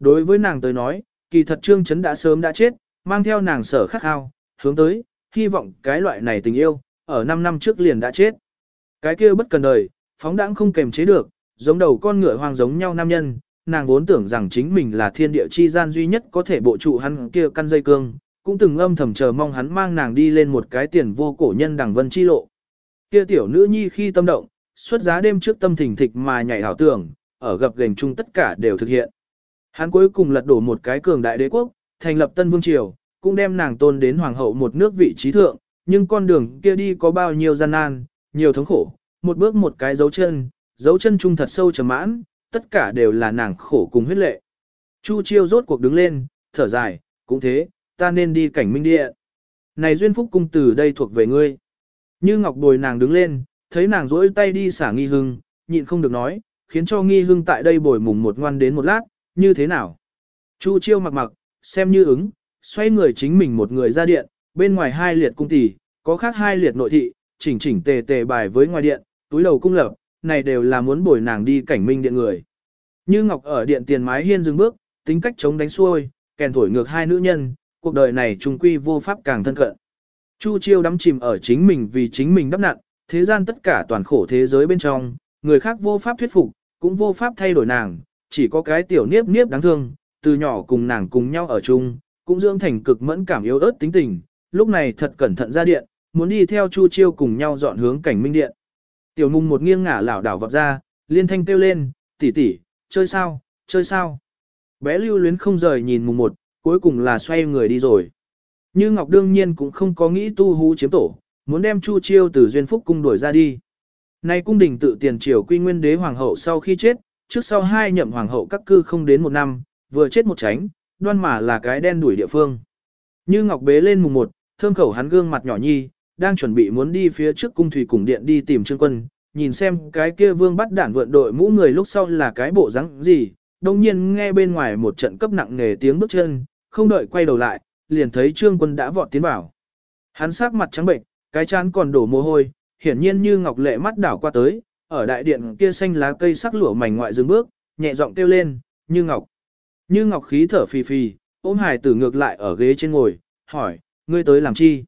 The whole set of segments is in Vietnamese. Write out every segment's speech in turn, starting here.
Đối với nàng tới nói, kỳ thật Trương Chấn đã sớm đã chết, mang theo nàng sở khắc khao, hướng tới, hy vọng cái loại này tình yêu, ở 5 năm trước liền đã chết. Cái kia bất cần đời, phóng đãng không kềm chế được, giống đầu con ngựa hoang giống nhau nam nhân, nàng vốn tưởng rằng chính mình là thiên địa chi gian duy nhất có thể bộ trụ hắn kia căn dây cương, cũng từng âm thầm chờ mong hắn mang nàng đi lên một cái tiền vô cổ nhân đằng vân chi lộ. Kia tiểu nữ nhi khi tâm động, xuất giá đêm trước tâm thình thịch mà nhảy hảo tưởng, ở gặp gành chung tất cả đều thực hiện. Hắn cuối cùng lật đổ một cái cường đại đế quốc, thành lập tân vương triều, cũng đem nàng tôn đến hoàng hậu một nước vị trí thượng, nhưng con đường kia đi có bao nhiêu gian nan, nhiều thống khổ, một bước một cái dấu chân, dấu chân chung thật sâu trầm mãn, tất cả đều là nàng khổ cùng huyết lệ. Chu chiêu rốt cuộc đứng lên, thở dài, cũng thế, ta nên đi cảnh minh địa. Này duyên phúc cung từ đây thuộc về ngươi. Như ngọc bồi nàng đứng lên, thấy nàng rỗi tay đi xả nghi hưng, nhịn không được nói, khiến cho nghi hưng tại đây bồi mùng một ngoan đến một lát, như thế nào. Chu chiêu mặc mặc, xem như ứng, xoay người chính mình một người ra điện, bên ngoài hai liệt cung tỷ, có khác hai liệt nội thị, chỉnh chỉnh tề tề bài với ngoài điện, túi đầu cung lập, này đều là muốn bồi nàng đi cảnh minh điện người. Như Ngọc ở điện tiền mái hiên dừng bước, tính cách chống đánh xuôi, kèn thổi ngược hai nữ nhân, cuộc đời này Trung quy vô pháp càng thân cận. Chu Chiêu đắm chìm ở chính mình vì chính mình đắp nặn, thế gian tất cả toàn khổ thế giới bên trong, người khác vô pháp thuyết phục, cũng vô pháp thay đổi nàng, chỉ có cái tiểu niếp niếp đáng thương, từ nhỏ cùng nàng cùng nhau ở chung, cũng dưỡng thành cực mẫn cảm yếu ớt tính tình, lúc này thật cẩn thận ra điện, muốn đi theo Chu Chiêu cùng nhau dọn hướng cảnh minh điện. Tiểu mùng một nghiêng ngả lảo đảo vọt ra, liên thanh kêu lên, tỷ tỷ, chơi sao, chơi sao. Bé lưu luyến không rời nhìn mùng một, cuối cùng là xoay người đi rồi. Như Ngọc đương nhiên cũng không có nghĩ tu hú chiếm tổ, muốn đem Chu Chiêu từ duyên phúc cung đuổi ra đi. Nay cung đình tự tiền triều quy nguyên đế hoàng hậu sau khi chết, trước sau hai nhậm hoàng hậu các cư không đến một năm, vừa chết một tránh, đoan mà là cái đen đuổi địa phương. Như Ngọc bế lên mùng một, thơm khẩu hắn gương mặt nhỏ nhi, đang chuẩn bị muốn đi phía trước cung thủy cùng điện đi tìm trương quân, nhìn xem cái kia vương bắt đản vượn đội mũ người lúc sau là cái bộ rắn gì, đồng nhiên nghe bên ngoài một trận cấp nặng nề tiếng bước chân, không đợi quay đầu lại, liền thấy trương quân đã vọt tiến vào. Hắn sắc mặt trắng bệnh, cái chán còn đổ mồ hôi, hiển nhiên như ngọc lệ mắt đảo qua tới, ở đại điện kia xanh lá cây sắc lửa mảnh ngoại dừng bước, nhẹ giọng kêu lên, như ngọc. Như ngọc khí thở phì phì, ôm hài tử ngược lại ở ghế trên ngồi, hỏi, ngươi tới làm chi?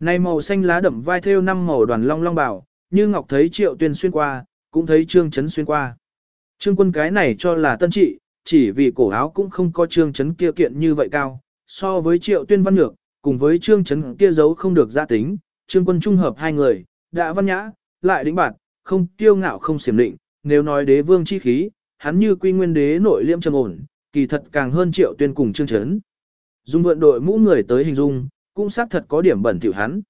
Này màu xanh lá đậm vai thêu năm màu đoàn long long bảo, như ngọc thấy triệu tuyên xuyên qua, cũng thấy trương chấn xuyên qua. Trương quân cái này cho là tân trị, chỉ vì cổ áo cũng không có trương chấn kia kiện như vậy cao, so với triệu tuyên văn nhược, cùng với trương chấn kia giấu không được gia tính, trương quân trung hợp hai người, đã văn nhã, lại đĩnh bản, không tiêu ngạo không xiểm định, nếu nói đế vương chi khí, hắn như quy nguyên đế nội liêm trầm ổn, kỳ thật càng hơn triệu tuyên cùng trương chấn. Dung vượn đội mũ người tới hình dung, cũng xác thật có điểm bẩn thỉu hắn.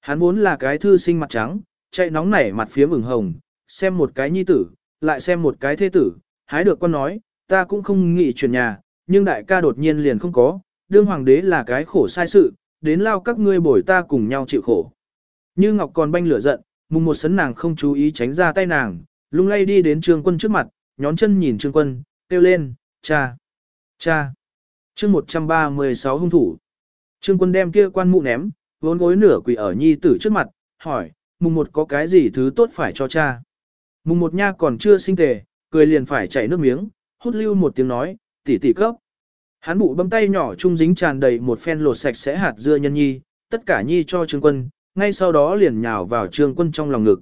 Hắn vốn là cái thư sinh mặt trắng, chạy nóng nảy mặt phía ửng hồng, xem một cái nhi tử, lại xem một cái thế tử, hái được con nói, ta cũng không nghĩ chuyển nhà, nhưng đại ca đột nhiên liền không có, đương hoàng đế là cái khổ sai sự, đến lao các ngươi bồi ta cùng nhau chịu khổ. Như Ngọc còn banh lửa giận, mùng một sấn nàng không chú ý tránh ra tay nàng, lung lay đi đến trương quân trước mặt, nhón chân nhìn trương quân, kêu lên, cha, cha. chương 136 hung thủ. Trương quân đem kia quan mụ ném, vốn gối nửa quỳ ở nhi tử trước mặt, hỏi, mùng một có cái gì thứ tốt phải cho cha. Mùng một nha còn chưa sinh tề, cười liền phải chảy nước miếng, hút lưu một tiếng nói, tỉ tỉ cấp. Hắn bụ bấm tay nhỏ trung dính tràn đầy một phen lột sạch sẽ hạt dưa nhân nhi, tất cả nhi cho trương quân, ngay sau đó liền nhào vào trương quân trong lòng ngực.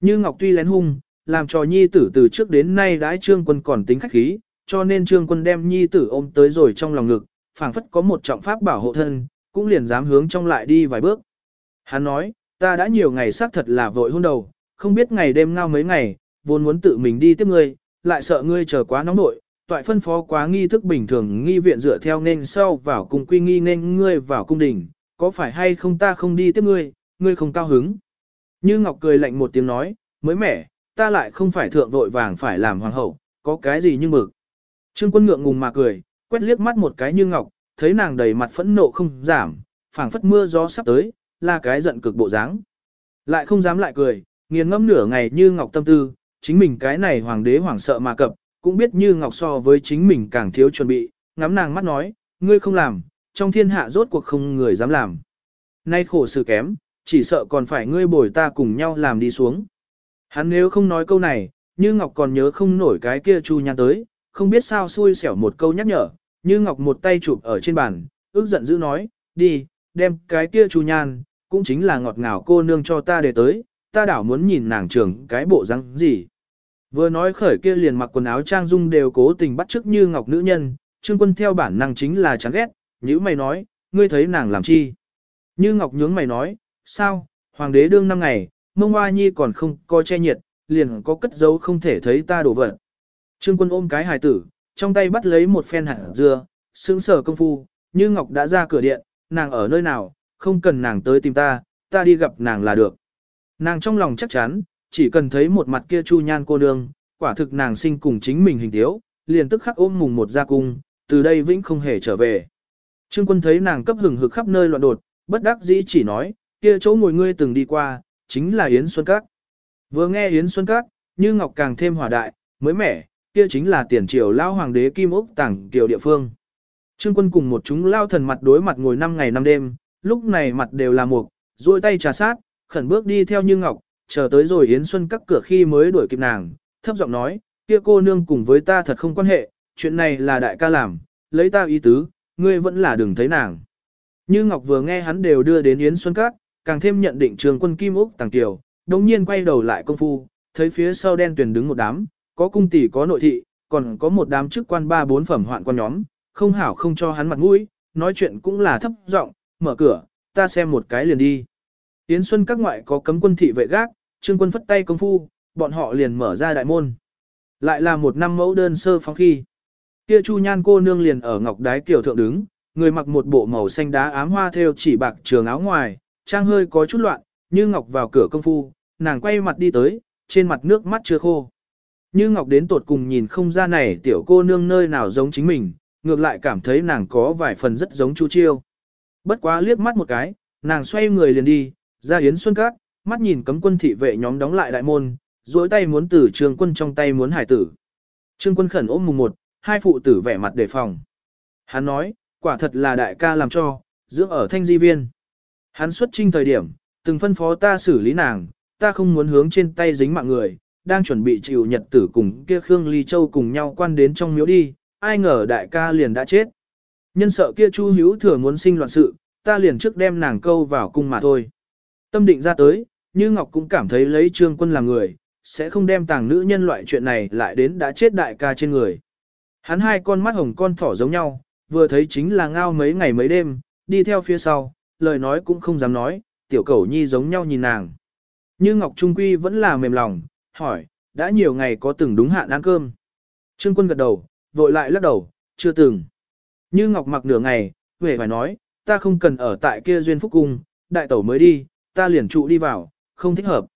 Như Ngọc tuy lén hung, làm cho nhi tử từ trước đến nay đãi trương quân còn tính khách khí, cho nên trương quân đem nhi tử ôm tới rồi trong lòng ngực, phảng phất có một trọng pháp bảo hộ thân, cũng liền dám hướng trong lại đi vài bước. Hắn nói, ta đã nhiều ngày xác thật là vội hôn đầu, không biết ngày đêm ngao mấy ngày, vốn muốn tự mình đi tiếp ngươi, lại sợ ngươi chờ quá nóng nội, toại phân phó quá nghi thức bình thường nghi viện dựa theo nên sau vào cùng quy nghi nên ngươi vào cung đình, có phải hay không ta không đi tiếp ngươi, ngươi không cao hứng. Như Ngọc cười lạnh một tiếng nói, mới mẻ, ta lại không phải thượng vội vàng phải làm hoàng hậu, có cái gì như mực. Trương quân ngượng ngùng mà cười, quét liếc mắt một cái như Ngọc, thấy nàng đầy mặt phẫn nộ không giảm, phảng phất mưa gió sắp tới, là cái giận cực bộ dáng. Lại không dám lại cười, nghiền ngẫm nửa ngày như ngọc tâm tư, chính mình cái này hoàng đế hoàng sợ mà cập, cũng biết như ngọc so với chính mình càng thiếu chuẩn bị, ngắm nàng mắt nói, ngươi không làm, trong thiên hạ rốt cuộc không người dám làm. Nay khổ sự kém, chỉ sợ còn phải ngươi bồi ta cùng nhau làm đi xuống. Hắn nếu không nói câu này, như ngọc còn nhớ không nổi cái kia chu nhan tới, không biết sao xui xẻo một câu nhắc nhở, như ngọc một tay chụp ở trên bàn, ước giận dữ nói, đi, đem cái kia chu nhan, cũng chính là ngọt ngào cô nương cho ta để tới, ta đảo muốn nhìn nàng trưởng cái bộ răng gì. Vừa nói khởi kia liền mặc quần áo trang dung đều cố tình bắt chước như ngọc nữ nhân, trương quân theo bản năng chính là chán ghét, nhữ mày nói, ngươi thấy nàng làm chi. Như ngọc nhướng mày nói, sao, hoàng đế đương năm ngày, mông hoa nhi còn không có che nhiệt, liền có cất giấu không thể thấy ta đổ vật. Trương quân ôm cái hài tử, trong tay bắt lấy một phen hạt dưa, sững sờ công phu, như ngọc đã ra cửa điện, nàng ở nơi nào, không cần nàng tới tìm ta, ta đi gặp nàng là được. Nàng trong lòng chắc chắn, chỉ cần thấy một mặt kia chu nhan cô nương, quả thực nàng sinh cùng chính mình hình thiếu, liền tức khắc ôm mùng một ra cung, từ đây vĩnh không hề trở về. Trương quân thấy nàng cấp hừng hực khắp nơi loạn đột, bất đắc dĩ chỉ nói, kia chỗ ngồi ngươi từng đi qua, chính là Yến Xuân Các. Vừa nghe Yến Xuân Các, như ngọc càng thêm hỏa đại, mới mẻ, kia chính là tiền triều lao hoàng đế Kim Úc tảng kiều địa phương. Trương quân cùng một chúng lao thần mặt đối mặt ngồi năm ngày năm đêm, lúc này mặt đều là mục, duỗi tay trà sát, khẩn bước đi theo như ngọc, chờ tới rồi Yến Xuân các cửa khi mới đuổi kịp nàng, thấp giọng nói, kia cô nương cùng với ta thật không quan hệ, chuyện này là đại ca làm, lấy ta ý tứ, ngươi vẫn là đừng thấy nàng. Như Ngọc vừa nghe hắn đều đưa đến Yến Xuân Các, càng thêm nhận định trường quân Kim Úc Tàng Kiều, đồng nhiên quay đầu lại công phu, thấy phía sau đen tuyển đứng một đám, có cung tỷ có nội thị, còn có một đám chức quan ba bốn phẩm hoạn quan nhóm, không hảo không cho hắn mặt mũi, nói chuyện cũng là thấp giọng, mở cửa, ta xem một cái liền đi. Yến Xuân các ngoại có cấm quân thị vệ gác, trương quân phất tay công phu, bọn họ liền mở ra đại môn. Lại là một năm mẫu đơn sơ phóng khi. Kia Chu Nhan cô nương liền ở ngọc đái kiều thượng đứng, người mặc một bộ màu xanh đá ám hoa theo chỉ bạc trường áo ngoài, trang hơi có chút loạn, như ngọc vào cửa công phu, nàng quay mặt đi tới, trên mặt nước mắt chưa khô. Như ngọc đến tột cùng nhìn không ra này tiểu cô nương nơi nào giống chính mình, ngược lại cảm thấy nàng có vài phần rất giống Chu Chiêu. Bất quá liếc mắt một cái, nàng xoay người liền đi, ra Yến Xuân Các, mắt nhìn cấm quân thị vệ nhóm đóng lại đại môn, duỗi tay muốn tử trường quân trong tay muốn hải tử. Trương quân khẩn ôm mùng một, hai phụ tử vẻ mặt đề phòng. Hắn nói, quả thật là đại ca làm cho, dưỡng ở thanh di viên. Hắn xuất trinh thời điểm, từng phân phó ta xử lý nàng, ta không muốn hướng trên tay dính mạng người, đang chuẩn bị chịu nhật tử cùng kia Khương Ly Châu cùng nhau quan đến trong miếu đi, ai ngờ đại ca liền đã chết. Nhân sợ kia Chu Hữu thừa muốn sinh loạn sự, ta liền trước đem nàng câu vào cung mà thôi. Tâm định ra tới, Như Ngọc cũng cảm thấy lấy trương quân làm người, sẽ không đem tàng nữ nhân loại chuyện này lại đến đã chết đại ca trên người. Hắn hai con mắt hồng con thỏ giống nhau, vừa thấy chính là ngao mấy ngày mấy đêm, đi theo phía sau, lời nói cũng không dám nói, tiểu cẩu nhi giống nhau nhìn nàng. Như Ngọc Trung Quy vẫn là mềm lòng, hỏi, đã nhiều ngày có từng đúng hạn ăn cơm. Trương quân gật đầu, vội lại lắc đầu, chưa từng. Như Ngọc mặc nửa ngày, về phải nói, ta không cần ở tại kia duyên phúc cung, đại tẩu mới đi, ta liền trụ đi vào, không thích hợp.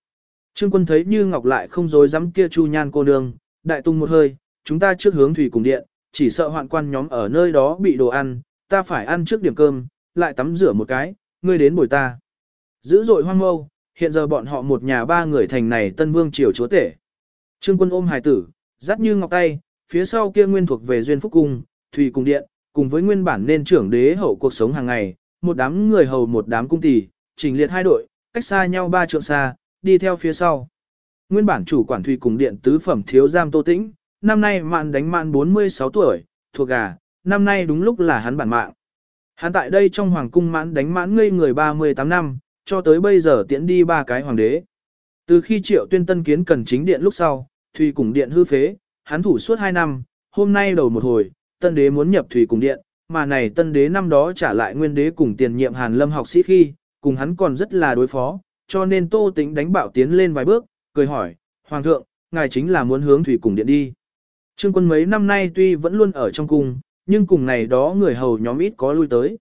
Trương quân thấy như ngọc lại không dối dám kia chu nhan cô nương, đại tung một hơi, chúng ta trước hướng thủy cùng điện, chỉ sợ hoạn quan nhóm ở nơi đó bị đồ ăn, ta phải ăn trước điểm cơm, lại tắm rửa một cái, ngươi đến bồi ta. Dữ dội hoang mâu, hiện giờ bọn họ một nhà ba người thành này tân vương triều chúa tể. Trương quân ôm hài tử, dắt như ngọc tay, phía sau kia nguyên thuộc về duyên phúc cung, thủy cung điện, cùng với nguyên bản nên trưởng đế hậu cuộc sống hàng ngày, một đám người hầu một đám cung tỷ, trình liệt hai đội, cách xa nhau ba trượng xa, đi theo phía sau. Nguyên bản chủ quản thủy cung điện tứ phẩm thiếu giam Tô Tĩnh, năm nay mạn đánh mạn 46 tuổi, thuộc gà, năm nay đúng lúc là hắn bản mạng. Hắn tại đây trong hoàng cung mãn đánh mãn ngây người 38 năm, cho tới bây giờ tiễn đi ba cái hoàng đế. Từ khi triệu tuyên tân kiến cần chính điện lúc sau, thủy cùng điện hư phế, hắn thủ suốt 2 năm, hôm nay đầu một hồi, tân đế muốn nhập thủy cùng điện, mà này tân đế năm đó trả lại nguyên đế cùng tiền nhiệm hàn lâm học sĩ khi, cùng hắn còn rất là đối phó, cho nên tô tĩnh đánh bạo tiến lên vài bước, cười hỏi, Hoàng thượng, ngài chính là muốn hướng thủy cùng điện đi. Trương quân mấy năm nay tuy vẫn luôn ở trong cung, nhưng cùng này đó người hầu nhóm ít có lui tới.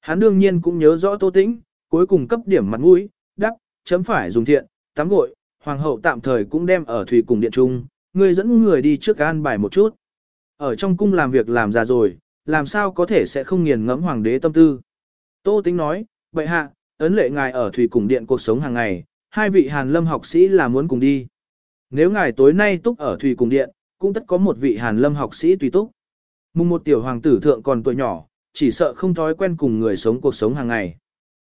Hắn đương nhiên cũng nhớ rõ tô tĩnh, cuối cùng cấp điểm mặt mũi, đắc, chấm phải dùng thiện, tắm gội, hoàng hậu tạm thời cũng đem ở thủy cùng điện trung, người dẫn người đi trước an bài một chút. Ở trong cung làm việc làm già rồi, làm sao có thể sẽ không nghiền ngẫm hoàng đế tâm tư. Tô Tĩnh nói, vậy hạ, ấn lệ ngài ở thủy cùng điện cuộc sống hàng ngày, hai vị hàn lâm học sĩ là muốn cùng đi. Nếu ngài tối nay túc ở thủy cùng điện, cũng tất có một vị hàn lâm học sĩ tùy túc. Mùng một tiểu hoàng tử thượng còn tuổi nhỏ, chỉ sợ không thói quen cùng người sống cuộc sống hàng ngày.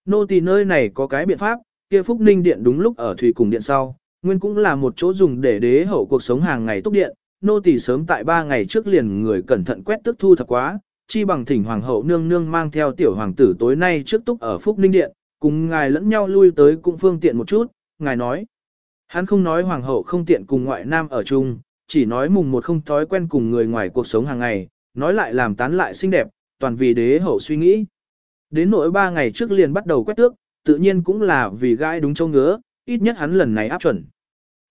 Nô tỳ nơi này có cái biện pháp, kia phúc ninh điện đúng lúc ở thủy cùng điện sau, nguyên cũng là một chỗ dùng để đế hậu cuộc sống hàng ngày túc điện, nô tỳ sớm tại ba ngày trước liền người cẩn thận quét tức thu thập quá, chi bằng thỉnh hoàng hậu nương nương mang theo tiểu hoàng tử tối nay trước túc ở Phúc Ninh Điện, cùng ngài lẫn nhau lui tới cũng phương tiện một chút, ngài nói. Hắn không nói hoàng hậu không tiện cùng ngoại nam ở chung, chỉ nói mùng một không thói quen cùng người ngoài cuộc sống hàng ngày, nói lại làm tán lại xinh đẹp, toàn vì đế hậu suy nghĩ. Đến nỗi ba ngày trước liền bắt đầu quét tước, tự nhiên cũng là vì gai đúng châu ngứa, ít nhất hắn lần này áp chuẩn.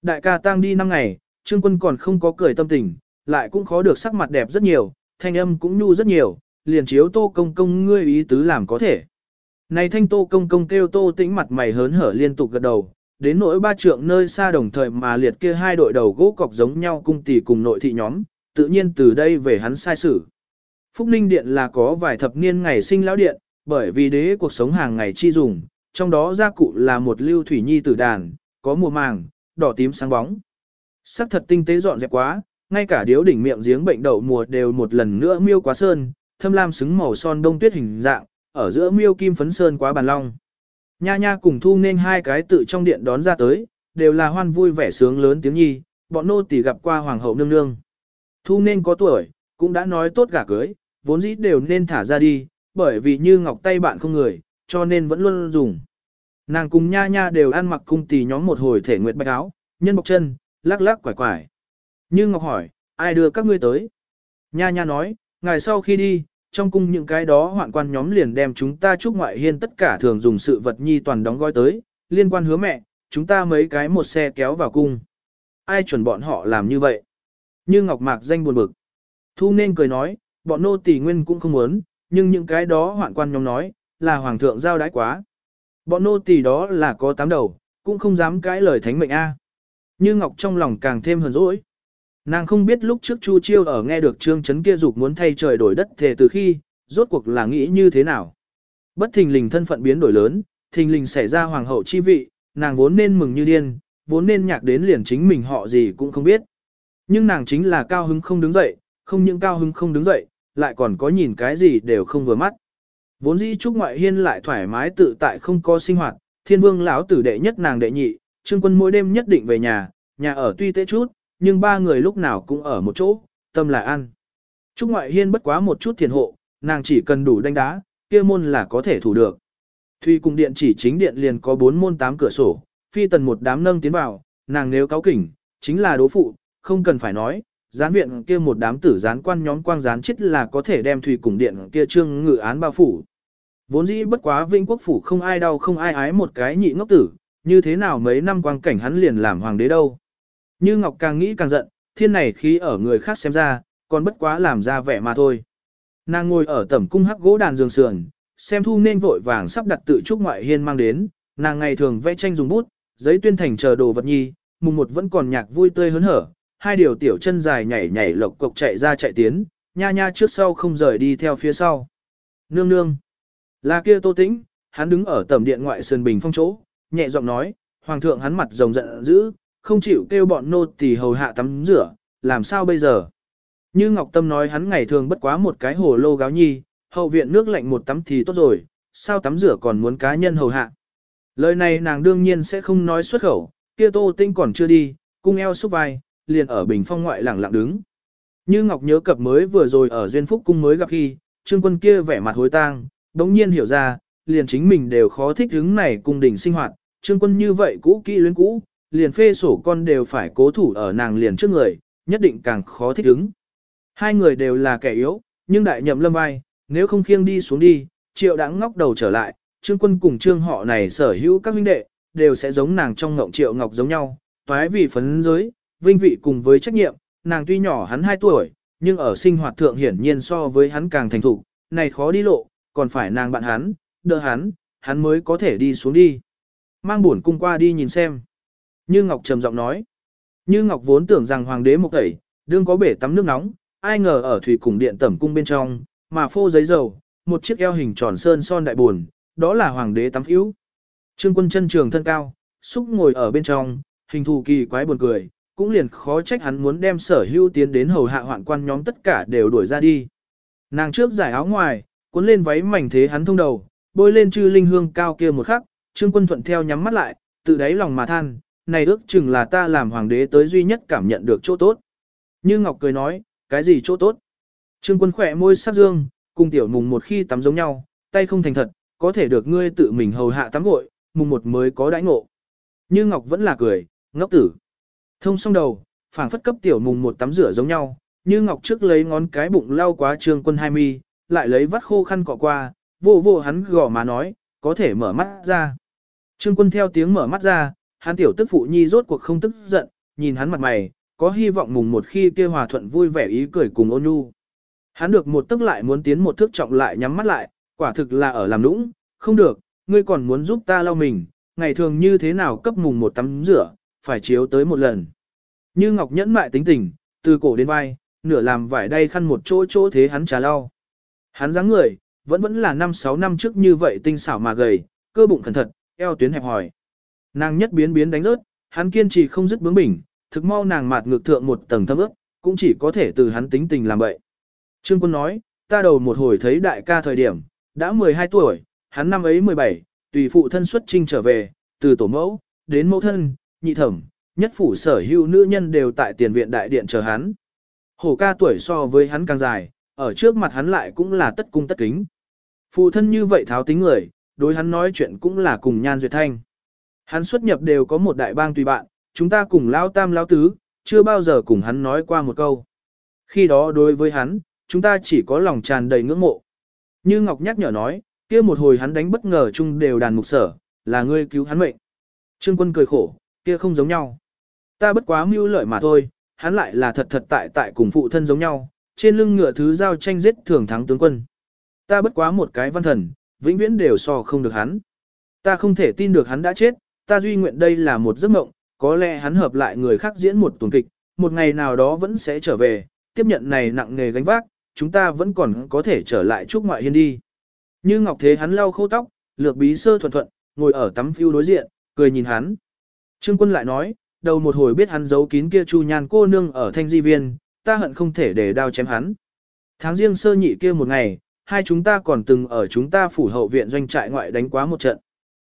Đại ca tang đi năm ngày, trương quân còn không có cười tâm tình, lại cũng khó được sắc mặt đẹp rất nhiều, thanh âm cũng nhu rất nhiều, liền chiếu tô công công ngươi ý tứ làm có thể. Này thanh tô công công kêu tô tĩnh mặt mày hớn hở liên tục gật đầu, đến nỗi ba trượng nơi xa đồng thời mà liệt kia hai đội đầu gỗ cọc giống nhau cung tỷ cùng nội thị nhóm, tự nhiên từ đây về hắn sai sử. Phúc Ninh Điện là có vài thập niên ngày sinh lão điện, bởi vì đế cuộc sống hàng ngày chi dùng, trong đó gia cụ là một lưu thủy nhi tử đàn, có mùa màng, đỏ tím sáng bóng. Sắc thật tinh tế dọn dẹp quá, ngay cả điếu đỉnh miệng giếng bệnh đậu mùa đều một lần nữa miêu quá sơn, thâm lam xứng màu son đông tuyết hình dạng, ở giữa miêu kim phấn sơn quá bàn long. Nha nha cùng thu nên hai cái tự trong điện đón ra tới, đều là hoan vui vẻ sướng lớn tiếng nhi, bọn nô tỳ gặp qua hoàng hậu nương nương. Thu nên có tuổi, cũng đã nói tốt gả cưới, vốn dĩ đều nên thả ra đi, bởi vì như ngọc tay bạn không người, cho nên vẫn luôn dùng. Nàng cùng nha nha đều ăn mặc cung tì nhóm một hồi thể nguyệt bạch áo, nhân bọc chân, lắc lắc quải quải. Như ngọc hỏi, ai đưa các ngươi tới? Nha nha nói, ngày sau khi đi, trong cung những cái đó hoạn quan nhóm liền đem chúng ta chúc ngoại hiên tất cả thường dùng sự vật nhi toàn đóng gói tới, liên quan hứa mẹ, chúng ta mấy cái một xe kéo vào cung. Ai chuẩn bọn họ làm như vậy? Như Ngọc Mạc danh buồn bực. Thu nên cười nói, bọn nô tỳ nguyên cũng không muốn, nhưng những cái đó hoạn quan nhóm nói, là hoàng thượng giao đãi quá. Bọn nô tỳ đó là có tám đầu, cũng không dám cãi lời thánh mệnh A. Như Ngọc trong lòng càng thêm hờn dỗi. Nàng không biết lúc trước Chu Chiêu ở nghe được Trương Chấn kia dục muốn thay trời đổi đất thề từ khi, rốt cuộc là nghĩ như thế nào. Bất thình lình thân phận biến đổi lớn, thình lình xảy ra hoàng hậu chi vị, nàng vốn nên mừng như điên, vốn nên nhạc đến liền chính mình họ gì cũng không biết. Nhưng nàng chính là cao hứng không đứng dậy, không những cao hứng không đứng dậy, lại còn có nhìn cái gì đều không vừa mắt. Vốn dĩ Trúc Ngoại Hiên lại thoải mái tự tại không có sinh hoạt, thiên vương lão tử đệ nhất nàng đệ nhị, trương quân mỗi đêm nhất định về nhà, nhà ở tuy tế chút, nhưng ba người lúc nào cũng ở một chỗ, tâm là ăn. Trúc Ngoại Hiên bất quá một chút thiền hộ, nàng chỉ cần đủ đánh đá, kia môn là có thể thủ được. Thuy cùng điện chỉ chính điện liền có bốn môn tám cửa sổ, phi tần một đám nâng tiến vào, nàng nếu cáo kỉnh, chính là đố phụ, không cần phải nói, gián viện kia một đám tử gián quan nhóm quang gián chết là có thể đem thủy cùng điện kia trương ngự án bao phủ. Vốn dĩ bất quá vinh quốc phủ không ai đau không ai ái một cái nhị ngốc tử, như thế nào mấy năm quang cảnh hắn liền làm hoàng đế đâu. Như Ngọc càng nghĩ càng giận, thiên này khí ở người khác xem ra, còn bất quá làm ra vẻ mà thôi. Nàng ngồi ở tẩm cung hắc gỗ đàn giường sườn, xem thu nên vội vàng sắp đặt tự trúc ngoại hiên mang đến, nàng ngày thường vẽ tranh dùng bút, giấy tuyên thành chờ đồ vật nhi, mùng một vẫn còn nhạc vui tươi hớn hở, hai điều tiểu chân dài nhảy nhảy lộc cộc chạy ra chạy tiến, nha nha trước sau không rời đi theo phía sau. Nương nương, là kia tô tĩnh, hắn đứng ở tẩm điện ngoại sơn bình phong chỗ, nhẹ giọng nói, hoàng thượng hắn mặt rồng giận dữ, không chịu kêu bọn nô tỳ hầu hạ tắm rửa, làm sao bây giờ? Như Ngọc Tâm nói hắn ngày thường bất quá một cái hồ lô gáo nhi, hậu viện nước lạnh một tắm thì tốt rồi, sao tắm rửa còn muốn cá nhân hầu hạ? Lời này nàng đương nhiên sẽ không nói xuất khẩu, kia tô tinh còn chưa đi, cung eo xúc vai, liền ở bình phong ngoại lẳng lặng đứng. Như Ngọc nhớ cập mới vừa rồi ở Duyên Phúc cung mới gặp khi, trương quân kia vẻ mặt hối tang, đống nhiên hiểu ra, liền chính mình đều khó thích hứng này cung đình sinh hoạt, trương quân như vậy cũ kỹ luyến cũ, liền phê sổ con đều phải cố thủ ở nàng liền trước người, nhất định càng khó thích hứng. Hai người đều là kẻ yếu, nhưng đại nhậm lâm vai, nếu không khiêng đi xuống đi, triệu đã ngóc đầu trở lại, trương quân cùng trương họ này sở hữu các huynh đệ, đều sẽ giống nàng trong ngộng triệu ngọc giống nhau, toái vì phấn giới, vinh vị cùng với trách nhiệm, nàng tuy nhỏ hắn 2 tuổi, nhưng ở sinh hoạt thượng hiển nhiên so với hắn càng thành thục, này khó đi lộ, còn phải nàng bạn hắn, đỡ hắn, hắn mới có thể đi xuống đi. Mang buồn cung qua đi nhìn xem. Như Ngọc trầm giọng nói. Như Ngọc vốn tưởng rằng hoàng đế Mục tẩy, đương có bể tắm nước nóng, ai ngờ ở thủy cùng điện tẩm cung bên trong, mà phô giấy dầu, một chiếc eo hình tròn sơn son đại buồn, đó là hoàng đế tắm phiếu. Trương quân chân trường thân cao, xúc ngồi ở bên trong, hình thù kỳ quái buồn cười, cũng liền khó trách hắn muốn đem sở hưu tiến đến hầu hạ hoạn quan nhóm tất cả đều đuổi ra đi. Nàng trước giải áo ngoài, cuốn lên váy mảnh thế hắn thông đầu, bôi lên chư linh hương cao kia một khắc, trương quân thuận theo nhắm mắt lại, tự đáy lòng mà than, này ước chừng là ta làm hoàng đế tới duy nhất cảm nhận được chỗ tốt. Như Ngọc cười nói, cái gì chỗ tốt? Trương quân khỏe môi sắc dương, cùng tiểu mùng một khi tắm giống nhau, tay không thành thật, có thể được ngươi tự mình hầu hạ tắm gội, mùng một mới có đãi ngộ. Như Ngọc vẫn là cười, ngốc tử. Thông xong đầu, phảng phất cấp tiểu mùng một tắm rửa giống nhau, như Ngọc trước lấy ngón cái bụng lau quá trương quân hai mi, lại lấy vắt khô khăn cọ qua, vô vô hắn gõ mà nói, có thể mở mắt ra. Trương quân theo tiếng mở mắt ra, hắn tiểu tức phụ nhi rốt cuộc không tức giận, nhìn hắn mặt mày, có hy vọng mùng một khi kia hòa thuận vui vẻ ý cười cùng ôn nhu. Hắn được một tức lại muốn tiến một thước trọng lại nhắm mắt lại, quả thực là ở làm nũng, không được, ngươi còn muốn giúp ta lau mình, ngày thường như thế nào cấp mùng một tắm rửa, phải chiếu tới một lần. Như Ngọc nhẫn mại tính tình, từ cổ đến vai, nửa làm vải đay khăn một chỗ chỗ thế hắn trà lau. Hắn dáng người, vẫn vẫn là 5-6 năm trước như vậy tinh xảo mà gầy, cơ bụng khẩn thật, eo tuyến hẹp hỏi. Nàng nhất biến biến đánh rớt, hắn kiên trì không dứt bướng bỉnh, thực mau nàng mạt ngược thượng một tầng thâm ước, cũng chỉ có thể từ hắn tính tình làm vậy. Trương quân nói, ta đầu một hồi thấy đại ca thời điểm, đã 12 tuổi, hắn năm ấy 17, tùy phụ thân xuất trinh trở về, từ tổ mẫu, đến mẫu thân, nhị thẩm, nhất phủ sở hữu nữ nhân đều tại tiền viện đại điện chờ hắn. Hổ ca tuổi so với hắn càng dài, ở trước mặt hắn lại cũng là tất cung tất kính. Phụ thân như vậy tháo tính người, đối hắn nói chuyện cũng là cùng nhan duyệt thanh. Hắn xuất nhập đều có một đại bang tùy bạn, chúng ta cùng lao tam lao tứ, chưa bao giờ cùng hắn nói qua một câu. Khi đó đối với hắn, chúng ta chỉ có lòng tràn đầy ngưỡng mộ. Như Ngọc nhắc nhở nói, kia một hồi hắn đánh bất ngờ chung đều đàn mục sở, là ngươi cứu hắn mệnh. Trương quân cười khổ, kia không giống nhau. Ta bất quá mưu lợi mà thôi, hắn lại là thật thật tại tại cùng phụ thân giống nhau, trên lưng ngựa thứ giao tranh giết thường thắng tướng quân. Ta bất quá một cái văn thần, vĩnh viễn đều so không được hắn. Ta không thể tin được hắn đã chết, ta duy nguyện đây là một giấc mộng, có lẽ hắn hợp lại người khác diễn một tuần kịch, một ngày nào đó vẫn sẽ trở về, tiếp nhận này nặng nghề gánh vác, chúng ta vẫn còn có thể trở lại chúc ngoại hiên đi. Như Ngọc Thế hắn lau khô tóc, lược bí sơ thuận thuận, ngồi ở tắm phiêu đối diện, cười nhìn hắn. Trương quân lại nói, đầu một hồi biết hắn giấu kín kia chu nhan cô nương ở thanh di viên, ta hận không thể để đao chém hắn. Tháng riêng sơ nhị kia một ngày, hai chúng ta còn từng ở chúng ta phủ hậu viện doanh trại ngoại đánh quá một trận.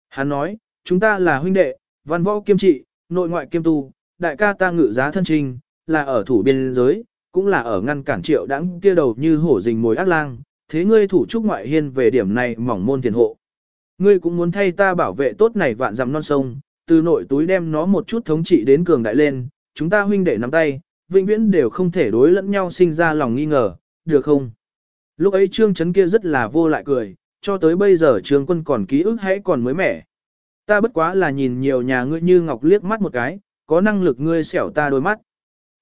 Hắn nói, chúng ta là huynh đệ, văn võ kiêm trị, nội ngoại kiêm tu, đại ca ta ngự giá thân trình, là ở thủ biên giới, cũng là ở ngăn cản triệu đãng kia đầu như hổ rình mồi ác lang, thế ngươi thủ trúc ngoại hiên về điểm này mỏng môn tiền hộ. Ngươi cũng muốn thay ta bảo vệ tốt này vạn dặm non sông, từ nội túi đem nó một chút thống trị đến cường đại lên, chúng ta huynh đệ nắm tay, vĩnh viễn đều không thể đối lẫn nhau sinh ra lòng nghi ngờ, được không? Lúc ấy Trương Trấn kia rất là vô lại cười, cho tới bây giờ Trương Quân còn ký ức hãy còn mới mẻ. Ta bất quá là nhìn nhiều nhà ngươi như ngọc liếc mắt một cái, có năng lực ngươi xẻo ta đôi mắt.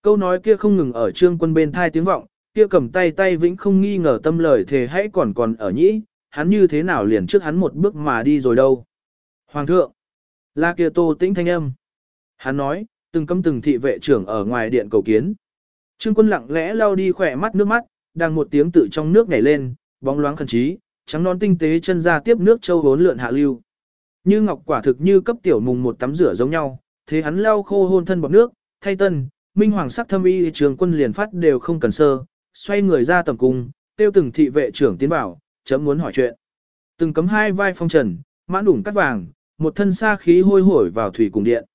Câu nói kia không ngừng ở Trương Quân bên thai tiếng vọng, kia cầm tay tay vĩnh không nghi ngờ tâm lời thề hãy còn còn ở nhĩ, hắn như thế nào liền trước hắn một bước mà đi rồi đâu. Hoàng thượng, là kia tô tĩnh thanh âm. Hắn nói, từng cấm từng thị vệ trưởng ở ngoài điện cầu kiến. Trương quân lặng lẽ lau đi khỏe mắt nước mắt, đang một tiếng tự trong nước nhảy lên, bóng loáng khẩn trí, trắng non tinh tế chân ra tiếp nước châu hốn lượn hạ lưu. Như ngọc quả thực như cấp tiểu mùng một tắm rửa giống nhau, thế hắn lau khô hôn thân bọc nước, thay tân, minh hoàng sắc thâm y trường quân liền phát đều không cần sơ, xoay người ra tầm cung, tiêu từng thị vệ trưởng tiến vào, chấm muốn hỏi chuyện. Từng cấm hai vai phong trần, mãn đủng cắt vàng, một thân xa khí hôi hổi vào thủy cùng điện.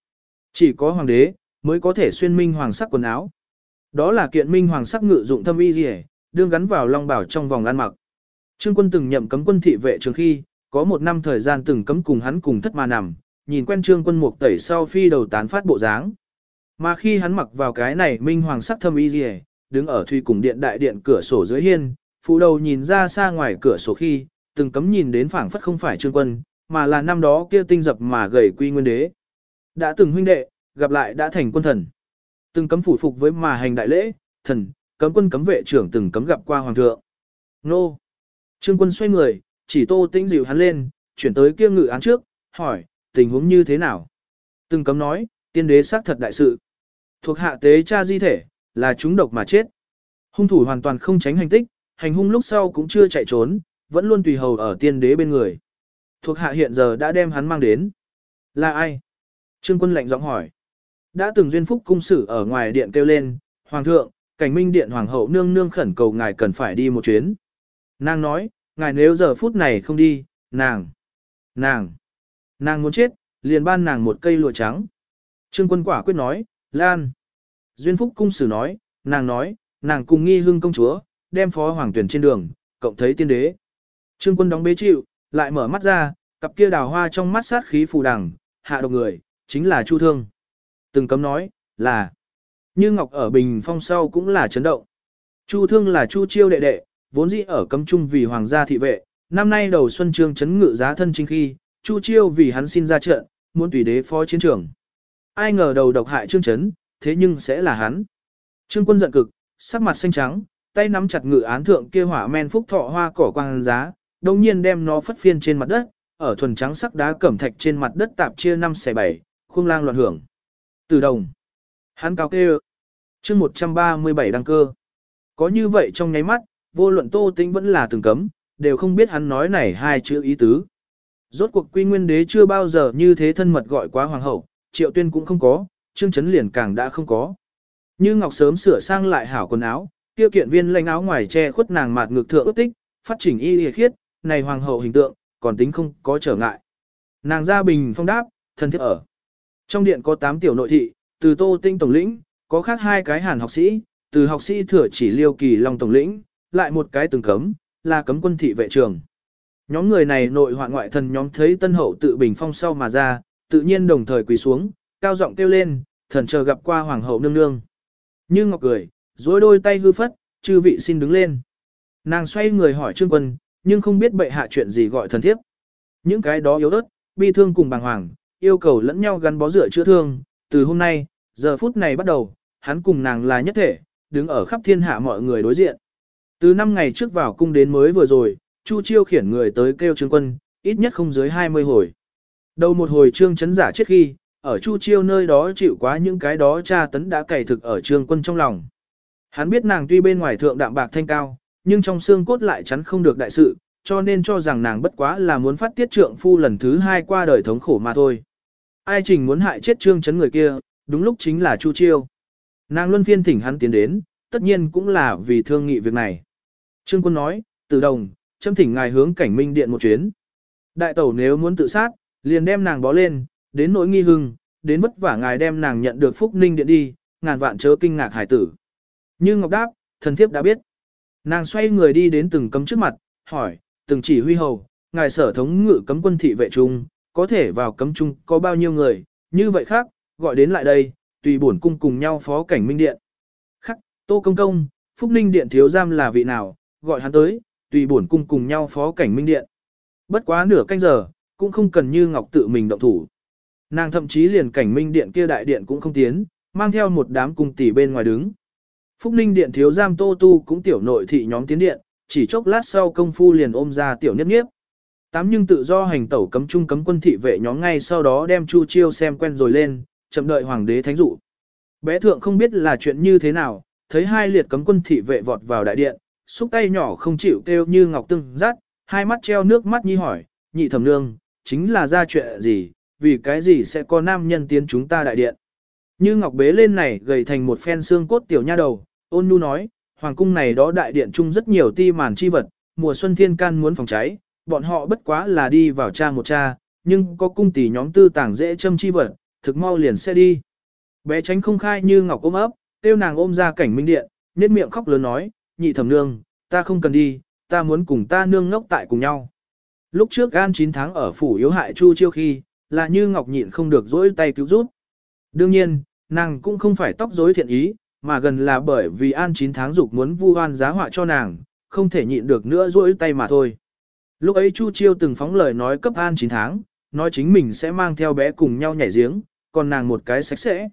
Chỉ có hoàng đế, mới có thể xuyên minh hoàng sắc quần áo. Đó là kiện minh hoàng sắc ngự dụng thâm y gì đương gắn vào long bảo trong vòng ăn mặc. Trương quân từng nhậm cấm quân thị vệ trường khi, có một năm thời gian từng cấm cùng hắn cùng thất mà nằm, nhìn quen trương quân mục tẩy sau phi đầu tán phát bộ dáng. Mà khi hắn mặc vào cái này minh hoàng sắc thâm y gì đứng ở thủy cùng điện đại điện cửa sổ dưới hiên, phụ đầu nhìn ra xa ngoài cửa sổ khi, từng cấm nhìn đến phảng phất không phải trương quân, mà là năm đó kia tinh dập mà gầy quy nguyên đế. Đã từng huynh đệ, gặp lại đã thành quân thần. Từng cấm phủ phục với mà hành đại lễ, thần, cấm quân cấm vệ trưởng từng cấm gặp qua hoàng thượng. Nô! Trương quân xoay người, chỉ tô tĩnh dịu hắn lên, chuyển tới kia ngự án trước, hỏi, tình huống như thế nào? Từng cấm nói, tiên đế xác thật đại sự. Thuộc hạ tế cha di thể, là chúng độc mà chết. Hung thủ hoàn toàn không tránh hành tích, hành hung lúc sau cũng chưa chạy trốn, vẫn luôn tùy hầu ở tiên đế bên người. Thuộc hạ hiện giờ đã đem hắn mang đến. Là ai? Trương quân lệnh giọng hỏi. Đã từng duyên phúc cung sử ở ngoài điện kêu lên, Hoàng thượng, cảnh minh điện Hoàng hậu nương nương khẩn cầu ngài cần phải đi một chuyến. Nàng nói, ngài nếu giờ phút này không đi, nàng, nàng, nàng muốn chết, liền ban nàng một cây lụa trắng. Trương quân quả quyết nói, Lan. Duyên phúc cung sử nói, nàng nói, nàng cùng nghi hương công chúa, đem phó hoàng tuyển trên đường, cộng thấy tiên đế. Trương quân đóng bế chịu, lại mở mắt ra, cặp kia đào hoa trong mắt sát khí phù đằng, hạ độc người, chính là Chu Thương. Từng cấm nói, là. Như Ngọc ở Bình Phong sau cũng là chấn động. Chu Thương là Chu Chiêu đệ đệ, vốn dĩ ở cấm trung vì hoàng gia thị vệ, năm nay đầu xuân trương chấn ngự giá thân chính khi, Chu Chiêu vì hắn xin ra trận, muốn tùy đế phó chiến trường. Ai ngờ đầu độc hại trương chấn, thế nhưng sẽ là hắn. Trương quân giận cực, sắc mặt xanh trắng, tay nắm chặt ngự án thượng kia hỏa men phúc thọ hoa cỏ quang giá, đồng nhiên đem nó phất phiên trên mặt đất, ở thuần trắng sắc đá cẩm thạch trên mặt đất tạp chia năm xe bảy, khung lang loạn hưởng. Từ đồng, hắn cao kêu, chương 137 đăng cơ. Có như vậy trong nháy mắt, vô luận tô tính vẫn là từng cấm, đều không biết hắn nói này hai chữ ý tứ. Rốt cuộc quy nguyên đế chưa bao giờ như thế thân mật gọi quá hoàng hậu, triệu tuyên cũng không có, trương chấn liền càng đã không có. Như Ngọc sớm sửa sang lại hảo quần áo, tiêu kiện viên lanh áo ngoài che khuất nàng mạt ngực thượng ước tích, phát chỉnh y liệt khiết, này hoàng hậu hình tượng, còn tính không có trở ngại. Nàng ra bình phong đáp, thân thiết ở. Trong điện có 8 tiểu nội thị, từ tô tinh tổng lĩnh, có khác hai cái hàn học sĩ, từ học sĩ thừa chỉ liêu kỳ long tổng lĩnh, lại một cái từng cấm, là cấm quân thị vệ trường. Nhóm người này nội hoạn ngoại thần nhóm thấy tân hậu tự bình phong sau mà ra, tự nhiên đồng thời quỳ xuống, cao giọng kêu lên, thần chờ gặp qua hoàng hậu nương nương. Như ngọc cười, dối đôi tay hư phất, chư vị xin đứng lên. Nàng xoay người hỏi trương quân, nhưng không biết bệ hạ chuyện gì gọi thần thiếp. Những cái đó yếu ớt, bi thương cùng bàng hoàng, yêu cầu lẫn nhau gắn bó rửa chữa thương, từ hôm nay, giờ phút này bắt đầu, hắn cùng nàng là nhất thể, đứng ở khắp thiên hạ mọi người đối diện. Từ năm ngày trước vào cung đến mới vừa rồi, Chu Chiêu khiển người tới kêu trương quân, ít nhất không dưới 20 hồi. Đầu một hồi trương chấn giả chết khi, ở Chu Chiêu nơi đó chịu quá những cái đó cha tấn đã cày thực ở trương quân trong lòng. Hắn biết nàng tuy bên ngoài thượng đạm bạc thanh cao, nhưng trong xương cốt lại chắn không được đại sự, cho nên cho rằng nàng bất quá là muốn phát tiết trượng phu lần thứ hai qua đời thống khổ mà thôi. Ai trình muốn hại chết trương chấn người kia, đúng lúc chính là Chu Chiêu. Nàng luân phiên thỉnh hắn tiến đến, tất nhiên cũng là vì thương nghị việc này. Trương quân nói, từ đồng, châm thỉnh ngài hướng cảnh minh điện một chuyến. Đại tẩu nếu muốn tự sát, liền đem nàng bó lên, đến nỗi nghi hưng, đến vất vả ngài đem nàng nhận được phúc ninh điện đi, ngàn vạn chớ kinh ngạc hải tử. Như Ngọc đáp, thần thiếp đã biết. Nàng xoay người đi đến từng cấm trước mặt, hỏi, từng chỉ huy hầu, ngài sở thống ngự cấm quân thị vệ trung, có thể vào cấm trung có bao nhiêu người, như vậy khác, gọi đến lại đây, tùy bổn cung cùng nhau phó cảnh minh điện. Khắc, tô công công, phúc ninh điện thiếu giam là vị nào, gọi hắn tới, tùy bổn cung cùng nhau phó cảnh minh điện. Bất quá nửa canh giờ, cũng không cần như ngọc tự mình động thủ. Nàng thậm chí liền cảnh minh điện kia đại điện cũng không tiến, mang theo một đám cung tỷ bên ngoài đứng. Phúc Ninh điện thiếu giam Tô Tu cũng tiểu nội thị nhóm tiến điện, chỉ chốc lát sau công phu liền ôm ra tiểu nhất nhiếp. Tám nhưng tự do hành tẩu cấm trung cấm quân thị vệ nhóm ngay sau đó đem Chu Chiêu xem quen rồi lên, chậm đợi hoàng đế thánh dụ. Bé thượng không biết là chuyện như thế nào, thấy hai liệt cấm quân thị vệ vọt vào đại điện, xúc tay nhỏ không chịu kêu như ngọc tưng rát, hai mắt treo nước mắt nhi hỏi, nhị thẩm nương, chính là ra chuyện gì, vì cái gì sẽ có nam nhân tiến chúng ta đại điện. Như ngọc bế lên này gầy thành một phen xương cốt tiểu nha đầu, ôn nhu nói, hoàng cung này đó đại điện chung rất nhiều ti màn chi vật, mùa xuân thiên can muốn phòng cháy, bọn họ bất quá là đi vào cha một cha, nhưng có cung tỷ nhóm tư tàng dễ châm chi vật, thực mau liền sẽ đi. Bé tránh không khai như ngọc ôm ấp, tiêu nàng ôm ra cảnh minh điện, nét miệng khóc lớn nói, nhị thẩm nương, ta không cần đi, ta muốn cùng ta nương ngốc tại cùng nhau. Lúc trước gan 9 tháng ở phủ yếu hại Chu Chiêu khi, là như Ngọc nhịn không được dỗi tay cứu giúp. Đương nhiên, nàng cũng không phải tóc rối thiện ý, mà gần là bởi vì An 9 tháng dục muốn vu oan giá họa cho nàng, không thể nhịn được nữa rỗi tay mà thôi. Lúc ấy Chu Chiêu từng phóng lời nói cấp An 9 tháng, nói chính mình sẽ mang theo bé cùng nhau nhảy giếng, còn nàng một cái sạch sẽ.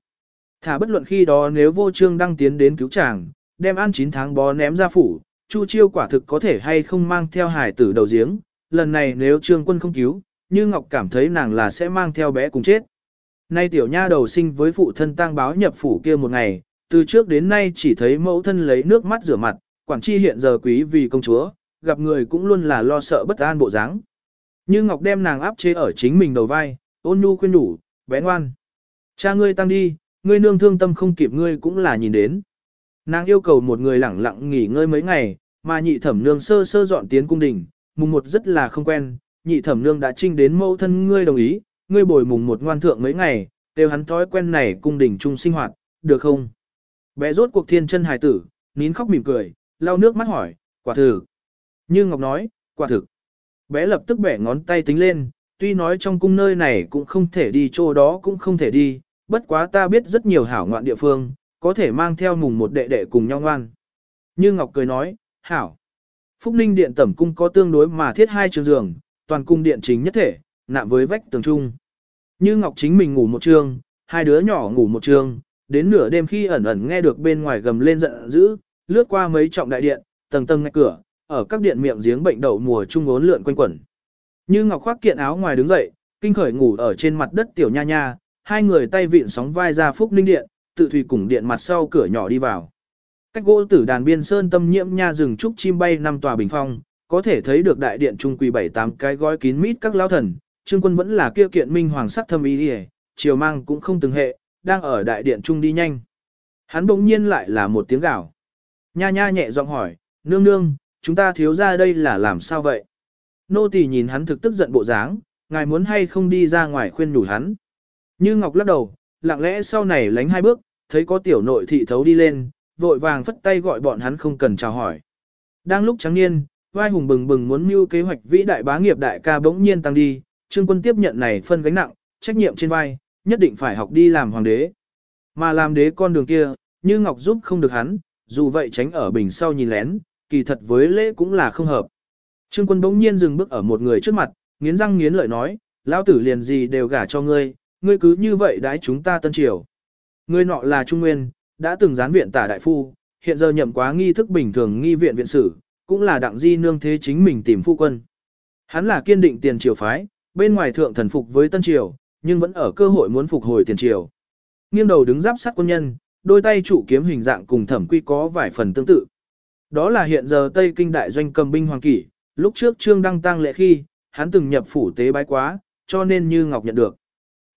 Thả bất luận khi đó nếu vô trương đăng tiến đến cứu chàng, đem An 9 tháng bó ném ra phủ, Chu Chiêu quả thực có thể hay không mang theo hải tử đầu giếng, lần này nếu trương quân không cứu, như Ngọc cảm thấy nàng là sẽ mang theo bé cùng chết. Nay tiểu nha đầu sinh với phụ thân tang báo nhập phủ kia một ngày, từ trước đến nay chỉ thấy mẫu thân lấy nước mắt rửa mặt, quản chi hiện giờ quý vì công chúa, gặp người cũng luôn là lo sợ bất an bộ dáng. Như Ngọc đem nàng áp chế ở chính mình đầu vai, ôn nhu khuyên nhủ, bé ngoan. Cha ngươi tăng đi, ngươi nương thương tâm không kịp ngươi cũng là nhìn đến. Nàng yêu cầu một người lẳng lặng nghỉ ngơi mấy ngày, mà nhị thẩm nương sơ sơ dọn tiến cung đình, mùng một rất là không quen, nhị thẩm nương đã trinh đến mẫu thân ngươi đồng ý, ngươi bồi mùng một ngoan thượng mấy ngày, đều hắn thói quen này cung đình chung sinh hoạt, được không? Bé rốt cuộc thiên chân hài tử, nín khóc mỉm cười, lau nước mắt hỏi, quả thực. Như Ngọc nói, quả thực. Bé lập tức bẻ ngón tay tính lên, tuy nói trong cung nơi này cũng không thể đi chỗ đó cũng không thể đi, bất quá ta biết rất nhiều hảo ngoạn địa phương, có thể mang theo mùng một đệ đệ cùng nhau ngoan. Như Ngọc cười nói, hảo. Phúc Ninh Điện tẩm cung có tương đối mà thiết hai trường giường, toàn cung điện chính nhất thể, nạm với vách tường trung. Như Ngọc chính mình ngủ một trường, hai đứa nhỏ ngủ một trường, đến nửa đêm khi ẩn ẩn nghe được bên ngoài gầm lên giận dữ, lướt qua mấy trọng đại điện, tầng tầng ngay cửa, ở các điện miệng giếng bệnh đậu mùa trung ốn lượn quanh quẩn. Như Ngọc khoác kiện áo ngoài đứng dậy, kinh khởi ngủ ở trên mặt đất tiểu nha nha, hai người tay vịn sóng vai ra Phúc Ninh Điện, tự thủy cùng điện mặt sau cửa nhỏ đi vào. Cách gỗ tử đàn biên sơn tâm nhiễm nha rừng trúc chim bay năm tòa bình phong, có thể thấy được đại điện trung quỳ bảy tám cái gói kín mít các lao thần, trương quân vẫn là kia kiện minh hoàng sắc thâm ý đi chiều mang cũng không từng hệ, đang ở đại điện trung đi nhanh. Hắn bỗng nhiên lại là một tiếng gào. Nha nha nhẹ giọng hỏi, nương nương, chúng ta thiếu ra đây là làm sao vậy? Nô tỳ nhìn hắn thực tức giận bộ dáng, ngài muốn hay không đi ra ngoài khuyên đủ hắn. Như Ngọc lắc đầu, lặng lẽ sau này lánh hai bước, thấy có tiểu nội thị thấu đi lên, vội vàng phất tay gọi bọn hắn không cần chào hỏi. Đang lúc trắng niên, vai hùng bừng bừng muốn mưu kế hoạch vĩ đại bá nghiệp đại ca bỗng nhiên tăng đi, trương quân tiếp nhận này phân gánh nặng, trách nhiệm trên vai, nhất định phải học đi làm hoàng đế. Mà làm đế con đường kia, như Ngọc giúp không được hắn, dù vậy tránh ở bình sau nhìn lén, kỳ thật với lễ cũng là không hợp. Trương quân bỗng nhiên dừng bước ở một người trước mặt, nghiến răng nghiến lợi nói, lão tử liền gì đều gả cho ngươi, ngươi cứ như vậy đãi chúng ta tân triều. Ngươi nọ là Trung Nguyên, đã từng gián viện tả đại phu, hiện giờ nhậm quá nghi thức bình thường nghi viện viện sử, cũng là đặng di nương thế chính mình tìm phu quân. Hắn là kiên định tiền triều phái, bên ngoài thượng thần phục với tân triều, nhưng vẫn ở cơ hội muốn phục hồi tiền triều. Nghiêng đầu đứng giáp sát quân nhân, đôi tay trụ kiếm hình dạng cùng thẩm quy có vài phần tương tự. Đó là hiện giờ Tây Kinh đại doanh cầm binh hoàng kỷ, lúc trước Trương Đăng Tăng lệ khi, hắn từng nhập phủ tế bái quá, cho nên như Ngọc nhận được.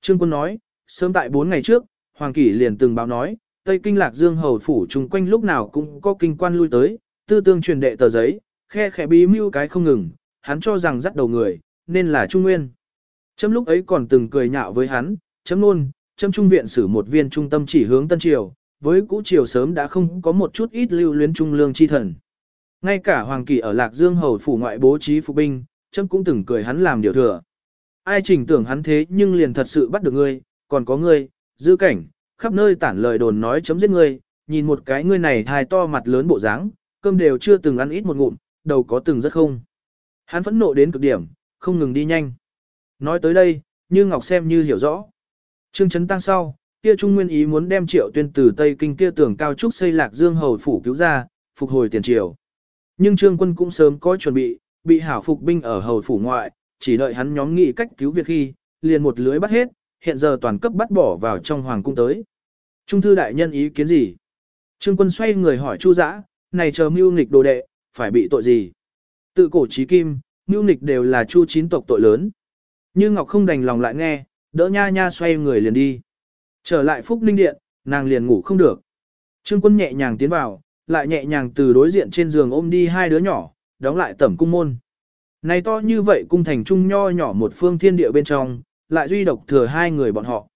Trương Quân nói, sớm tại 4 ngày trước, Hoàng Kỷ liền từng báo nói, Tây Kinh Lạc Dương hầu phủ chung quanh lúc nào cũng có kinh quan lui tới, tư tương truyền đệ tờ giấy, khe khẽ bí mưu cái không ngừng, hắn cho rằng dắt đầu người, nên là Trung Nguyên. Chấm lúc ấy còn từng cười nhạo với hắn, chấm nôn, chấm trung viện sử một viên trung tâm chỉ hướng Tân Triều, với cũ Triều sớm đã không có một chút ít lưu luyến trung lương chi thần. Ngay cả Hoàng Kỳ ở Lạc Dương hầu phủ ngoại bố trí phục binh, chấm cũng từng cười hắn làm điều thừa. Ai trình tưởng hắn thế nhưng liền thật sự bắt được ngươi, còn có ngươi, giữ cảnh, khắp nơi tản lời đồn nói chấm giết ngươi, nhìn một cái ngươi này thai to mặt lớn bộ dáng, cơm đều chưa từng ăn ít một ngụm, đầu có từng rất không. Hắn phẫn nộ đến cực điểm, không ngừng đi nhanh. Nói tới đây, như Ngọc xem như hiểu rõ. Trương Trấn Tăng sau, kia Trung Nguyên ý muốn đem triệu tuyên từ Tây Kinh kia tưởng cao trúc xây lạc dương hầu phủ cứu ra, phục hồi tiền triều. Nhưng Trương quân cũng sớm có chuẩn bị, bị hảo phục binh ở hầu phủ ngoại, chỉ đợi hắn nhóm nghị cách cứu việc khi, liền một lưới bắt hết, hiện giờ toàn cấp bắt bỏ vào trong hoàng cung tới. Trung thư đại nhân ý kiến gì? Trương quân xoay người hỏi Chu Dã, này chờ mưu nghịch đồ đệ, phải bị tội gì? Tự cổ trí kim, mưu nghịch đều là Chu chín tộc tội lớn. Như Ngọc không đành lòng lại nghe, đỡ nha nha xoay người liền đi. Trở lại Phúc Ninh Điện, nàng liền ngủ không được. Trương quân nhẹ nhàng tiến vào, lại nhẹ nhàng từ đối diện trên giường ôm đi hai đứa nhỏ, đóng lại tẩm cung môn. Này to như vậy cung thành trung nho nhỏ một phương thiên địa bên trong, lại duy độc thừa hai người bọn họ.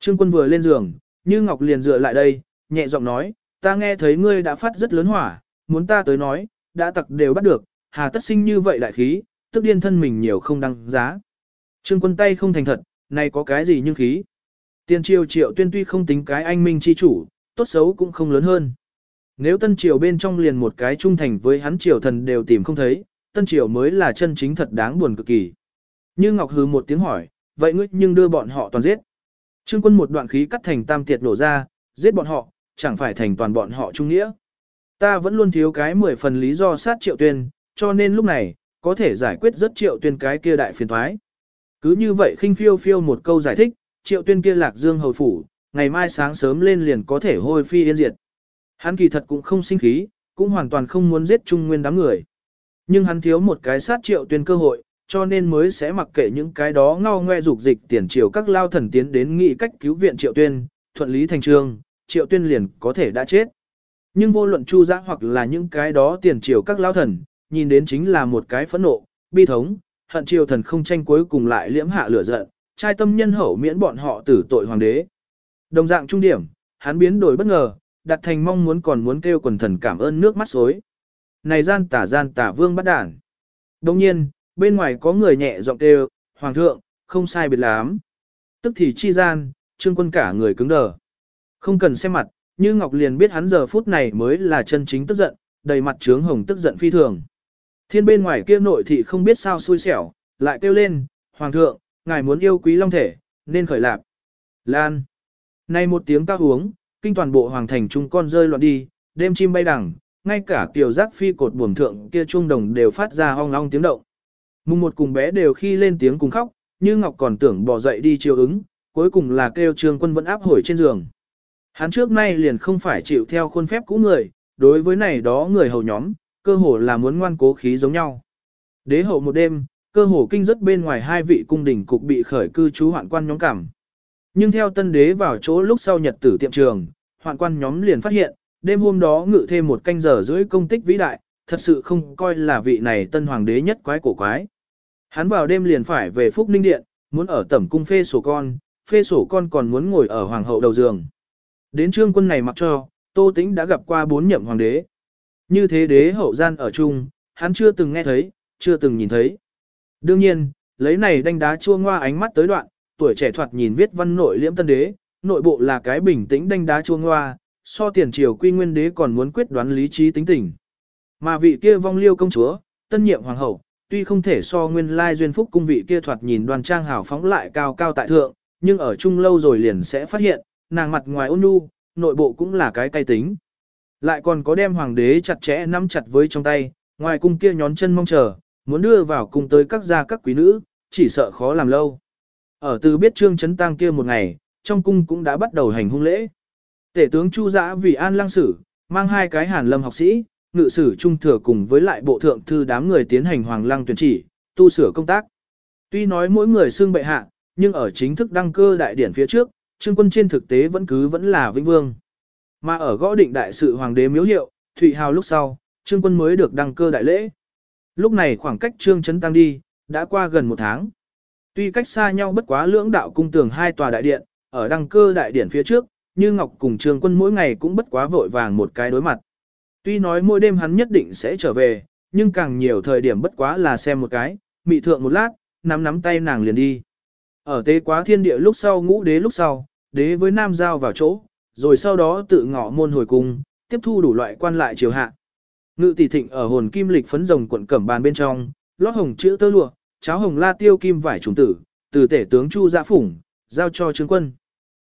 Trương quân vừa lên giường, như Ngọc liền dựa lại đây, nhẹ giọng nói, ta nghe thấy ngươi đã phát rất lớn hỏa, muốn ta tới nói, đã tặc đều bắt được, hà tất sinh như vậy đại khí, tức điên thân mình nhiều không đăng giá. Trương quân tay không thành thật, này có cái gì nhưng khí. Tiền triều triệu tuyên tuy không tính cái anh minh chi chủ, tốt xấu cũng không lớn hơn. Nếu tân triều bên trong liền một cái trung thành với hắn triều thần đều tìm không thấy, tân triều mới là chân chính thật đáng buồn cực kỳ. Như Ngọc hừ một tiếng hỏi, vậy ngươi nhưng đưa bọn họ toàn giết. Trương quân một đoạn khí cắt thành tam tiệt nổ ra, giết bọn họ, chẳng phải thành toàn bọn họ trung nghĩa. Ta vẫn luôn thiếu cái mười phần lý do sát triệu tuyên, cho nên lúc này, có thể giải quyết rất triệu tuyên cái kia đại phiền thoái. Cứ như vậy khinh phiêu phiêu một câu giải thích, triệu tuyên kia lạc dương hầu phủ, ngày mai sáng sớm lên liền có thể hôi phi yên diệt. Hắn kỳ thật cũng không sinh khí, cũng hoàn toàn không muốn giết trung nguyên đám người. Nhưng hắn thiếu một cái sát triệu tuyên cơ hội, cho nên mới sẽ mặc kệ những cái đó ngao ngoe dục dịch tiền triều các lao thần tiến đến nghị cách cứu viện triệu tuyên, thuận lý thành trương, triệu tuyên liền có thể đã chết. Nhưng vô luận chu giã hoặc là những cái đó tiền triều các lao thần, nhìn đến chính là một cái phẫn nộ, bi thống, hận triều thần không tranh cuối cùng lại liễm hạ lửa giận, trai tâm nhân hậu miễn bọn họ tử tội hoàng đế. Đồng dạng trung điểm, hắn biến đổi bất ngờ, đặt thành mong muốn còn muốn kêu quần thần cảm ơn nước mắt xối. Này gian tả gian tả vương bắt đản. Đồng nhiên, bên ngoài có người nhẹ giọng kêu, Hoàng thượng, không sai biệt lắm. Tức thì chi gian, trương quân cả người cứng đờ. Không cần xem mặt, như Ngọc liền biết hắn giờ phút này mới là chân chính tức giận, đầy mặt trướng hồng tức giận phi thường. Thiên bên ngoài kia nội thị không biết sao xui xẻo, lại kêu lên, Hoàng thượng, ngài muốn yêu quý long thể, nên khởi lạp. Lan. Nay một tiếng cao uống, kinh toàn bộ hoàng thành chúng con rơi loạn đi, đêm chim bay đằng, ngay cả tiểu giác phi cột buồm thượng kia trung đồng đều phát ra ong ong tiếng động. Mùng một cùng bé đều khi lên tiếng cùng khóc, như Ngọc còn tưởng bỏ dậy đi chiều ứng, cuối cùng là kêu trương quân vẫn áp hồi trên giường. Hắn trước nay liền không phải chịu theo khuôn phép cũ người, đối với này đó người hầu nhóm, cơ hồ là muốn ngoan cố khí giống nhau. Đế hậu một đêm, cơ hồ kinh rất bên ngoài hai vị cung đình cục bị khởi cư trú hoạn quan nhóm cảm. Nhưng theo tân đế vào chỗ lúc sau nhật tử tiệm trường, hoạn quan nhóm liền phát hiện, đêm hôm đó ngự thêm một canh giờ rưỡi công tích vĩ đại, thật sự không coi là vị này tân hoàng đế nhất quái cổ quái. Hắn vào đêm liền phải về Phúc Ninh Điện, muốn ở tẩm cung phê sổ con, phê sổ con còn muốn ngồi ở hoàng hậu đầu giường. Đến trương quân này mặc cho, Tô Tĩnh đã gặp qua bốn nhậm hoàng đế. Như thế đế hậu gian ở chung, hắn chưa từng nghe thấy, chưa từng nhìn thấy. Đương nhiên, lấy này đánh đá chua ngoa ánh mắt tới đoạn, tuổi trẻ thoạt nhìn viết văn nội liễm tân đế, nội bộ là cái bình tĩnh đánh đá chua ngoa, so tiền triều quy nguyên đế còn muốn quyết đoán lý trí tính tình. Mà vị kia vong liêu công chúa, tân nhiệm hoàng hậu, tuy không thể so nguyên lai duyên phúc cung vị kia thoạt nhìn đoan trang hào phóng lại cao cao tại thượng, nhưng ở chung lâu rồi liền sẽ phát hiện, nàng mặt ngoài ôn nhu, nội bộ cũng là cái cay tính. Lại còn có đem hoàng đế chặt chẽ nắm chặt với trong tay, ngoài cung kia nhón chân mong chờ, muốn đưa vào cung tới các gia các quý nữ, chỉ sợ khó làm lâu. Ở từ biết trương chấn tang kia một ngày, trong cung cũng đã bắt đầu hành hung lễ. Tể tướng Chu Dã vì an lăng sử, mang hai cái hàn lâm học sĩ, ngự sử trung thừa cùng với lại bộ thượng thư đám người tiến hành hoàng lăng tuyển chỉ, tu sửa công tác. Tuy nói mỗi người xương bệ hạ, nhưng ở chính thức đăng cơ đại điển phía trước, trương quân trên thực tế vẫn cứ vẫn là vĩnh vương. Mà ở gõ định đại sự hoàng đế miếu hiệu, Thụy Hào lúc sau, trương quân mới được đăng cơ đại lễ. Lúc này khoảng cách trương chấn tăng đi, đã qua gần một tháng. Tuy cách xa nhau bất quá lưỡng đạo cung tường hai tòa đại điện, ở đăng cơ đại điện phía trước, như Ngọc cùng trương quân mỗi ngày cũng bất quá vội vàng một cái đối mặt. Tuy nói mỗi đêm hắn nhất định sẽ trở về, nhưng càng nhiều thời điểm bất quá là xem một cái, mị thượng một lát, nắm nắm tay nàng liền đi. Ở tế quá thiên địa lúc sau ngũ đế lúc sau, đế với nam giao vào chỗ, rồi sau đó tự ngọ môn hồi cung, tiếp thu đủ loại quan lại triều hạ. Ngự tỷ thịnh ở hồn kim lịch phấn rồng quận cẩm bàn bên trong, lót hồng chữ tơ lụa, cháo hồng la tiêu kim vải trùng tử, từ tể tướng Chu Dạ Phủng, giao cho Trương Quân.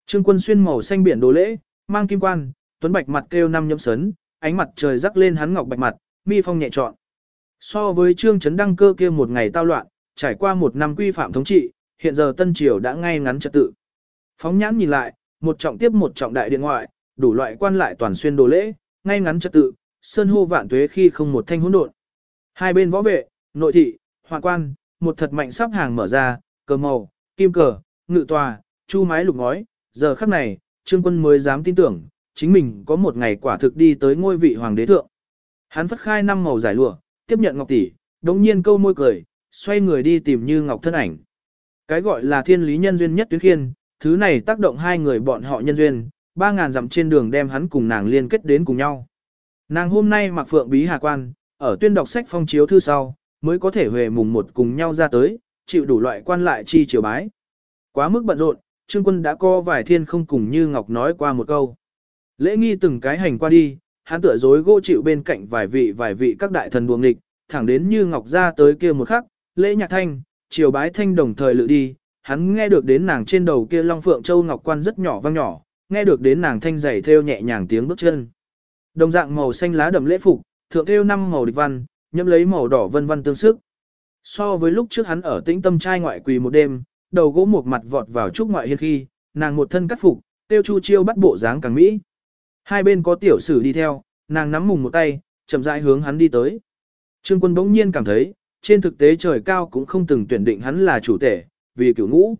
Trương Quân xuyên màu xanh biển đồ lễ, mang kim quan, tuấn bạch mặt kêu năm nhâm sấn, ánh mặt trời rắc lên hắn ngọc bạch mặt, mi phong nhẹ trọn. So với Trương Chấn đăng cơ kia một ngày tao loạn, trải qua một năm quy phạm thống trị, hiện giờ Tân Triều đã ngay ngắn trật tự. Phóng nhãn nhìn lại, một trọng tiếp một trọng đại điện ngoại, đủ loại quan lại toàn xuyên đồ lễ, ngay ngắn trật tự, sơn hô vạn tuế khi không một thanh hỗn độn. Hai bên võ vệ, nội thị, hoàng quan, một thật mạnh sắp hàng mở ra, cờ màu, kim cờ, ngự tòa, chu mái lục ngói, giờ khắc này, trương quân mới dám tin tưởng, chính mình có một ngày quả thực đi tới ngôi vị hoàng đế thượng. Hắn phất khai năm màu giải lụa, tiếp nhận ngọc tỷ, đống nhiên câu môi cười, xoay người đi tìm như ngọc thân ảnh. Cái gọi là thiên lý nhân duyên nhất tuyến khiên, thứ này tác động hai người bọn họ nhân duyên, ba ngàn dặm trên đường đem hắn cùng nàng liên kết đến cùng nhau. Nàng hôm nay mặc phượng bí hà quan, ở tuyên đọc sách phong chiếu thư sau, mới có thể về mùng một cùng nhau ra tới, chịu đủ loại quan lại chi triều bái. Quá mức bận rộn, Trương Quân đã co vài thiên không cùng Như Ngọc nói qua một câu. Lễ nghi từng cái hành qua đi, hắn tựa dối gỗ chịu bên cạnh vài vị vài vị các đại thần buồng nghịch, thẳng đến Như Ngọc ra tới kia một khắc, lễ nhạc thanh, triều bái thanh đồng thời lự đi, hắn nghe được đến nàng trên đầu kia long phượng châu ngọc quan rất nhỏ vang nhỏ, nghe được đến nàng thanh giày theo nhẹ nhàng tiếng bước chân. Đồng dạng màu xanh lá đậm lễ phục, thượng theo năm màu địch văn, nhâm lấy màu đỏ vân vân tương sức. So với lúc trước hắn ở tĩnh tâm trai ngoại quỳ một đêm, đầu gỗ một mặt vọt vào trúc ngoại hiên khi, nàng một thân cắt phục, tiêu chu chiêu bắt bộ dáng càng mỹ. Hai bên có tiểu sử đi theo, nàng nắm mùng một tay, chậm rãi hướng hắn đi tới. Trương quân bỗng nhiên cảm thấy, trên thực tế trời cao cũng không từng tuyển định hắn là chủ tể, vì cửu ngũ.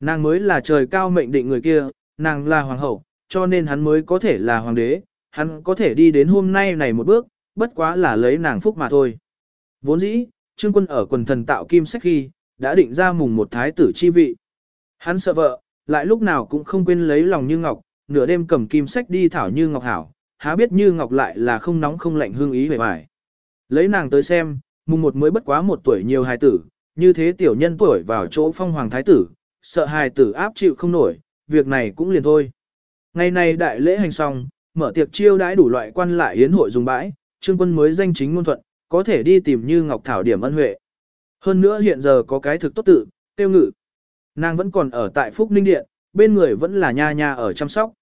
Nàng mới là trời cao mệnh định người kia, nàng là hoàng hậu, cho nên hắn mới có thể là hoàng đế, hắn có thể đi đến hôm nay này một bước, bất quá là lấy nàng phúc mà thôi. Vốn dĩ, trương quân ở quần thần tạo kim sách khi, đã định ra mùng một thái tử chi vị. Hắn sợ vợ, lại lúc nào cũng không quên lấy lòng như ngọc, nửa đêm cầm kim sách đi thảo như ngọc hảo, há biết như ngọc lại là không nóng không lạnh hương ý vẻ vải. Lấy nàng tới xem, mùng một mới bất quá một tuổi nhiều hài tử, như thế tiểu nhân tuổi vào chỗ phong hoàng thái tử, sợ hài tử áp chịu không nổi, việc này cũng liền thôi. Ngày này đại lễ hành xong, mở tiệc chiêu đãi đủ loại quan lại yến hội dùng bãi, trương quân mới danh chính ngôn thuận, có thể đi tìm như ngọc thảo điểm ân huệ. Hơn nữa hiện giờ có cái thực tốt tự, tiêu ngự. Nàng vẫn còn ở tại Phúc Ninh Điện, bên người vẫn là nha nha ở chăm sóc.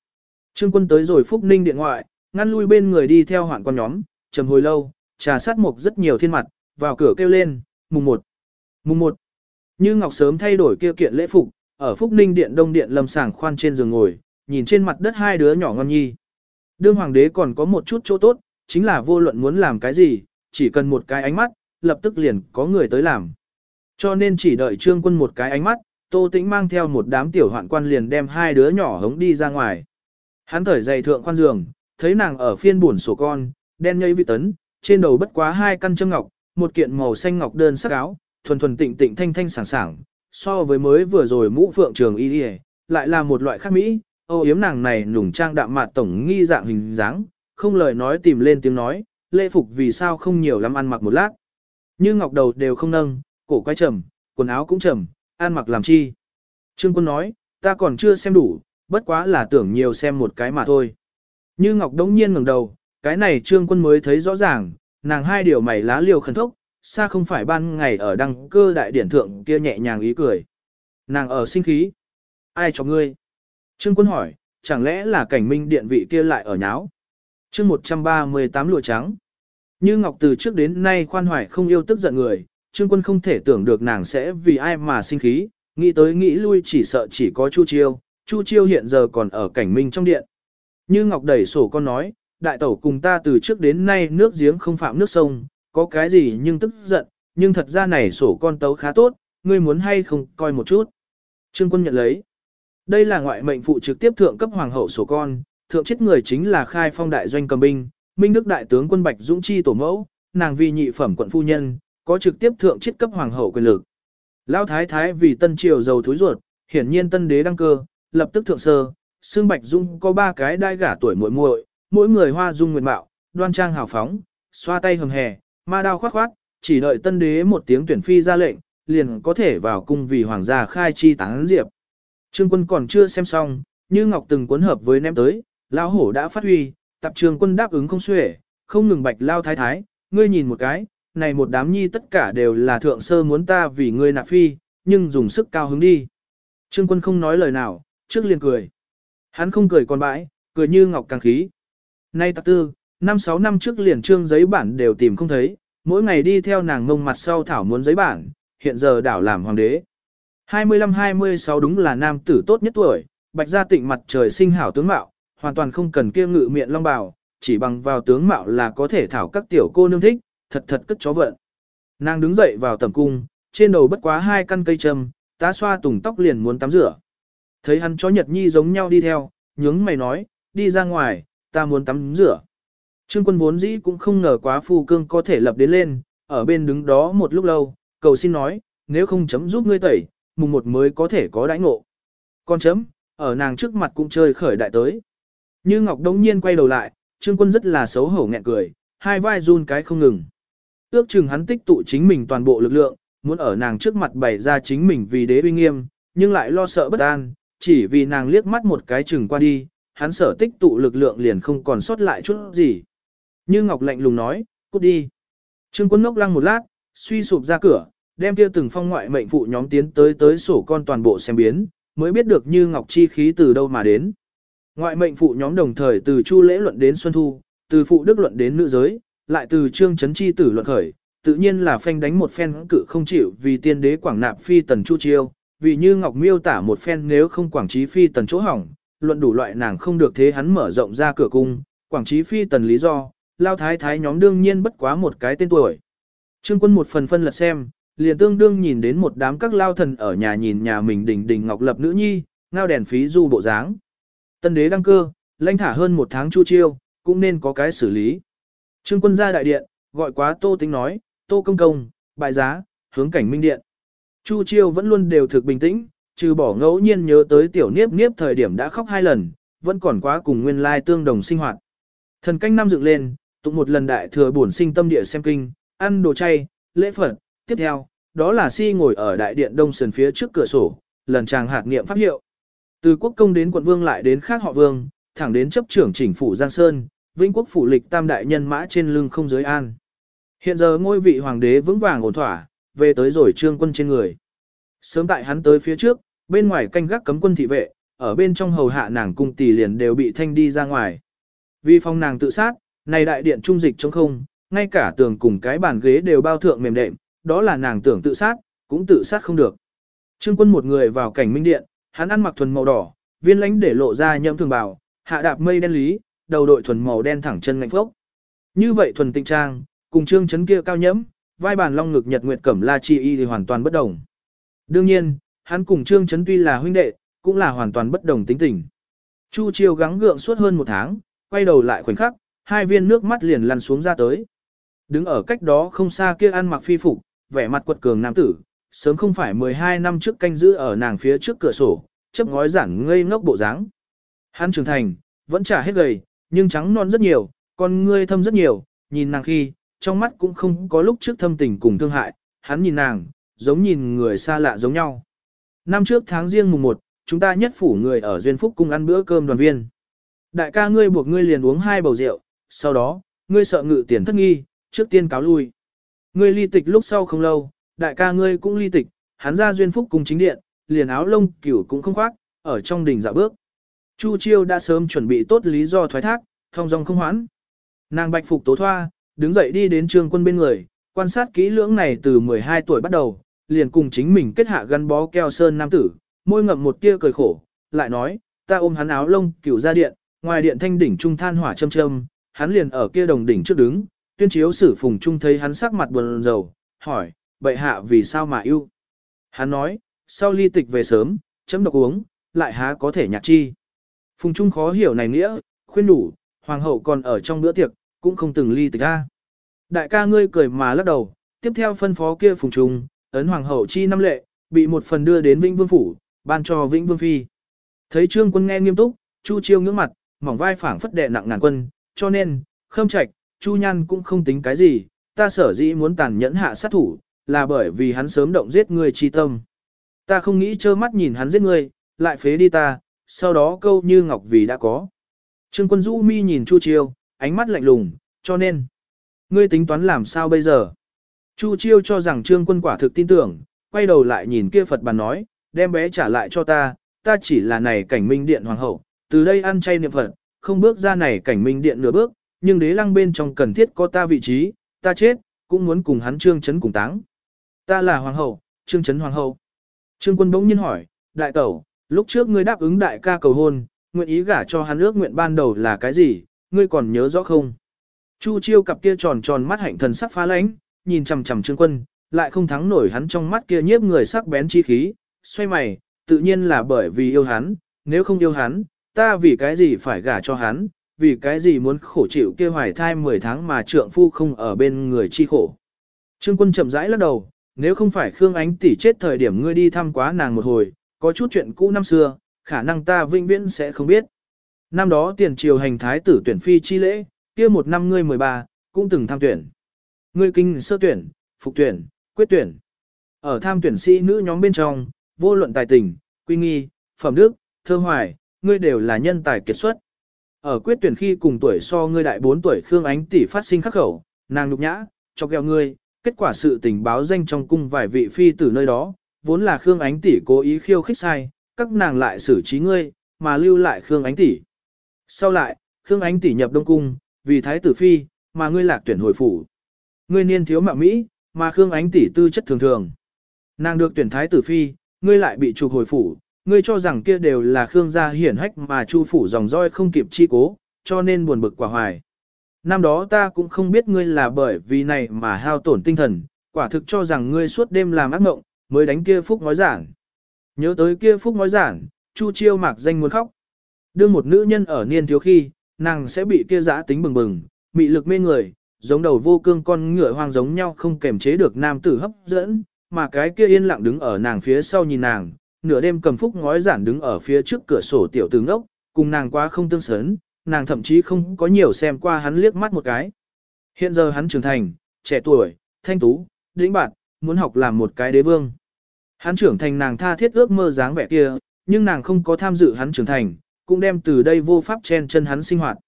Trương quân tới rồi Phúc Ninh Điện ngoại, ngăn lui bên người đi theo hoạn con nhóm, trầm hồi lâu, trà sát mục rất nhiều thiên mặt, vào cửa kêu lên, mùng một Mùng 1. Như Ngọc sớm thay đổi kia kiện lễ phục, ở Phúc Ninh Điện Đông Điện lâm Sảng khoan trên giường ngồi, nhìn trên mặt đất hai đứa nhỏ ngon nhi. Đương hoàng đế còn có một chút chỗ tốt, chính là vô luận muốn làm cái gì, chỉ cần một cái ánh mắt, lập tức liền có người tới làm. Cho nên chỉ đợi trương quân một cái ánh mắt, Tô Tĩnh mang theo một đám tiểu hoạn quan liền đem hai đứa nhỏ hống đi ra ngoài. Hắn thở dày thượng khoan giường, thấy nàng ở phiên buồn sổ con, đen nhây vị tấn, trên đầu bất quá hai căn châm ngọc, một kiện màu xanh ngọc đơn sắc áo, thuần thuần tịnh tịnh thanh thanh sảng sảng, so với mới vừa rồi mũ phượng trường y đi lại là một loại khác mỹ, ô yếm nàng này nùng trang đạm mạt tổng nghi dạng hình dáng, không lời nói tìm lên tiếng nói, lễ phục vì sao không nhiều lắm ăn mặc một lát. Như ngọc đầu đều không nâng, cổ quay trầm, quần áo cũng trầm, ăn mặc làm chi. Trương quân nói, ta còn chưa xem đủ, bất quá là tưởng nhiều xem một cái mà thôi. Như ngọc đống nhiên ngẩng đầu, cái này trương quân mới thấy rõ ràng, nàng hai điều mày lá liều khẩn thốc, xa không phải ban ngày ở đăng cơ đại điển thượng kia nhẹ nhàng ý cười. Nàng ở sinh khí. Ai cho ngươi? Trương quân hỏi, chẳng lẽ là cảnh minh điện vị kia lại ở nháo? chương 138 lụa trắng. Như Ngọc từ trước đến nay khoan hoài không yêu tức giận người, Trương quân không thể tưởng được nàng sẽ vì ai mà sinh khí, nghĩ tới nghĩ lui chỉ sợ chỉ có Chu Chiêu, Chu Chiêu hiện giờ còn ở cảnh minh trong điện. Như Ngọc đẩy sổ con nói, đại tẩu cùng ta từ trước đến nay nước giếng không phạm nước sông, có cái gì nhưng tức giận, nhưng thật ra này sổ con tấu khá tốt, ngươi muốn hay không coi một chút. Trương quân nhận lấy. Đây là ngoại mệnh phụ trực tiếp thượng cấp hoàng hậu sổ con, thượng chết người chính là khai phong đại doanh cầm binh, minh đức đại tướng quân Bạch Dũng Chi tổ mẫu, nàng vì nhị phẩm quận phu nhân, có trực tiếp thượng chết cấp hoàng hậu quyền lực. Lão thái thái vì tân triều giàu thúi ruột, hiển nhiên tân đế đăng cơ, lập tức thượng sơ, xương Bạch Dung có ba cái đai gả tuổi muội muội, mỗi người hoa dung nguyệt mạo, đoan trang hào phóng, xoa tay hầm hè, ma đao khoát khoát, chỉ đợi tân đế một tiếng tuyển phi ra lệnh, liền có thể vào cung vì hoàng gia khai chi tán diệp. Trương quân còn chưa xem xong, như ngọc từng cuốn hợp với ném tới, lao hổ đã phát huy, tập trường quân đáp ứng không xuể, không ngừng bạch lao thái thái, ngươi nhìn một cái, này một đám nhi tất cả đều là thượng sơ muốn ta vì ngươi nạp phi, nhưng dùng sức cao hứng đi. Trương quân không nói lời nào, trước liền cười. Hắn không cười còn bãi, cười như ngọc càng khí. Nay tạc tư, năm sáu năm trước liền trương giấy bản đều tìm không thấy, mỗi ngày đi theo nàng ngông mặt sau thảo muốn giấy bản, hiện giờ đảo làm hoàng đế. 25-26 đúng là nam tử tốt nhất tuổi, bạch gia tịnh mặt trời sinh hảo tướng mạo, hoàn toàn không cần kia ngự miệng long bào, chỉ bằng vào tướng mạo là có thể thảo các tiểu cô nương thích, thật thật cất chó vận. Nàng đứng dậy vào tầm cung, trên đầu bất quá hai căn cây châm, tá xoa tùng tóc liền muốn tắm rửa. Thấy hắn chó nhật nhi giống nhau đi theo, nhướng mày nói, đi ra ngoài, ta muốn tắm rửa. Trương quân vốn dĩ cũng không ngờ quá phu cương có thể lập đến lên, ở bên đứng đó một lúc lâu, cầu xin nói, nếu không chấm giúp ngươi tẩy, mùng một mới có thể có đãi ngộ. Con chấm, ở nàng trước mặt cũng chơi khởi đại tới. Như Ngọc đông nhiên quay đầu lại, Trương quân rất là xấu hổ nghẹn cười, hai vai run cái không ngừng. Ước chừng hắn tích tụ chính mình toàn bộ lực lượng, muốn ở nàng trước mặt bày ra chính mình vì đế uy nghiêm, nhưng lại lo sợ bất an, chỉ vì nàng liếc mắt một cái chừng qua đi, hắn sở tích tụ lực lượng liền không còn sót lại chút gì. Như Ngọc lạnh lùng nói, cút đi. Trương quân ngốc lăng một lát, suy sụp ra cửa, đem kia từng phong ngoại mệnh phụ nhóm tiến tới tới sổ con toàn bộ xem biến, mới biết được Như Ngọc chi khí từ đâu mà đến. Ngoại mệnh phụ nhóm đồng thời từ Chu lễ luận đến Xuân Thu, từ phụ đức luận đến nữ giới, lại từ trương chấn chi tử luận khởi, tự nhiên là phanh đánh một phen cự không chịu vì tiên đế quảng nạp phi tần chu chiêu, vì như Ngọc miêu tả một phen nếu không quảng trí phi tần chỗ hỏng, luận đủ loại nàng không được thế hắn mở rộng ra cửa cung, quảng trí phi tần lý do, lao thái thái nhóm đương nhiên bất quá một cái tên tuổi. Trương quân một phần phân lật xem, liền tương đương nhìn đến một đám các lao thần ở nhà nhìn nhà mình đỉnh đỉnh ngọc lập nữ nhi, ngao đèn phí du bộ dáng. Tân đế đăng cơ, lãnh thả hơn một tháng chu chiêu, cũng nên có cái xử lý. Trương quân ra đại điện, gọi quá tô tính nói, tô công công, bại giá, hướng cảnh minh điện. Chu chiêu vẫn luôn đều thực bình tĩnh, trừ bỏ ngẫu nhiên nhớ tới tiểu niếp niếp thời điểm đã khóc hai lần, vẫn còn quá cùng nguyên lai tương đồng sinh hoạt. Thần canh năm dựng lên, tụng một lần đại thừa bổn sinh tâm địa xem kinh, ăn đồ chay, lễ Phật, tiếp theo, đó là si ngồi ở đại điện đông sườn phía trước cửa sổ, lần chàng hạt nghiệm pháp hiệu. Từ quốc công đến quận vương lại đến khác họ vương, thẳng đến chấp trưởng chỉnh phủ Giang Sơn, vĩnh quốc phủ lịch tam đại nhân mã trên lưng không giới an. Hiện giờ ngôi vị hoàng đế vững vàng ổn thỏa, về tới rồi trương quân trên người. Sớm tại hắn tới phía trước, bên ngoài canh gác cấm quân thị vệ, ở bên trong hầu hạ nàng cung tỷ liền đều bị thanh đi ra ngoài. Vì phong nàng tự sát, này đại điện trung dịch trong không, ngay cả tường cùng cái bàn ghế đều bao thượng mềm đệm, đó là nàng tưởng tự sát, cũng tự sát không được. Trương quân một người vào cảnh minh điện, hắn ăn mặc thuần màu đỏ, viên lãnh để lộ ra nhậm thường bào, hạ đạp mây đen lý, đầu đội thuần màu đen thẳng chân ngạnh phốc. Như vậy thuần tịnh trang, cùng trương chấn kia cao nhẫm, vai bàn long ngực nhật nguyệt cẩm la chi y thì hoàn toàn bất đồng. Đương nhiên, hắn cùng trương chấn tuy là huynh đệ, cũng là hoàn toàn bất đồng tính tình. Chu Chiêu gắng gượng suốt hơn một tháng, quay đầu lại khoảnh khắc, hai viên nước mắt liền lăn xuống ra tới. Đứng ở cách đó không xa kia ăn mặc phi phục, vẻ mặt quật cường nam tử, sớm không phải 12 năm trước canh giữ ở nàng phía trước cửa sổ, chấp ngói giản ngây ngốc bộ dáng. Hắn trưởng thành, vẫn trả hết gầy, nhưng trắng non rất nhiều, con ngươi thâm rất nhiều, nhìn nàng khi, trong mắt cũng không có lúc trước thâm tình cùng thương hại, hắn nhìn nàng, giống nhìn người xa lạ giống nhau. Năm trước tháng riêng mùng 1, chúng ta nhất phủ người ở Duyên Phúc cung ăn bữa cơm đoàn viên. Đại ca ngươi buộc ngươi liền uống hai bầu rượu, sau đó, ngươi sợ ngự tiền thất nghi, trước tiên cáo lui. Ngươi ly tịch lúc sau không lâu, đại ca ngươi cũng ly tịch, hắn ra Duyên Phúc cung chính điện, liền áo lông cửu cũng không khoác, ở trong đình dạo bước. Chu Chiêu đã sớm chuẩn bị tốt lý do thoái thác, thông dong không hoãn. Nàng bạch phục tố thoa, đứng dậy đi đến trường quân bên người, quan sát kỹ lưỡng này từ 12 tuổi bắt đầu, liền cùng chính mình kết hạ gắn bó keo sơn nam tử, môi ngậm một tia cười khổ, lại nói, ta ôm hắn áo lông cửu ra điện, ngoài điện thanh đỉnh trung than hỏa châm châm, hắn liền ở kia đồng đỉnh trước đứng, tuyên chiếu sử phùng trung thấy hắn sắc mặt buồn rầu, hỏi, bệ hạ vì sao mà yêu? Hắn nói, sau ly tịch về sớm, chấm độc uống, lại há có thể nhạc chi. Phùng trung khó hiểu này nghĩa, khuyên đủ, hoàng hậu còn ở trong bữa tiệc, cũng không từng ly tịch ra. Đại ca ngươi cười mà lắc đầu, tiếp theo phân phó kia phùng trung, ấn hoàng hậu chi năm lệ, bị một phần đưa đến Vĩnh Vương Phủ, ban cho Vĩnh Vương Phi. Thấy trương quân nghe nghiêm túc, Chu Chiêu ngưỡng mặt, mỏng vai phảng phất đệ nặng ngàn quân, cho nên, khâm trạch, Chu Nhan cũng không tính cái gì, ta sở dĩ muốn tàn nhẫn hạ sát thủ, là bởi vì hắn sớm động giết người chi tâm. Ta không nghĩ trơ mắt nhìn hắn giết người, lại phế đi ta, sau đó câu như ngọc vì đã có. Trương quân du mi nhìn Chu Chiêu, ánh mắt lạnh lùng, cho nên, ngươi tính toán làm sao bây giờ? Chu Chiêu cho rằng Trương quân quả thực tin tưởng, quay đầu lại nhìn kia Phật bàn nói, đem bé trả lại cho ta, ta chỉ là này cảnh minh điện hoàng hậu, từ đây ăn chay niệm Phật, không bước ra này cảnh minh điện nửa bước, nhưng đế lăng bên trong cần thiết có ta vị trí, ta chết, cũng muốn cùng hắn trương chấn cùng táng. Ta là hoàng hậu, trương chấn hoàng hậu. Trương quân bỗng nhiên hỏi, đại tẩu, lúc trước ngươi đáp ứng đại ca cầu hôn, nguyện ý gả cho hắn ước nguyện ban đầu là cái gì, ngươi còn nhớ rõ không? Chu chiêu cặp kia tròn tròn mắt hạnh thần sắc phá lãnh, nhìn chằm chằm trương quân, lại không thắng nổi hắn trong mắt kia nhiếp người sắc bén chi khí, xoay mày, tự nhiên là bởi vì yêu hắn, nếu không yêu hắn, ta vì cái gì phải gả cho hắn, vì cái gì muốn khổ chịu kia hoài thai 10 tháng mà trượng phu không ở bên người chi khổ. Trương quân chậm rãi lắc đầu, nếu không phải Khương Ánh tỷ chết thời điểm ngươi đi thăm quá nàng một hồi, có chút chuyện cũ năm xưa, khả năng ta vĩnh viễn sẽ không biết. Năm đó tiền triều hành thái tử tuyển phi chi lễ, kia một năm ngươi 13, cũng từng tham tuyển. Ngươi kinh sơ tuyển, phục tuyển, quyết tuyển. Ở tham tuyển sĩ nữ nhóm bên trong, vô luận tài tình, quy nghi, phẩm đức, thơ hoài, ngươi đều là nhân tài kiệt xuất. Ở quyết tuyển khi cùng tuổi so ngươi đại 4 tuổi Khương Ánh tỷ phát sinh khắc khẩu, nàng nhục nhã, cho ghẹo ngươi, kết quả sự tình báo danh trong cung vài vị phi tử nơi đó, vốn là Khương Ánh tỷ cố ý khiêu khích sai, các nàng lại xử trí ngươi, mà lưu lại Khương Ánh tỷ. Sau lại, Khương Ánh tỷ nhập Đông cung, vì thái tử phi, mà ngươi lạc tuyển hồi phủ. Ngươi niên thiếu mạo mỹ, mà Khương Ánh tỷ tư chất thường thường. Nàng được tuyển thái tử phi, ngươi lại bị trục hồi phủ, ngươi cho rằng kia đều là Khương gia hiển hách mà Chu phủ dòng roi không kịp chi cố, cho nên buồn bực quả hoài. Năm đó ta cũng không biết ngươi là bởi vì này mà hao tổn tinh thần, quả thực cho rằng ngươi suốt đêm làm ác mộng, mới đánh kia phúc nói giản. Nhớ tới kia phúc nói giản, Chu chiêu mạc danh muốn khóc. Đưa một nữ nhân ở niên thiếu khi, nàng sẽ bị kia giã tính bừng bừng, mị lực mê người, giống đầu vô cương con ngựa hoang giống nhau không kềm chế được nam tử hấp dẫn, mà cái kia yên lặng đứng ở nàng phía sau nhìn nàng, nửa đêm cầm phúc ngói giản đứng ở phía trước cửa sổ tiểu tử ngốc, cùng nàng quá không tương sớn, nàng thậm chí không có nhiều xem qua hắn liếc mắt một cái. Hiện giờ hắn trưởng thành, trẻ tuổi, thanh tú, đĩnh bạn, muốn học làm một cái đế vương. Hắn trưởng thành nàng tha thiết ước mơ dáng vẻ kia, nhưng nàng không có tham dự hắn trưởng thành, cũng đem từ đây vô pháp chen chân hắn sinh hoạt.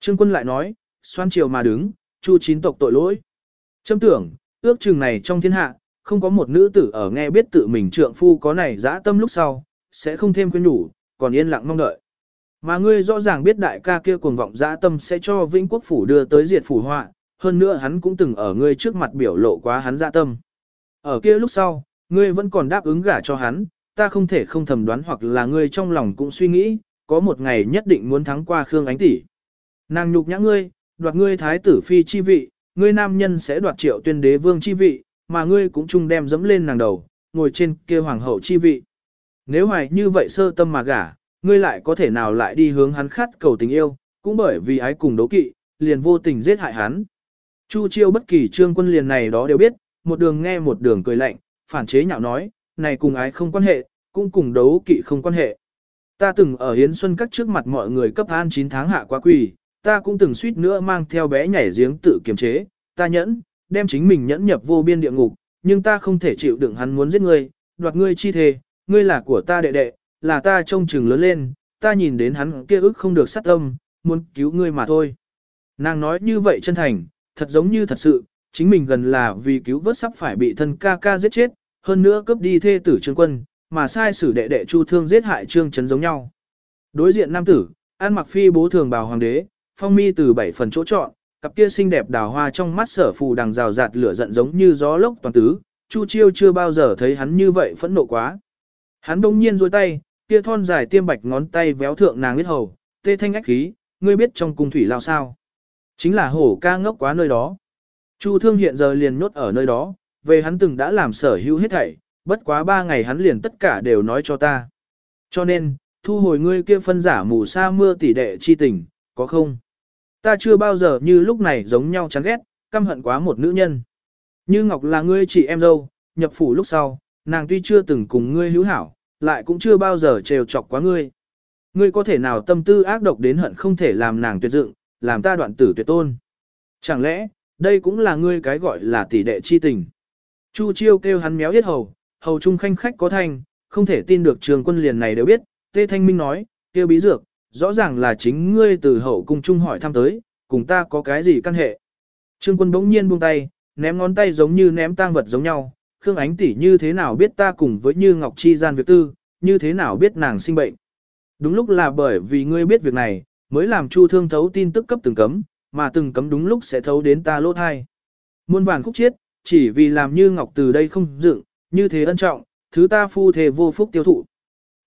Trương quân lại nói, xoan chiều mà đứng, chu chín tộc tội lỗi. Châm tưởng, ước chừng này trong thiên hạ, không có một nữ tử ở nghe biết tự mình trượng phu có này dã tâm lúc sau, sẽ không thêm khuyên nhủ, còn yên lặng mong đợi. Mà ngươi rõ ràng biết đại ca kia cuồng vọng dã tâm sẽ cho Vĩnh Quốc phủ đưa tới diệt phủ họa, hơn nữa hắn cũng từng ở ngươi trước mặt biểu lộ quá hắn dã tâm. Ở kia lúc sau, ngươi vẫn còn đáp ứng gả cho hắn, ta không thể không thầm đoán hoặc là ngươi trong lòng cũng suy nghĩ, có một ngày nhất định muốn thắng qua Khương Ánh tỷ. Nàng nhục nhã ngươi, đoạt ngươi thái tử phi chi vị, ngươi nam nhân sẽ đoạt triệu tuyên đế vương chi vị, mà ngươi cũng chung đem dẫm lên nàng đầu, ngồi trên kia hoàng hậu chi vị. Nếu hoài như vậy sơ tâm mà gả, ngươi lại có thể nào lại đi hướng hắn khát cầu tình yêu, cũng bởi vì ái cùng đấu kỵ, liền vô tình giết hại hắn. Chu chiêu bất kỳ trương quân liền này đó đều biết, một đường nghe một đường cười lạnh, phản chế nhạo nói, này cùng ái không quan hệ, cũng cùng đấu kỵ không quan hệ. Ta từng ở Hiến Xuân các trước mặt mọi người cấp an 9 tháng hạ quá quỳ, ta cũng từng suýt nữa mang theo bé nhảy giếng tự kiềm chế, ta nhẫn, đem chính mình nhẫn nhập vô biên địa ngục, nhưng ta không thể chịu đựng hắn muốn giết ngươi, đoạt ngươi chi thề, ngươi là của ta đệ đệ, là ta trông chừng lớn lên, ta nhìn đến hắn kia ức không được sát tâm, muốn cứu ngươi mà thôi. Nàng nói như vậy chân thành, thật giống như thật sự, chính mình gần là vì cứu vớt sắp phải bị thân ca ca giết chết, hơn nữa cướp đi thê tử trương quân, mà sai sử đệ đệ chu thương giết hại trương chấn giống nhau. Đối diện nam tử, an mặc phi bố thường bào hoàng đế, phong mi từ bảy phần chỗ chọn, cặp kia xinh đẹp đào hoa trong mắt sở phù đằng rào rạt lửa giận giống như gió lốc toàn tứ, chu chiêu chưa bao giờ thấy hắn như vậy phẫn nộ quá. Hắn đông nhiên dôi tay, kia thon dài tiêm bạch ngón tay véo thượng nàng huyết hầu, tê thanh ách khí, ngươi biết trong cung thủy lao sao. Chính là hổ ca ngốc quá nơi đó. Chu thương hiện giờ liền nhốt ở nơi đó, về hắn từng đã làm sở hữu hết thảy, bất quá ba ngày hắn liền tất cả đều nói cho ta. Cho nên, thu hồi ngươi kia phân giả mù sa mưa tỷ đệ chi tình, có không? Ta chưa bao giờ như lúc này giống nhau chán ghét, căm hận quá một nữ nhân. Như Ngọc là ngươi chị em dâu, nhập phủ lúc sau, nàng tuy chưa từng cùng ngươi hữu hảo, lại cũng chưa bao giờ trêu chọc quá ngươi. Ngươi có thể nào tâm tư ác độc đến hận không thể làm nàng tuyệt dựng, làm ta đoạn tử tuyệt tôn. Chẳng lẽ, đây cũng là ngươi cái gọi là tỷ đệ chi tình. Chu chiêu kêu hắn méo yết hầu, hầu trung khanh khách có thành, không thể tin được trường quân liền này đều biết, tê thanh minh nói, kêu bí dược, rõ ràng là chính ngươi từ hậu cung trung hỏi thăm tới, cùng ta có cái gì căn hệ. Trương quân bỗng nhiên buông tay, ném ngón tay giống như ném tang vật giống nhau, Khương Ánh tỷ như thế nào biết ta cùng với Như Ngọc Chi gian việc tư, như thế nào biết nàng sinh bệnh. Đúng lúc là bởi vì ngươi biết việc này, mới làm Chu Thương thấu tin tức cấp từng cấm, mà từng cấm đúng lúc sẽ thấu đến ta lỗ thai. Muôn vàn khúc chiết, chỉ vì làm Như Ngọc từ đây không dựng, như thế ân trọng, thứ ta phu thề vô phúc tiêu thụ.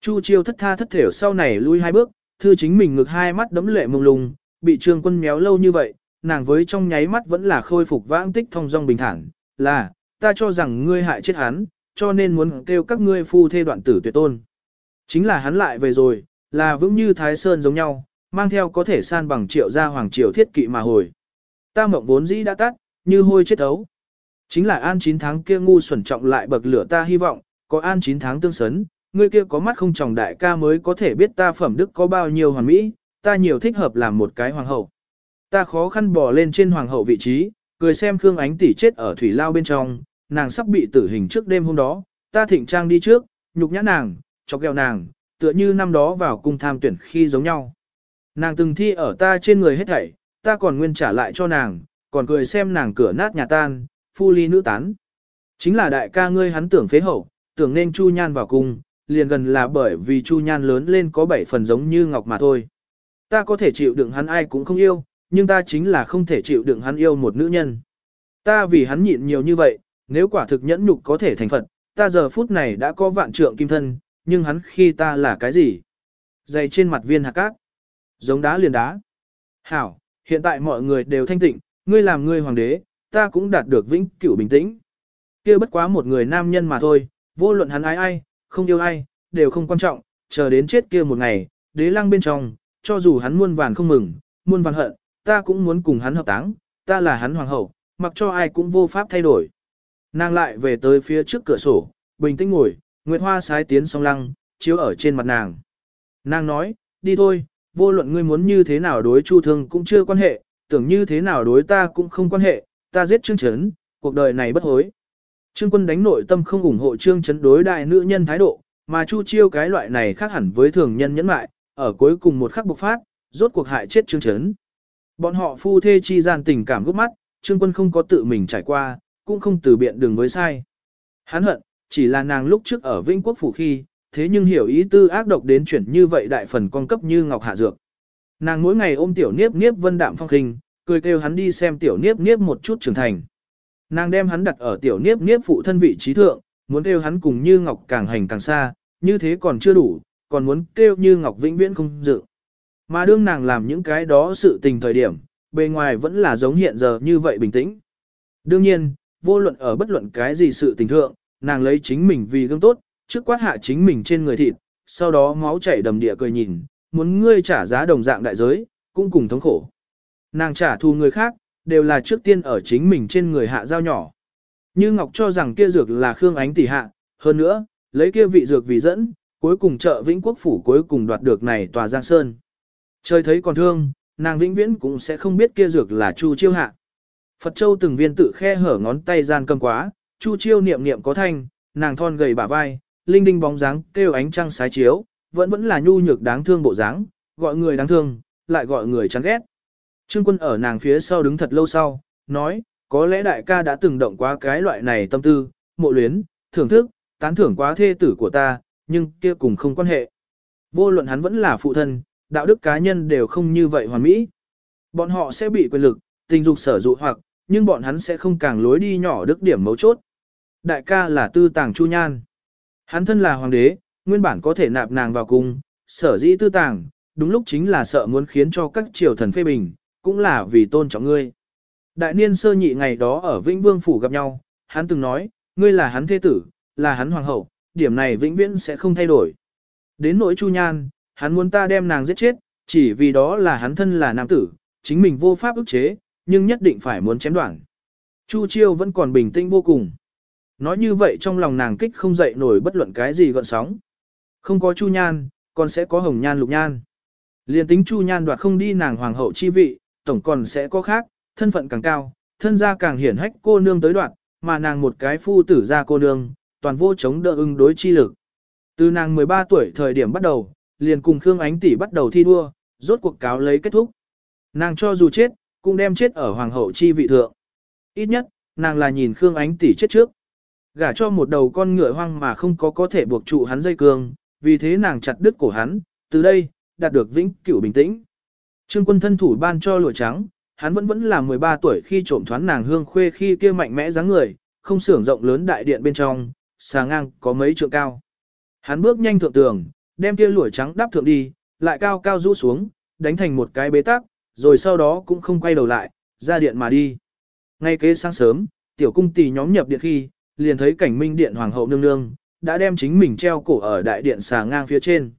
Chu Chiêu thất tha thất thểu sau này lui hai bước, thư chính mình ngực hai mắt đấm lệ mông lung, bị Trương Quân méo lâu như vậy, nàng với trong nháy mắt vẫn là khôi phục vãng tích thông dong bình thản, là, ta cho rằng ngươi hại chết hắn, cho nên muốn kêu các ngươi phu thê đoạn tử tuyệt tôn. Chính là hắn lại về rồi, là vững như Thái Sơn giống nhau, mang theo có thể san bằng triệu gia hoàng triều thiết kỵ mà hồi. Ta mộng vốn dĩ đã tắt, như hôi chết ấu. Chính là an 9 tháng kia ngu xuẩn trọng lại bậc lửa ta hy vọng, có an 9 tháng tương sấn, ngươi kia có mắt không tròng đại ca mới có thể biết ta phẩm đức có bao nhiêu hoàn mỹ, ta nhiều thích hợp làm một cái hoàng hậu. Ta khó khăn bò lên trên hoàng hậu vị trí, cười xem Khương Ánh tỷ chết ở thủy lao bên trong, nàng sắp bị tử hình trước đêm hôm đó, ta thịnh trang đi trước, nhục nhã nàng, chọc ghẹo nàng, tựa như năm đó vào cung tham tuyển khi giống nhau. Nàng từng thi ở ta trên người hết thảy, ta còn nguyên trả lại cho nàng, còn cười xem nàng cửa nát nhà tan, phu ly nữ tán. Chính là đại ca ngươi hắn tưởng phế hậu, tưởng nên Chu Nhan vào cung, liền gần là bởi vì Chu Nhan lớn lên có bảy phần giống như Ngọc mà thôi. Ta có thể chịu đựng hắn ai cũng không yêu, nhưng ta chính là không thể chịu đựng hắn yêu một nữ nhân. Ta vì hắn nhịn nhiều như vậy, nếu quả thực nhẫn nhục có thể thành Phật, ta giờ phút này đã có vạn trượng kim thân, nhưng hắn khi ta là cái gì? Dày trên mặt viên hạt cát, giống đá liền đá. Hảo, hiện tại mọi người đều thanh tịnh, ngươi làm ngươi hoàng đế, ta cũng đạt được vĩnh cửu bình tĩnh. kia bất quá một người nam nhân mà thôi, vô luận hắn ai ai, không yêu ai, đều không quan trọng, chờ đến chết kia một ngày, đế lăng bên trong, cho dù hắn muôn vàn không mừng, muôn vàn hận, ta cũng muốn cùng hắn hợp táng, ta là hắn hoàng hậu, mặc cho ai cũng vô pháp thay đổi. Nàng lại về tới phía trước cửa sổ, bình tĩnh ngồi, Nguyệt Hoa sái tiến song lăng, chiếu ở trên mặt nàng. Nàng nói, đi thôi, vô luận ngươi muốn như thế nào đối Chu Thương cũng chưa quan hệ, tưởng như thế nào đối ta cũng không quan hệ, ta giết Trương Chấn, cuộc đời này bất hối. Trương quân đánh nội tâm không ủng hộ Trương Chấn đối đại nữ nhân thái độ, mà Chu Chiêu cái loại này khác hẳn với thường nhân nhẫn mại, ở cuối cùng một khắc bộc phát, rốt cuộc hại chết Trương Chấn. Bọn họ phu thê chi gian tình cảm gốc mắt, Trương quân không có tự mình trải qua, cũng không từ biện đường với sai. Hắn hận, chỉ là nàng lúc trước ở Vĩnh Quốc Phủ khi, thế nhưng hiểu ý tư ác độc đến chuyển như vậy đại phần con cấp như Ngọc Hạ Dược. Nàng mỗi ngày ôm tiểu niếp niếp vân đạm phong khinh, cười kêu hắn đi xem tiểu niếp niếp một chút trưởng thành. Nàng đem hắn đặt ở tiểu niếp niếp phụ thân vị trí thượng, muốn kêu hắn cùng như Ngọc càng hành càng xa, như thế còn chưa đủ, còn muốn kêu như Ngọc vĩnh viễn không dự. Mà đương nàng làm những cái đó sự tình thời điểm, bề ngoài vẫn là giống hiện giờ như vậy bình tĩnh. Đương nhiên, vô luận ở bất luận cái gì sự tình thượng, nàng lấy chính mình vì gương tốt, trước quát hạ chính mình trên người thịt, sau đó máu chảy đầm địa cười nhìn, muốn ngươi trả giá đồng dạng đại giới, cũng cùng thống khổ. Nàng trả thù người khác, đều là trước tiên ở chính mình trên người hạ dao nhỏ. Như Ngọc cho rằng kia dược là Khương Ánh tỷ hạ, hơn nữa, lấy kia vị dược vì dẫn, cuối cùng trợ Vĩnh Quốc phủ cuối cùng đoạt được này tòa Giang Sơn. Trời thấy còn thương, nàng vĩnh viễn cũng sẽ không biết kia dược là Chu Chiêu hạ. Phật Châu từng viên tự khe hở ngón tay gian cầm quá, Chu Chiêu niệm niệm có thanh, nàng thon gầy bả vai, linh đinh bóng dáng kêu ánh trăng sái chiếu, vẫn vẫn là nhu nhược đáng thương bộ dáng, gọi người đáng thương, lại gọi người chán ghét. Trương quân ở nàng phía sau đứng thật lâu sau, nói, có lẽ đại ca đã từng động quá cái loại này tâm tư, mộ luyến, thưởng thức, tán thưởng quá thê tử của ta, nhưng kia cùng không quan hệ. Vô luận hắn vẫn là phụ thân, đạo đức cá nhân đều không như vậy hoàn mỹ. Bọn họ sẽ bị quyền lực, tình dục sở dụ hoặc, nhưng bọn hắn sẽ không càng lối đi nhỏ đức điểm mấu chốt. Đại ca là tư tàng chu nhan. Hắn thân là hoàng đế, nguyên bản có thể nạp nàng vào cung, sở dĩ tư tàng, đúng lúc chính là sợ muốn khiến cho các triều thần phê bình, cũng là vì tôn trọng ngươi. Đại niên sơ nhị ngày đó ở Vĩnh Vương Phủ gặp nhau, hắn từng nói, ngươi là hắn thế tử, là hắn hoàng hậu, điểm này vĩnh viễn sẽ không thay đổi. Đến nỗi Chu Nhan, hắn muốn ta đem nàng giết chết, chỉ vì đó là hắn thân là nam tử, chính mình vô pháp ức chế, nhưng nhất định phải muốn chém đoạn. Chu Chiêu vẫn còn bình tĩnh vô cùng. Nói như vậy trong lòng nàng kích không dậy nổi bất luận cái gì gọn sóng. Không có Chu Nhan, còn sẽ có Hồng Nhan Lục Nhan. Liên tính Chu Nhan đoạt không đi nàng hoàng hậu chi vị, tổng còn sẽ có khác, thân phận càng cao, thân gia càng hiển hách cô nương tới đoạn, mà nàng một cái phu tử gia cô nương, toàn vô chống đỡ ứng đối chi lực. Từ nàng 13 tuổi thời điểm bắt đầu, liền cùng Khương Ánh tỷ bắt đầu thi đua, rốt cuộc cáo lấy kết thúc. Nàng cho dù chết, cũng đem chết ở hoàng hậu chi vị thượng. Ít nhất, nàng là nhìn Khương Ánh tỷ chết trước. Gả cho một đầu con ngựa hoang mà không có có thể buộc trụ hắn dây cương, vì thế nàng chặt đứt cổ hắn, từ đây, đạt được vĩnh cửu bình tĩnh. Trương quân thân thủ ban cho lụa trắng, hắn vẫn vẫn là 13 tuổi khi trộm thoán nàng hương khuê khi kia mạnh mẽ dáng người, không xưởng rộng lớn đại điện bên trong, xà ngang có mấy trượng cao. Hắn bước nhanh thượng tường, đem kia lụa trắng đáp thượng đi, lại cao cao rũ xuống, đánh thành một cái bế tắc, rồi sau đó cũng không quay đầu lại, ra điện mà đi. Ngay kế sáng sớm, tiểu cung tỷ nhóm nhập điện khi, liền thấy cảnh minh điện hoàng hậu nương nương, đã đem chính mình treo cổ ở đại điện xà ngang phía trên.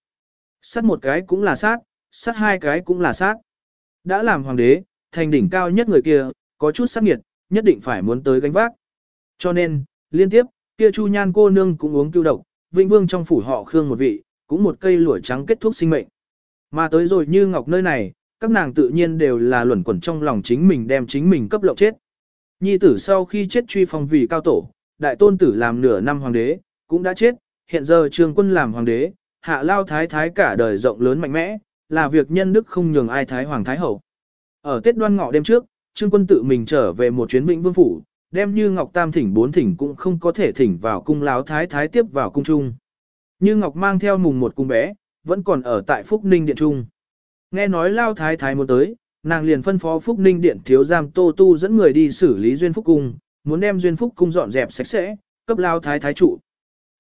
Sát một cái cũng là sát, sát hai cái cũng là sát. Đã làm hoàng đế, thành đỉnh cao nhất người kia, có chút sát nghiệt, nhất định phải muốn tới gánh vác. Cho nên, liên tiếp, kia Chu Nhan cô nương cũng uống cưu độc, Vĩnh Vương trong phủ họ Khương một vị, cũng một cây lũa trắng kết thúc sinh mệnh. Mà tới rồi như ngọc nơi này, các nàng tự nhiên đều là luẩn quẩn trong lòng chính mình đem chính mình cấp lộng chết. Nhi tử sau khi chết truy phong vì cao tổ, đại tôn tử làm nửa năm hoàng đế, cũng đã chết, hiện giờ trường quân làm hoàng đế, hạ lao thái thái cả đời rộng lớn mạnh mẽ, là việc nhân đức không nhường ai thái hoàng thái hậu. Ở Tết đoan ngọ đêm trước, Trương Quân tự mình trở về một chuyến Vĩnh Vương phủ, đem Như Ngọc Tam thỉnh bốn thỉnh cũng không có thể thỉnh vào cung láo thái thái tiếp vào cung trung. Như Ngọc mang theo mùng một cung bé, vẫn còn ở tại Phúc Ninh Điện Trung. Nghe nói lao thái thái muốn tới, nàng liền phân phó Phúc Ninh Điện thiếu giam Tô Tu dẫn người đi xử lý Duyên Phúc Cung, muốn đem Duyên Phúc Cung dọn dẹp sạch sẽ, cấp lao thái thái trụ.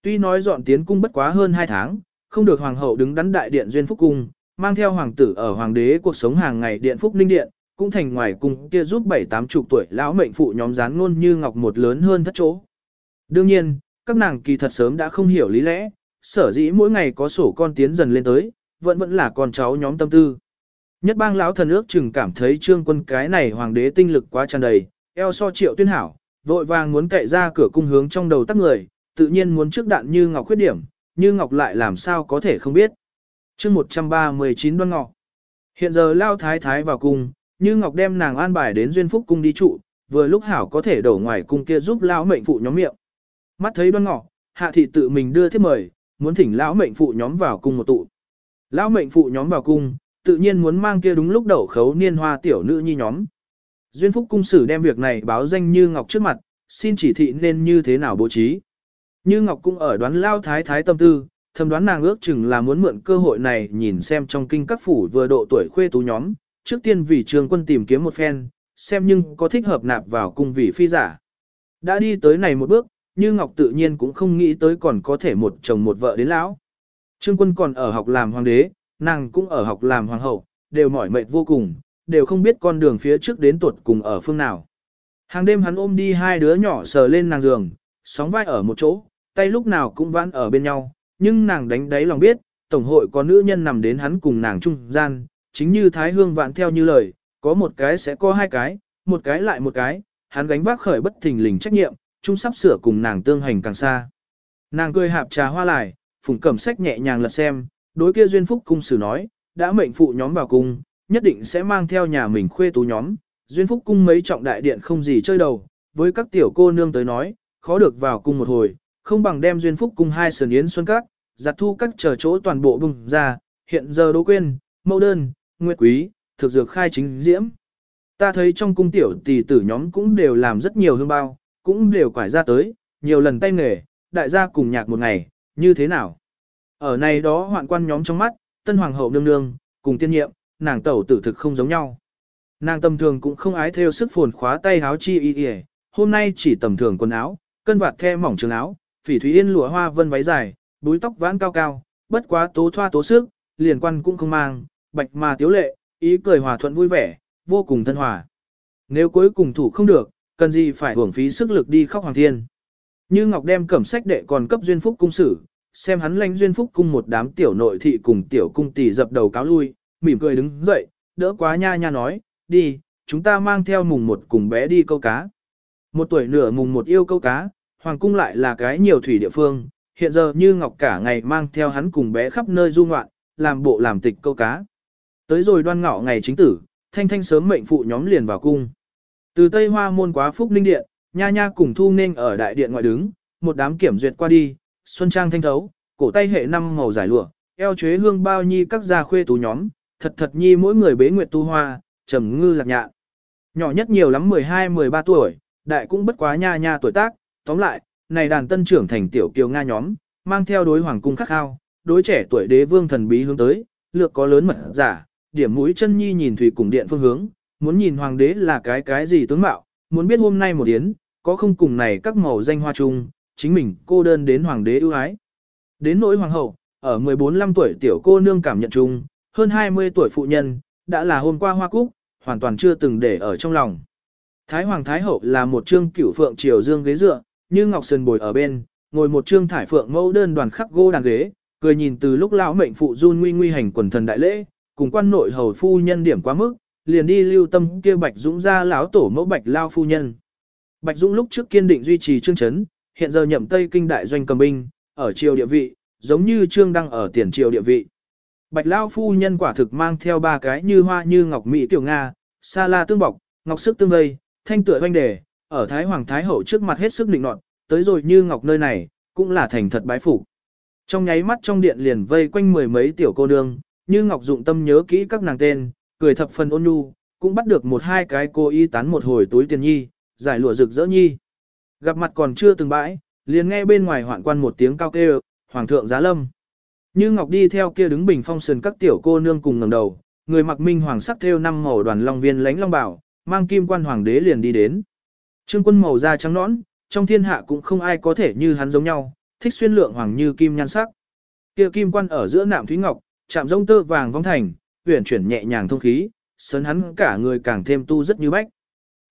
Tuy nói dọn tiến cung bất quá hơn 2 tháng, không được hoàng hậu đứng đắn đại điện Duyên Phúc Cung, mang theo hoàng tử ở hoàng đế cuộc sống hàng ngày điện Phúc Ninh Điện, cũng thành ngoài cung kia giúp bảy tám chục tuổi lão mệnh phụ nhóm dán ngôn như ngọc một lớn hơn thất chỗ. Đương nhiên, các nàng kỳ thật sớm đã không hiểu lý lẽ, sở dĩ mỗi ngày có sổ con tiến dần lên tới, vẫn vẫn là con cháu nhóm tâm tư. Nhất bang lão thần ước chừng cảm thấy trương quân cái này hoàng đế tinh lực quá tràn đầy, eo so triệu tuyên hảo, vội vàng muốn cậy ra cửa cung hướng trong đầu tắc người, tự nhiên muốn trước đạn như ngọc khuyết điểm, như ngọc lại làm sao có thể không biết chương 139 đoan ngọ. Hiện giờ lao thái thái vào cung, như Ngọc đem nàng an bài đến duyên phúc cung đi trụ, vừa lúc hảo có thể đổ ngoài cung kia giúp lão mệnh phụ nhóm miệng. Mắt thấy đoan ngọ, hạ thị tự mình đưa thiếp mời, muốn thỉnh lão mệnh phụ nhóm vào cung một tụ. Lão mệnh phụ nhóm vào cung, tự nhiên muốn mang kia đúng lúc đầu khấu niên hoa tiểu nữ nhi nhóm. Duyên phúc cung sử đem việc này báo danh như Ngọc trước mặt, xin chỉ thị nên như thế nào bố trí. Như Ngọc cũng ở đoán lao thái thái tâm tư, thầm đoán nàng ước chừng là muốn mượn cơ hội này nhìn xem trong kinh các phủ vừa độ tuổi khuê tú nhóm, trước tiên vì trường quân tìm kiếm một phen, xem nhưng có thích hợp nạp vào cung vị phi giả. Đã đi tới này một bước, như Ngọc tự nhiên cũng không nghĩ tới còn có thể một chồng một vợ đến lão. Trương quân còn ở học làm hoàng đế, nàng cũng ở học làm hoàng hậu, đều mỏi mệt vô cùng, đều không biết con đường phía trước đến tuột cùng ở phương nào. Hàng đêm hắn ôm đi hai đứa nhỏ sờ lên nàng giường, sóng vai ở một chỗ, tay lúc nào cũng vãn ở bên nhau, nhưng nàng đánh đáy lòng biết, tổng hội có nữ nhân nằm đến hắn cùng nàng trung gian, chính như Thái Hương vạn theo như lời, có một cái sẽ có hai cái, một cái lại một cái, hắn gánh vác khởi bất thình lình trách nhiệm, chung sắp sửa cùng nàng tương hành càng xa. Nàng cười hạp trà hoa lại, phùng cẩm sách nhẹ nhàng lật xem, đối kia duyên phúc cung sử nói, đã mệnh phụ nhóm vào cung, nhất định sẽ mang theo nhà mình khuê tú nhóm, duyên phúc cung mấy trọng đại điện không gì chơi đầu, với các tiểu cô nương tới nói, khó được vào cung một hồi, không bằng đem duyên phúc cùng hai sườn yến xuân các, giặt thu các chờ chỗ toàn bộ bùng ra, hiện giờ đỗ quên, mẫu đơn, nguyệt quý, thực dược khai chính diễm. Ta thấy trong cung tiểu tỷ tử nhóm cũng đều làm rất nhiều hương bao, cũng đều quải ra tới, nhiều lần tay nghề, đại gia cùng nhạc một ngày, như thế nào? Ở này đó hoạn quan nhóm trong mắt, tân hoàng hậu nương nương, cùng tiên nhiệm, nàng tẩu tử thực không giống nhau. Nàng tầm thường cũng không ái theo sức phồn khóa tay háo chi y y, hôm nay chỉ tầm thường quần áo, cân vạt the mỏng trường áo, phỉ thúy yên lụa hoa vân váy dài, búi tóc vãn cao cao, bất quá tố thoa tố sức, liền quan cũng không mang, bạch mà tiếu lệ, ý cười hòa thuận vui vẻ, vô cùng thân hòa. Nếu cuối cùng thủ không được, cần gì phải hưởng phí sức lực đi khóc hoàng thiên. Như Ngọc đem cẩm sách đệ còn cấp duyên phúc cung sử, xem hắn lãnh duyên phúc cung một đám tiểu nội thị cùng tiểu cung tỷ dập đầu cáo lui, mỉm cười đứng dậy, đỡ quá nha nha nói, đi, chúng ta mang theo mùng một cùng bé đi câu cá. Một tuổi nửa mùng một yêu câu cá, hoàng cung lại là cái nhiều thủy địa phương, hiện giờ như Ngọc cả ngày mang theo hắn cùng bé khắp nơi du ngoạn, làm bộ làm tịch câu cá. Tới rồi đoan ngọ ngày chính tử, thanh thanh sớm mệnh phụ nhóm liền vào cung. Từ Tây Hoa môn quá phúc ninh điện, nha nha cùng thu nên ở đại điện ngoại đứng, một đám kiểm duyệt qua đi, xuân trang thanh thấu, cổ tay hệ năm màu giải lụa, eo chế hương bao nhi các gia khuê tú nhóm, thật thật nhi mỗi người bế nguyệt tu hoa, trầm ngư lạc nhạn. Nhỏ nhất nhiều lắm 12-13 tuổi, đại cũng bất quá nha nha tuổi tác, tóm lại, này đàn tân trưởng thành tiểu kiều Nga nhóm, mang theo đối hoàng cung khắc khao, đối trẻ tuổi đế vương thần bí hướng tới, lược có lớn mật giả, điểm mũi chân nhi nhìn thủy cùng điện phương hướng, muốn nhìn hoàng đế là cái cái gì tướng mạo, muốn biết hôm nay một yến, có không cùng này các màu danh hoa chung, chính mình cô đơn đến hoàng đế ưu ái. Đến nỗi hoàng hậu, ở 14-15 tuổi tiểu cô nương cảm nhận chung, hơn 20 tuổi phụ nhân, đã là hôm qua hoa cúc, hoàn toàn chưa từng để ở trong lòng. Thái hoàng thái hậu là một trương cửu phượng triều dương ghế dựa, như ngọc sơn bồi ở bên, ngồi một trương thải phượng mẫu đơn đoàn khắc gỗ đàn ghế, cười nhìn từ lúc lão mệnh phụ run nguy nguy hành quần thần đại lễ, cùng quan nội hầu phu nhân điểm quá mức, liền đi lưu tâm kia Bạch Dũng ra lão tổ mẫu Bạch Lao phu nhân. Bạch Dũng lúc trước kiên định duy trì trương chấn, hiện giờ nhậm Tây Kinh đại doanh cầm binh, ở triều địa vị, giống như trương đang ở tiền triều địa vị. Bạch Lao phu nhân quả thực mang theo ba cái như hoa như ngọc mỹ tiểu Nga, sa la tương bọc, ngọc sức tương vây, thanh tựa doanh đề, ở Thái Hoàng Thái Hậu trước mặt hết sức định nọt, tới rồi như ngọc nơi này, cũng là thành thật bái phục. Trong nháy mắt trong điện liền vây quanh mười mấy tiểu cô nương, như ngọc dụng tâm nhớ kỹ các nàng tên, cười thập phần ôn nhu, cũng bắt được một hai cái cô y tán một hồi túi tiền nhi, giải lụa rực rỡ nhi. Gặp mặt còn chưa từng bãi, liền nghe bên ngoài hoạn quan một tiếng cao kêu, hoàng thượng giá lâm. Như Ngọc đi theo kia đứng bình phong sườn các tiểu cô nương cùng ngẩng đầu, người mặc minh hoàng sắc theo năm màu đoàn long viên lánh long bảo, mang kim quan hoàng đế liền đi đến. Trương quân màu da trắng nõn, trong thiên hạ cũng không ai có thể như hắn giống nhau, thích xuyên lượng hoàng như kim nhan sắc. Kia kim quan ở giữa nạm thúy ngọc, chạm rông tơ vàng vong thành, uyển chuyển nhẹ nhàng thông khí, sấn hắn cả người càng thêm tu rất như bách.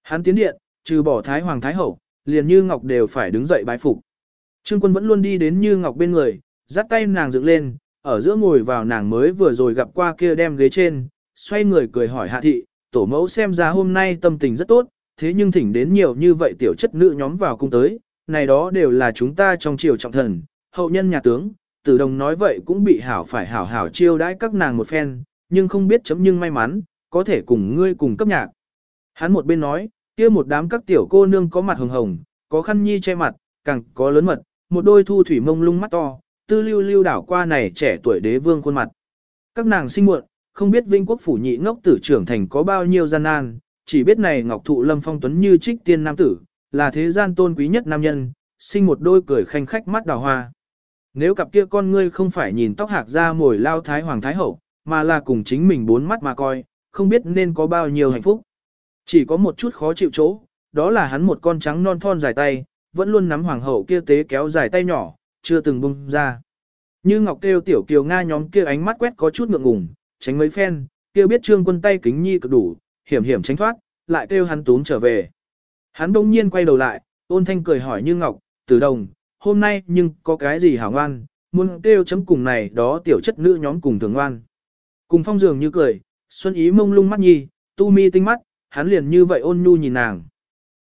Hắn tiến điện, trừ bỏ thái hoàng thái hậu, liền như ngọc đều phải đứng dậy bái phục. Trương quân vẫn luôn đi đến như ngọc bên người, dắt tay nàng dựng lên, ở giữa ngồi vào nàng mới vừa rồi gặp qua kia đem ghế trên, xoay người cười hỏi hạ thị, tổ mẫu xem ra hôm nay tâm tình rất tốt, thế nhưng thỉnh đến nhiều như vậy tiểu chất nữ nhóm vào cung tới, này đó đều là chúng ta trong triều trọng thần, hậu nhân nhà tướng, tử đồng nói vậy cũng bị hảo phải hảo hảo chiêu đãi các nàng một phen, nhưng không biết chấm nhưng may mắn, có thể cùng ngươi cùng cấp nhạc. Hắn một bên nói, kia một đám các tiểu cô nương có mặt hồng hồng, có khăn nhi che mặt, càng có lớn mật, một đôi thu thủy mông lung mắt to, tư lưu lưu đảo qua này trẻ tuổi đế vương khuôn mặt. Các nàng sinh muộn, không biết vinh quốc phủ nhị ngốc tử trưởng thành có bao nhiêu gian nan, chỉ biết này ngọc thụ lâm phong tuấn như trích tiên nam tử, là thế gian tôn quý nhất nam nhân, sinh một đôi cười khanh khách mắt đào hoa. Nếu cặp kia con ngươi không phải nhìn tóc hạc ra mồi lao thái hoàng thái hậu, mà là cùng chính mình bốn mắt mà coi, không biết nên có bao nhiêu hạnh phúc. Chỉ có một chút khó chịu chỗ, đó là hắn một con trắng non thon dài tay, vẫn luôn nắm hoàng hậu kia tế kéo dài tay nhỏ, chưa từng bung ra. Như Ngọc kêu tiểu kiều Nga nhóm kia ánh mắt quét có chút ngượng ngùng, tránh mấy phen, kêu biết trương quân tay kính nhi cực đủ, hiểm hiểm tránh thoát, lại kêu hắn túm trở về. Hắn đông nhiên quay đầu lại, ôn thanh cười hỏi Như Ngọc, tử đồng, hôm nay nhưng có cái gì hảo ngoan, muốn kêu chấm cùng này đó tiểu chất nữ nhóm cùng thường ngoan. Cùng phong dường như cười, xuân ý mông lung mắt nhi, tu mi tinh mắt, hắn liền như vậy ôn nhu nhìn nàng.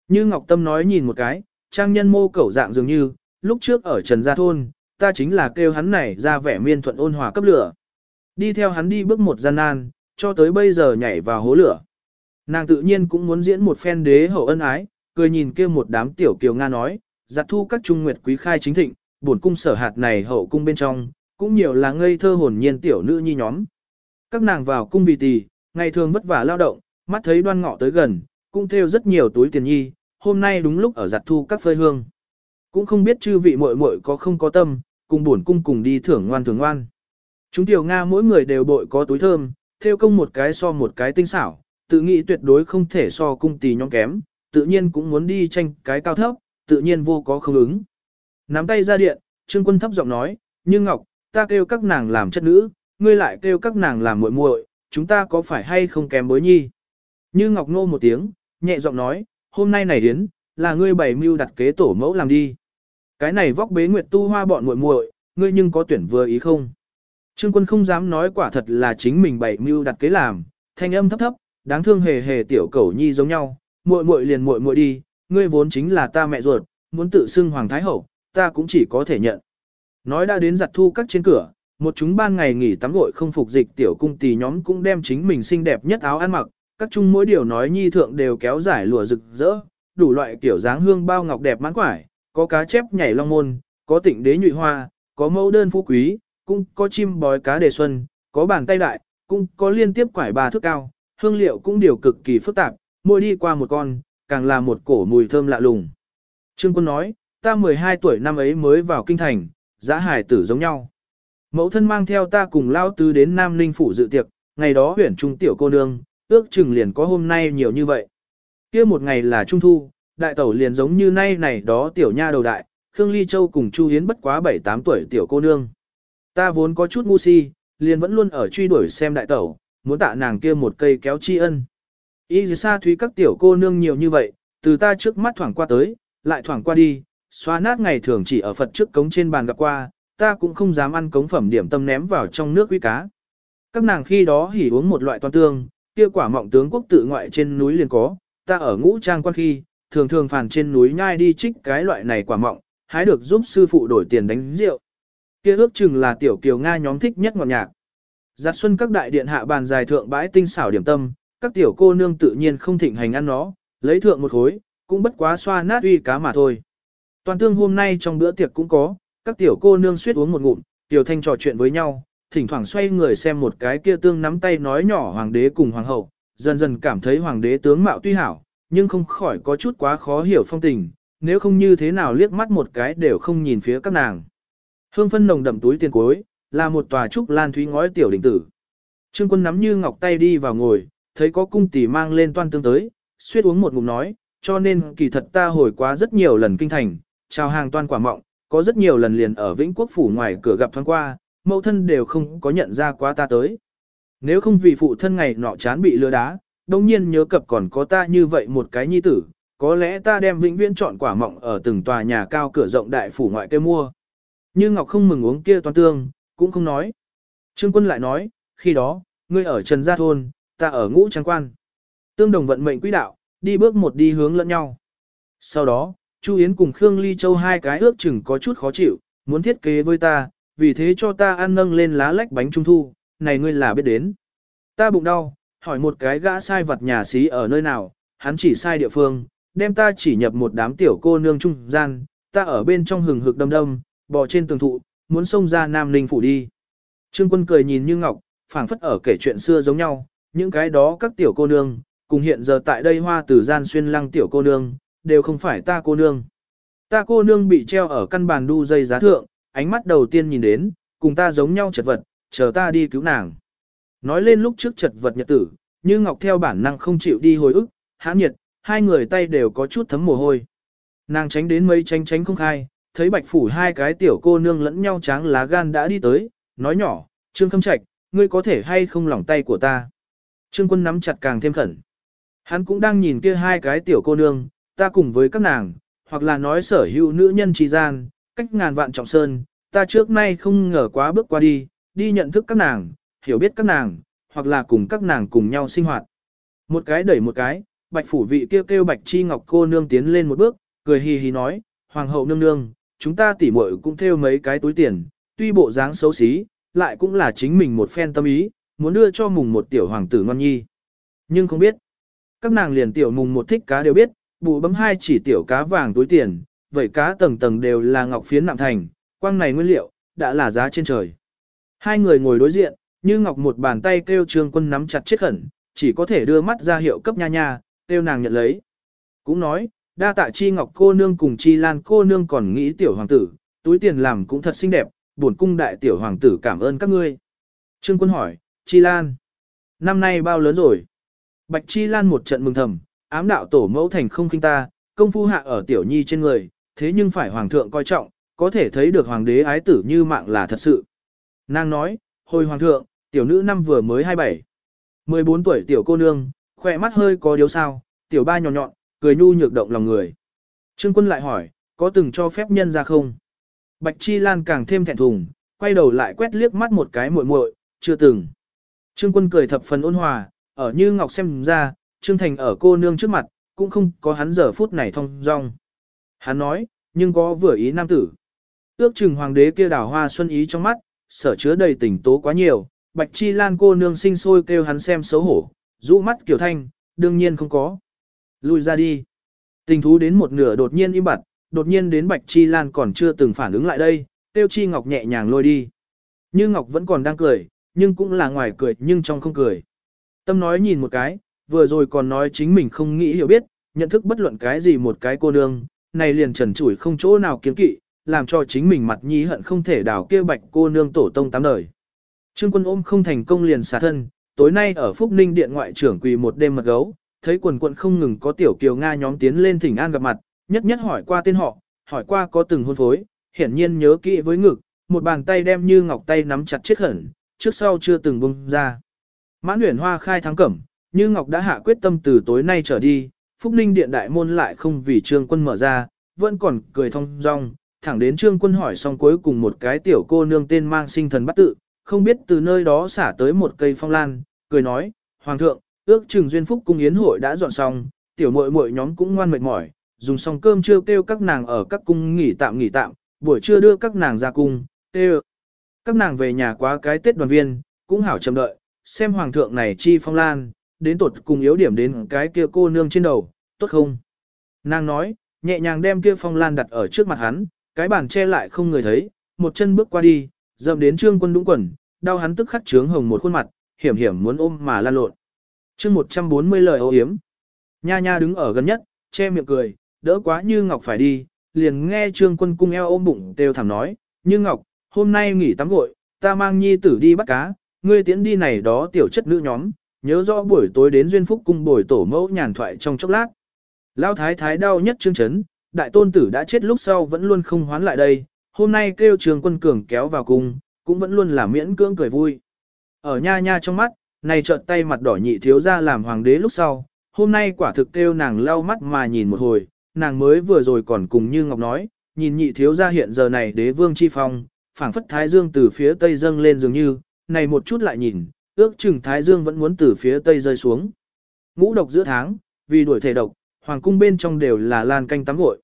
Như Ngọc Tâm nói nhìn một cái, trang nhân mô cẩu dạng dường như, lúc trước ở Trần Gia Thôn, ta chính là kêu hắn này ra vẻ miên thuận ôn hòa cấp lửa. Đi theo hắn đi bước một gian nan, cho tới bây giờ nhảy vào hố lửa. Nàng tự nhiên cũng muốn diễn một phen đế hậu ân ái, cười nhìn kia một đám tiểu kiều Nga nói, giặt thu các trung nguyệt quý khai chính thịnh, bổn cung sở hạt này hậu cung bên trong, cũng nhiều là ngây thơ hồn nhiên tiểu nữ nhi nhóm. Các nàng vào cung vì tỳ, ngày thường vất vả lao động, mắt thấy đoan ngọ tới gần, cũng theo rất nhiều túi tiền nhi, hôm nay đúng lúc ở giặt thu các phơi hương. Cũng không biết chư vị muội muội có không có tâm, cùng buồn cung cùng đi thưởng ngoan thưởng ngoan. Chúng tiểu Nga mỗi người đều bội có túi thơm, theo công một cái so một cái tinh xảo, tự nghĩ tuyệt đối không thể so cung tỳ nhóm kém, tự nhiên cũng muốn đi tranh cái cao thấp, tự nhiên vô có không ứng. Nắm tay ra điện, Trương Quân thấp giọng nói, "Như Ngọc, ta kêu các nàng làm chất nữ, ngươi lại kêu các nàng làm muội muội, chúng ta có phải hay không kém bối nhi?" Như Ngọc nô một tiếng, nhẹ giọng nói, "Hôm nay này đến, là ngươi bảy mưu đặt kế tổ mẫu làm đi. Cái này vóc bế nguyệt tu hoa bọn muội muội, ngươi nhưng có tuyển vừa ý không?" Trương Quân không dám nói quả thật là chính mình bảy mưu đặt kế làm, thanh âm thấp thấp, đáng thương hề hề tiểu cẩu nhi giống nhau, muội muội liền muội muội đi, ngươi vốn chính là ta mẹ ruột, muốn tự xưng hoàng thái hậu, ta cũng chỉ có thể nhận. Nói đã đến giặt thu các trên cửa, một chúng ban ngày nghỉ tắm gội không phục dịch tiểu cung tỷ nhóm cũng đem chính mình xinh đẹp nhất áo ăn mặc, các chung mỗi điều nói nhi thượng đều kéo giải lụa rực rỡ, đủ loại kiểu dáng hương bao ngọc đẹp mãn quải, có cá chép nhảy long môn, có tịnh đế nhụy hoa, có mẫu đơn phú quý, cũng có chim bói cá đề xuân, có bàn tay đại, cũng có liên tiếp quải bà thước cao, hương liệu cũng điều cực kỳ phức tạp, mỗi đi qua một con, càng là một cổ mùi thơm lạ lùng. Trương quân nói, ta 12 tuổi năm ấy mới vào kinh thành, giã hải tử giống nhau. Mẫu thân mang theo ta cùng lao tứ đến Nam Ninh phủ dự tiệc, ngày đó huyển trung tiểu cô nương, ước chừng liền có hôm nay nhiều như vậy. kia một ngày là trung thu, đại tẩu liền giống như nay này đó tiểu nha đầu đại, Khương Ly Châu cùng Chu Hiến bất quá 7-8 tuổi tiểu cô nương. Ta vốn có chút ngu si, liền vẫn luôn ở truy đuổi xem đại tẩu, muốn tạ nàng kia một cây kéo tri ân. Y xa thúy các tiểu cô nương nhiều như vậy, từ ta trước mắt thoảng qua tới, lại thoảng qua đi, xóa nát ngày thường chỉ ở Phật trước cống trên bàn gặp qua, ta cũng không dám ăn cống phẩm điểm tâm ném vào trong nước quý cá. Các nàng khi đó hỉ uống một loại toan tương, kia quả mọng tướng quốc tự ngoại trên núi liền có, ta ở ngũ trang quan khi, thường thường phàn trên núi nhai đi trích cái loại này quả mọng, hái được giúp sư phụ đổi tiền đánh rượu. Kia ước chừng là tiểu kiều Nga nhóm thích nhất ngọt nhạc. Giặt xuân các đại điện hạ bàn dài thượng bãi tinh xảo điểm tâm, các tiểu cô nương tự nhiên không thịnh hành ăn nó, lấy thượng một khối, cũng bất quá xoa nát uy cá mà thôi. Toàn tương hôm nay trong bữa tiệc cũng có, các tiểu cô nương suýt uống một ngụm, tiểu thanh trò chuyện với nhau, thỉnh thoảng xoay người xem một cái kia tương nắm tay nói nhỏ hoàng đế cùng hoàng hậu, dần dần cảm thấy hoàng đế tướng mạo tuy hảo, nhưng không khỏi có chút quá khó hiểu phong tình, nếu không như thế nào liếc mắt một cái đều không nhìn phía các nàng. Hương phân nồng đậm túi tiền cuối, là một tòa trúc lan thúy ngói tiểu đình tử. Trương quân nắm như ngọc tay đi vào ngồi, thấy có cung tỷ mang lên toan tương tới, suýt uống một ngụm nói, cho nên kỳ thật ta hồi quá rất nhiều lần kinh thành, chào hàng toan quả mọng, có rất nhiều lần liền ở Vĩnh Quốc phủ ngoài cửa gặp thoáng qua, mẫu thân đều không có nhận ra quá ta tới. Nếu không vì phụ thân ngày nọ chán bị lừa đá, đồng nhiên nhớ cập còn có ta như vậy một cái nhi tử, có lẽ ta đem vĩnh viễn chọn quả mọng ở từng tòa nhà cao cửa rộng đại phủ ngoại kêu mua. Như Ngọc không mừng uống kia toan tương, cũng không nói. Trương quân lại nói, khi đó, ngươi ở Trần Gia Thôn, ta ở ngũ trang quan. Tương đồng vận mệnh quỹ đạo, đi bước một đi hướng lẫn nhau. Sau đó, Chu Yến cùng Khương Ly Châu hai cái ước chừng có chút khó chịu, muốn thiết kế với ta, vì thế cho ta ăn nâng lên lá lách bánh trung thu, này ngươi là biết đến. Ta bụng đau, hỏi một cái gã sai vật nhà xí ở nơi nào, hắn chỉ sai địa phương, đem ta chỉ nhập một đám tiểu cô nương trung gian, ta ở bên trong hừng hực đâm đâm, bò trên tường thụ, muốn xông ra Nam Ninh phủ đi. Trương quân cười nhìn như ngọc, phảng phất ở kể chuyện xưa giống nhau, những cái đó các tiểu cô nương, cùng hiện giờ tại đây hoa tử gian xuyên lăng tiểu cô nương, đều không phải ta cô nương. Ta cô nương bị treo ở căn bàn đu dây giá thượng, ánh mắt đầu tiên nhìn đến, cùng ta giống nhau chật vật, chờ ta đi cứu nàng. Nói lên lúc trước chật vật nhật tử, như Ngọc theo bản năng không chịu đi hồi ức, hãn nhiệt, hai người tay đều có chút thấm mồ hôi. Nàng tránh đến mấy tránh tránh không khai, thấy bạch phủ hai cái tiểu cô nương lẫn nhau tráng lá gan đã đi tới, nói nhỏ, Trương Khâm Trạch, ngươi có thể hay không lỏng tay của ta. Trương quân nắm chặt càng thêm khẩn. Hắn cũng đang nhìn kia hai cái tiểu cô nương, ta cùng với các nàng, hoặc là nói sở hữu nữ nhân trì gian, cách ngàn vạn trọng sơn, ta trước nay không ngờ quá bước qua đi, đi nhận thức các nàng, hiểu biết các nàng, hoặc là cùng các nàng cùng nhau sinh hoạt. Một cái đẩy một cái, bạch phủ vị kêu kêu bạch chi ngọc cô nương tiến lên một bước, cười hì hì nói, hoàng hậu nương nương, chúng ta tỉ muội cũng theo mấy cái túi tiền, tuy bộ dáng xấu xí, lại cũng là chính mình một phen tâm ý, muốn đưa cho mùng một tiểu hoàng tử ngon nhi. Nhưng không biết, các nàng liền tiểu mùng một thích cá đều biết, bụ bấm hai chỉ tiểu cá vàng túi tiền, vậy cá tầng tầng đều là ngọc phiến nặng thành, quang này nguyên liệu, đã là giá trên trời. Hai người ngồi đối diện, như ngọc một bàn tay kêu trương quân nắm chặt chết khẩn, chỉ có thể đưa mắt ra hiệu cấp nha nha, kêu nàng nhận lấy. Cũng nói, đa tạ chi ngọc cô nương cùng chi lan cô nương còn nghĩ tiểu hoàng tử, túi tiền làm cũng thật xinh đẹp, buồn cung đại tiểu hoàng tử cảm ơn các ngươi. Trương quân hỏi, chi lan, năm nay bao lớn rồi? Bạch chi lan một trận mừng thầm, ám đạo tổ mẫu thành không khinh ta, công phu hạ ở tiểu nhi trên người, thế nhưng phải hoàng thượng coi trọng, có thể thấy được hoàng đế ái tử như mạng là thật sự. Nàng nói, hồi hoàng thượng, tiểu nữ năm vừa mới 27. 14 tuổi tiểu cô nương, khỏe mắt hơi có điếu sao, tiểu ba nhỏ nhọn, cười nhu nhược động lòng người. Trương quân lại hỏi, có từng cho phép nhân ra không? Bạch Chi Lan càng thêm thẹn thùng, quay đầu lại quét liếc mắt một cái muội muội, chưa từng. Trương quân cười thập phần ôn hòa, ở như ngọc xem ra, Trương Thành ở cô nương trước mặt, cũng không có hắn giờ phút này thông dong. Hắn nói, nhưng có vừa ý nam tử. Ước chừng hoàng đế kia đảo hoa xuân ý trong mắt, sở chứa đầy tình tố quá nhiều, Bạch Chi Lan cô nương sinh sôi kêu hắn xem xấu hổ, rũ mắt kiểu thanh, đương nhiên không có. Lui ra đi. Tình thú đến một nửa đột nhiên im bặt, đột nhiên đến Bạch Chi Lan còn chưa từng phản ứng lại đây, tiêu Chi Ngọc nhẹ nhàng lôi đi. Như Ngọc vẫn còn đang cười, nhưng cũng là ngoài cười nhưng trong không cười. Tâm nói nhìn một cái, vừa rồi còn nói chính mình không nghĩ hiểu biết, nhận thức bất luận cái gì một cái cô nương, này liền trần chủi không chỗ nào kiến kỵ, làm cho chính mình mặt nhí hận không thể đào kia bạch cô nương tổ tông tám đời. Trương quân ôm không thành công liền xả thân, tối nay ở Phúc Ninh Điện ngoại trưởng quỳ một đêm mật gấu, thấy quần quận không ngừng có tiểu kiều Nga nhóm tiến lên thỉnh an gặp mặt, nhất nhất hỏi qua tên họ, hỏi qua có từng hôn phối, hiển nhiên nhớ kỹ với ngực, một bàn tay đem như ngọc tay nắm chặt chết khẩn, trước sau chưa từng bông ra. Mãn huyền hoa khai thắng cẩm, như ngọc đã hạ quyết tâm từ tối nay trở đi, Phúc Ninh Điện đại môn lại không vì trương quân mở ra, vẫn còn cười thong dong, thẳng đến trương quân hỏi xong cuối cùng một cái tiểu cô nương tên mang sinh thần bắt tự, không biết từ nơi đó xả tới một cây phong lan, cười nói, Hoàng thượng, ước chừng duyên phúc cung yến hội đã dọn xong, tiểu muội muội nhóm cũng ngoan mệt mỏi, dùng xong cơm trưa kêu các nàng ở các cung nghỉ tạm nghỉ tạm, buổi trưa đưa các nàng ra cung, kêu. Các nàng về nhà quá cái Tết đoàn viên, cũng hảo chậm đợi, xem hoàng thượng này chi phong lan, đến tột cùng yếu điểm đến cái kia cô nương trên đầu, tốt không? Nàng nói, nhẹ nhàng đem kia phong lan đặt ở trước mặt hắn, cái bàn che lại không người thấy, một chân bước qua đi, dậm đến trương quân đúng quần, đau hắn tức khắc trướng hồng một khuôn mặt, hiểm hiểm muốn ôm mà lan lộn chương 140 lời ô hiếm. Nha nha đứng ở gần nhất, che miệng cười, đỡ quá như ngọc phải đi, liền nghe trương quân cung eo ôm bụng đều thảm nói, như ngọc, hôm nay nghỉ tắm gội, ta mang nhi tử đi bắt cá, ngươi tiễn đi này đó tiểu chất nữ nhóm, nhớ rõ buổi tối đến duyên phúc cung bồi tổ mẫu nhàn thoại trong chốc lát. Lão thái thái đau nhất trương chấn, đại tôn tử đã chết lúc sau vẫn luôn không hoán lại đây, hôm nay kêu trường quân cường kéo vào cung, cũng vẫn luôn là miễn cưỡng cười vui. Ở nha nha trong mắt, này trợn tay mặt đỏ nhị thiếu ra làm hoàng đế lúc sau, hôm nay quả thực kêu nàng lau mắt mà nhìn một hồi, nàng mới vừa rồi còn cùng như Ngọc nói, nhìn nhị thiếu ra hiện giờ này đế vương chi phong, phảng phất thái dương từ phía tây dâng lên dường như, này một chút lại nhìn, ước chừng thái dương vẫn muốn từ phía tây rơi xuống. Ngũ độc giữa tháng, vì đuổi thể độc, hoàng cung bên trong đều là lan canh tắm gội.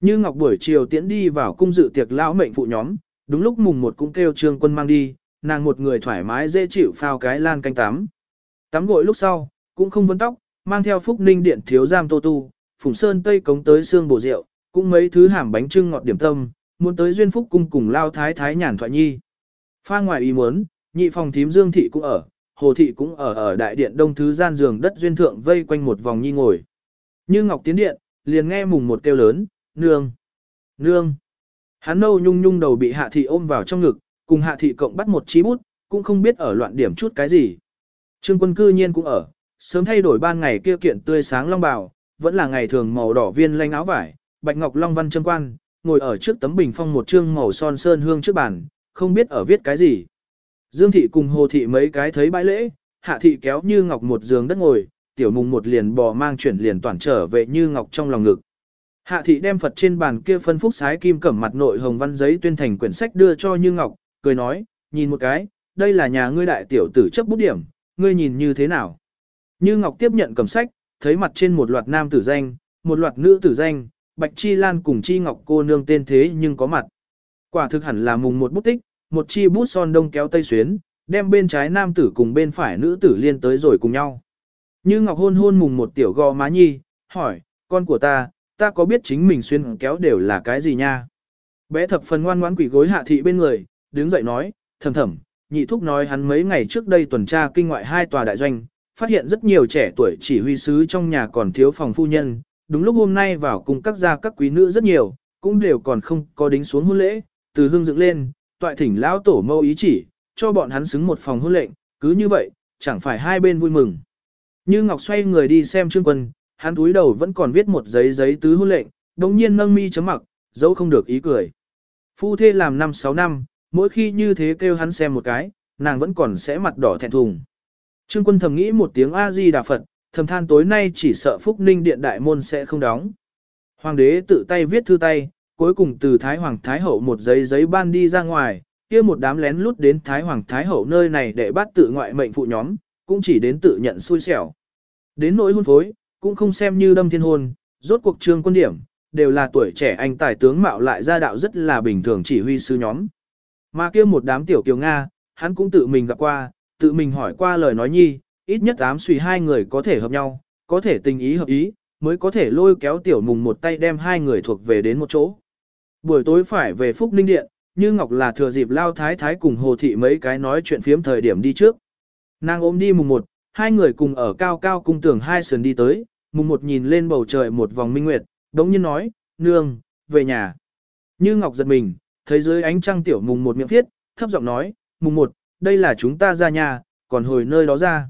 Như Ngọc buổi chiều tiễn đi vào cung dự tiệc lão mệnh phụ nhóm, đúng lúc mùng một cũng kêu trương quân mang đi, nàng một người thoải mái dễ chịu phao cái lan canh tắm. Tắm gội lúc sau, cũng không vấn tóc, mang theo phúc ninh điện thiếu giam tô tu, phùng sơn tây cống tới xương bổ rượu, cũng mấy thứ hàm bánh trưng ngọt điểm tâm, muốn tới duyên phúc cung cùng lao thái thái nhàn thoại nhi. Pha ngoài ý muốn, nhị phòng thím dương thị cũng ở, hồ thị cũng ở ở đại điện đông thứ gian giường đất duyên thượng vây quanh một vòng nhi ngồi. Như ngọc tiến điện, liền nghe mùng một kêu lớn, nương, nương. Hắn nâu nhung nhung đầu bị hạ thị ôm vào trong ngực, cùng hạ thị cộng bắt một chí bút, cũng không biết ở loạn điểm chút cái gì. Trương quân cư nhiên cũng ở, sớm thay đổi ban ngày kia kiện tươi sáng long bào, vẫn là ngày thường màu đỏ viên lanh áo vải, bạch ngọc long văn châm quan, ngồi ở trước tấm bình phong một trương màu son sơn hương trước bàn, không biết ở viết cái gì. Dương thị cùng hồ thị mấy cái thấy bãi lễ, hạ thị kéo như ngọc một giường đất ngồi, tiểu mùng một liền bò mang chuyển liền toàn trở về như ngọc trong lòng ngực. Hạ thị đem Phật trên bàn kia phân phúc sái kim cẩm mặt nội hồng văn giấy tuyên thành quyển sách đưa cho Như Ngọc, cười nói, nhìn một cái, đây là nhà ngươi đại tiểu tử chấp bút điểm, ngươi nhìn như thế nào. Như Ngọc tiếp nhận cầm sách, thấy mặt trên một loạt nam tử danh, một loạt nữ tử danh, Bạch Chi Lan cùng Chi Ngọc cô nương tên thế nhưng có mặt. Quả thực hẳn là mùng một bút tích, một chi bút son đông kéo tây xuyến, đem bên trái nam tử cùng bên phải nữ tử liên tới rồi cùng nhau. Như Ngọc hôn hôn mùng một tiểu gò má nhi, hỏi, con của ta, ta có biết chính mình xuyên kéo đều là cái gì nha? Bé thập phần ngoan ngoãn quỷ gối hạ thị bên người, đứng dậy nói, thầm thầm, nhị thúc nói hắn mấy ngày trước đây tuần tra kinh ngoại hai tòa đại doanh, phát hiện rất nhiều trẻ tuổi chỉ huy sứ trong nhà còn thiếu phòng phu nhân, đúng lúc hôm nay vào cùng các gia các quý nữ rất nhiều, cũng đều còn không có đính xuống hôn lễ, từ hương dựng lên, toại thỉnh lão tổ mâu ý chỉ, cho bọn hắn xứng một phòng hôn lệnh, cứ như vậy, chẳng phải hai bên vui mừng. Như Ngọc xoay người đi xem Trương Quân, hắn túi đầu vẫn còn viết một giấy giấy tứ hôn lệnh, đồng nhiên nâng mi chấm mặc, dẫu không được ý cười. Phu thê làm năm sáu năm, mỗi khi như thế kêu hắn xem một cái, nàng vẫn còn sẽ mặt đỏ thẹn thùng. Trương quân thầm nghĩ một tiếng A-di đà Phật, thầm than tối nay chỉ sợ Phúc Ninh Điện Đại Môn sẽ không đóng. Hoàng đế tự tay viết thư tay, cuối cùng từ Thái Hoàng Thái Hậu một giấy giấy ban đi ra ngoài, kia một đám lén lút đến Thái Hoàng Thái Hậu nơi này để bắt tự ngoại mệnh phụ nhóm, cũng chỉ đến tự nhận xui xẻo. Đến nỗi hôn phối, cũng không xem như đâm thiên hôn, rốt cuộc trương quân điểm, đều là tuổi trẻ anh tài tướng mạo lại ra đạo rất là bình thường chỉ huy sư nhóm. Mà kia một đám tiểu kiều Nga, hắn cũng tự mình gặp qua, tự mình hỏi qua lời nói nhi, ít nhất ám suy hai người có thể hợp nhau, có thể tình ý hợp ý, mới có thể lôi kéo tiểu mùng một tay đem hai người thuộc về đến một chỗ. Buổi tối phải về Phúc Ninh Điện, như Ngọc là thừa dịp lao thái thái cùng Hồ Thị mấy cái nói chuyện phiếm thời điểm đi trước. Nàng ôm đi mùng một, hai người cùng ở cao cao cung tường hai sườn đi tới, mùng một nhìn lên bầu trời một vòng minh nguyệt, đống nhiên nói, nương, về nhà. Như Ngọc giật mình, thấy dưới ánh trăng tiểu mùng một miệng thiết, thấp giọng nói, mùng một, đây là chúng ta ra nhà, còn hồi nơi đó ra.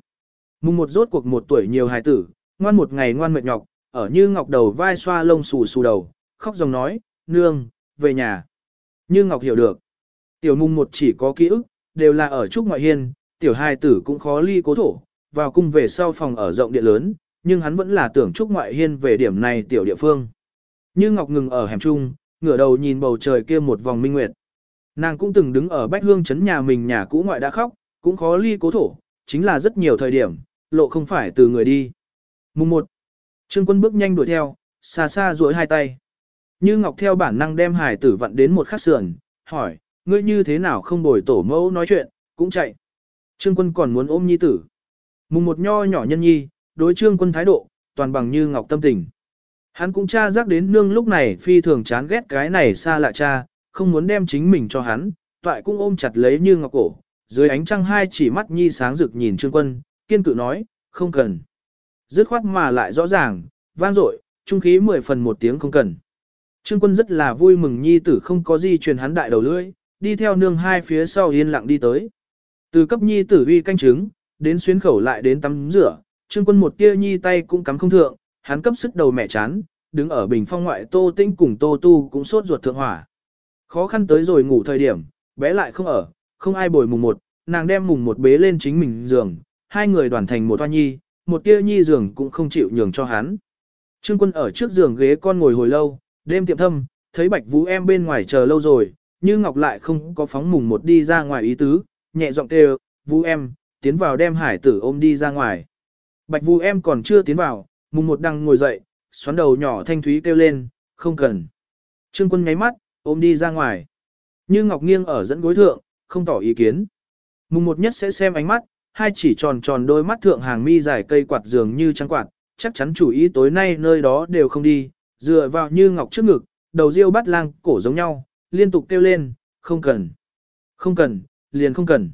Mùng một rốt cuộc một tuổi nhiều hài tử, ngoan một ngày ngoan mệt nhọc, ở như Ngọc đầu vai xoa lông xù xù đầu, khóc dòng nói, nương, về nhà. Như Ngọc hiểu được, tiểu mùng một chỉ có ký ức, đều là ở trúc ngoại hiên, tiểu hài tử cũng khó ly cố thổ, vào cung về sau phòng ở rộng địa lớn, nhưng hắn vẫn là tưởng Trúc Ngoại Hiên về điểm này tiểu địa phương. Như Ngọc ngừng ở hẻm trung, ngửa đầu nhìn bầu trời kia một vòng minh nguyệt. Nàng cũng từng đứng ở bách hương chấn nhà mình nhà cũ ngoại đã khóc, cũng khó ly cố thổ, chính là rất nhiều thời điểm, lộ không phải từ người đi. Mùng 1. Trương quân bước nhanh đuổi theo, xa xa duỗi hai tay. Như Ngọc theo bản năng đem hải tử vặn đến một khắc sườn, hỏi, ngươi như thế nào không bồi tổ mẫu nói chuyện, cũng chạy. Trương quân còn muốn ôm nhi tử. Mùng một nho nhỏ nhân nhi, đối trương quân thái độ, toàn bằng như ngọc tâm tình. Hắn cũng tra giác đến nương lúc này phi thường chán ghét cái này xa lạ cha, không muốn đem chính mình cho hắn, toại cũng ôm chặt lấy như ngọc cổ, dưới ánh trăng hai chỉ mắt nhi sáng rực nhìn trương quân, kiên cự nói, không cần. Dứt khoát mà lại rõ ràng, vang dội, trung khí mười phần một tiếng không cần. Trương quân rất là vui mừng nhi tử không có gì truyền hắn đại đầu lưỡi, đi theo nương hai phía sau yên lặng đi tới. Từ cấp nhi tử uy canh chứng, đến xuyến khẩu lại đến tắm rửa, trương quân một tia nhi tay cũng cắm không thượng, hắn cấp sức đầu mẹ chán, đứng ở bình phong ngoại tô tinh cùng tô tu cũng sốt ruột thượng hỏa. Khó khăn tới rồi ngủ thời điểm, bé lại không ở, không ai bồi mùng một, nàng đem mùng một bế lên chính mình giường, hai người đoàn thành một toa nhi, một tia nhi giường cũng không chịu nhường cho hắn. Trương quân ở trước giường ghế con ngồi hồi lâu, đêm tiệm thâm, thấy bạch vũ em bên ngoài chờ lâu rồi, như ngọc lại không có phóng mùng một đi ra ngoài ý tứ, nhẹ giọng kêu, vũ em, tiến vào đem hải tử ôm đi ra ngoài. Bạch vũ em còn chưa tiến vào, mùng một đằng ngồi dậy, xoắn đầu nhỏ thanh thúy kêu lên, không cần. Trương quân nháy mắt, ôm đi ra ngoài. Như Ngọc nghiêng ở dẫn gối thượng, không tỏ ý kiến. Mùng một nhất sẽ xem ánh mắt, hai chỉ tròn tròn đôi mắt thượng hàng mi dài cây quạt dường như trắng quạt, chắc chắn chủ ý tối nay nơi đó đều không đi, dựa vào như ngọc trước ngực, đầu riêu bắt lang cổ giống nhau, liên tục kêu lên, không cần, không cần, liền không cần.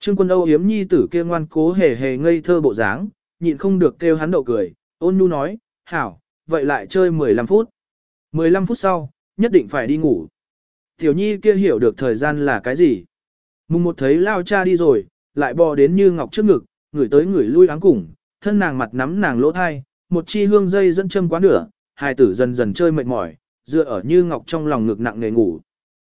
Trương quân Âu yếm nhi tử kia ngoan cố hề hề ngây thơ bộ dáng, nhịn không được kêu hắn đậu cười, ôn nhu nói, hảo, vậy lại chơi 15 phút. 15 phút sau, nhất định phải đi ngủ. Tiểu nhi kia hiểu được thời gian là cái gì. Mùng một thấy lao cha đi rồi, lại bò đến như ngọc trước ngực, ngửi tới ngửi lui áng củng, thân nàng mặt nắm nàng lỗ thai, một chi hương dây dẫn châm quá nửa, hài tử dần dần chơi mệt mỏi, dựa ở như ngọc trong lòng ngực nặng nề ngủ.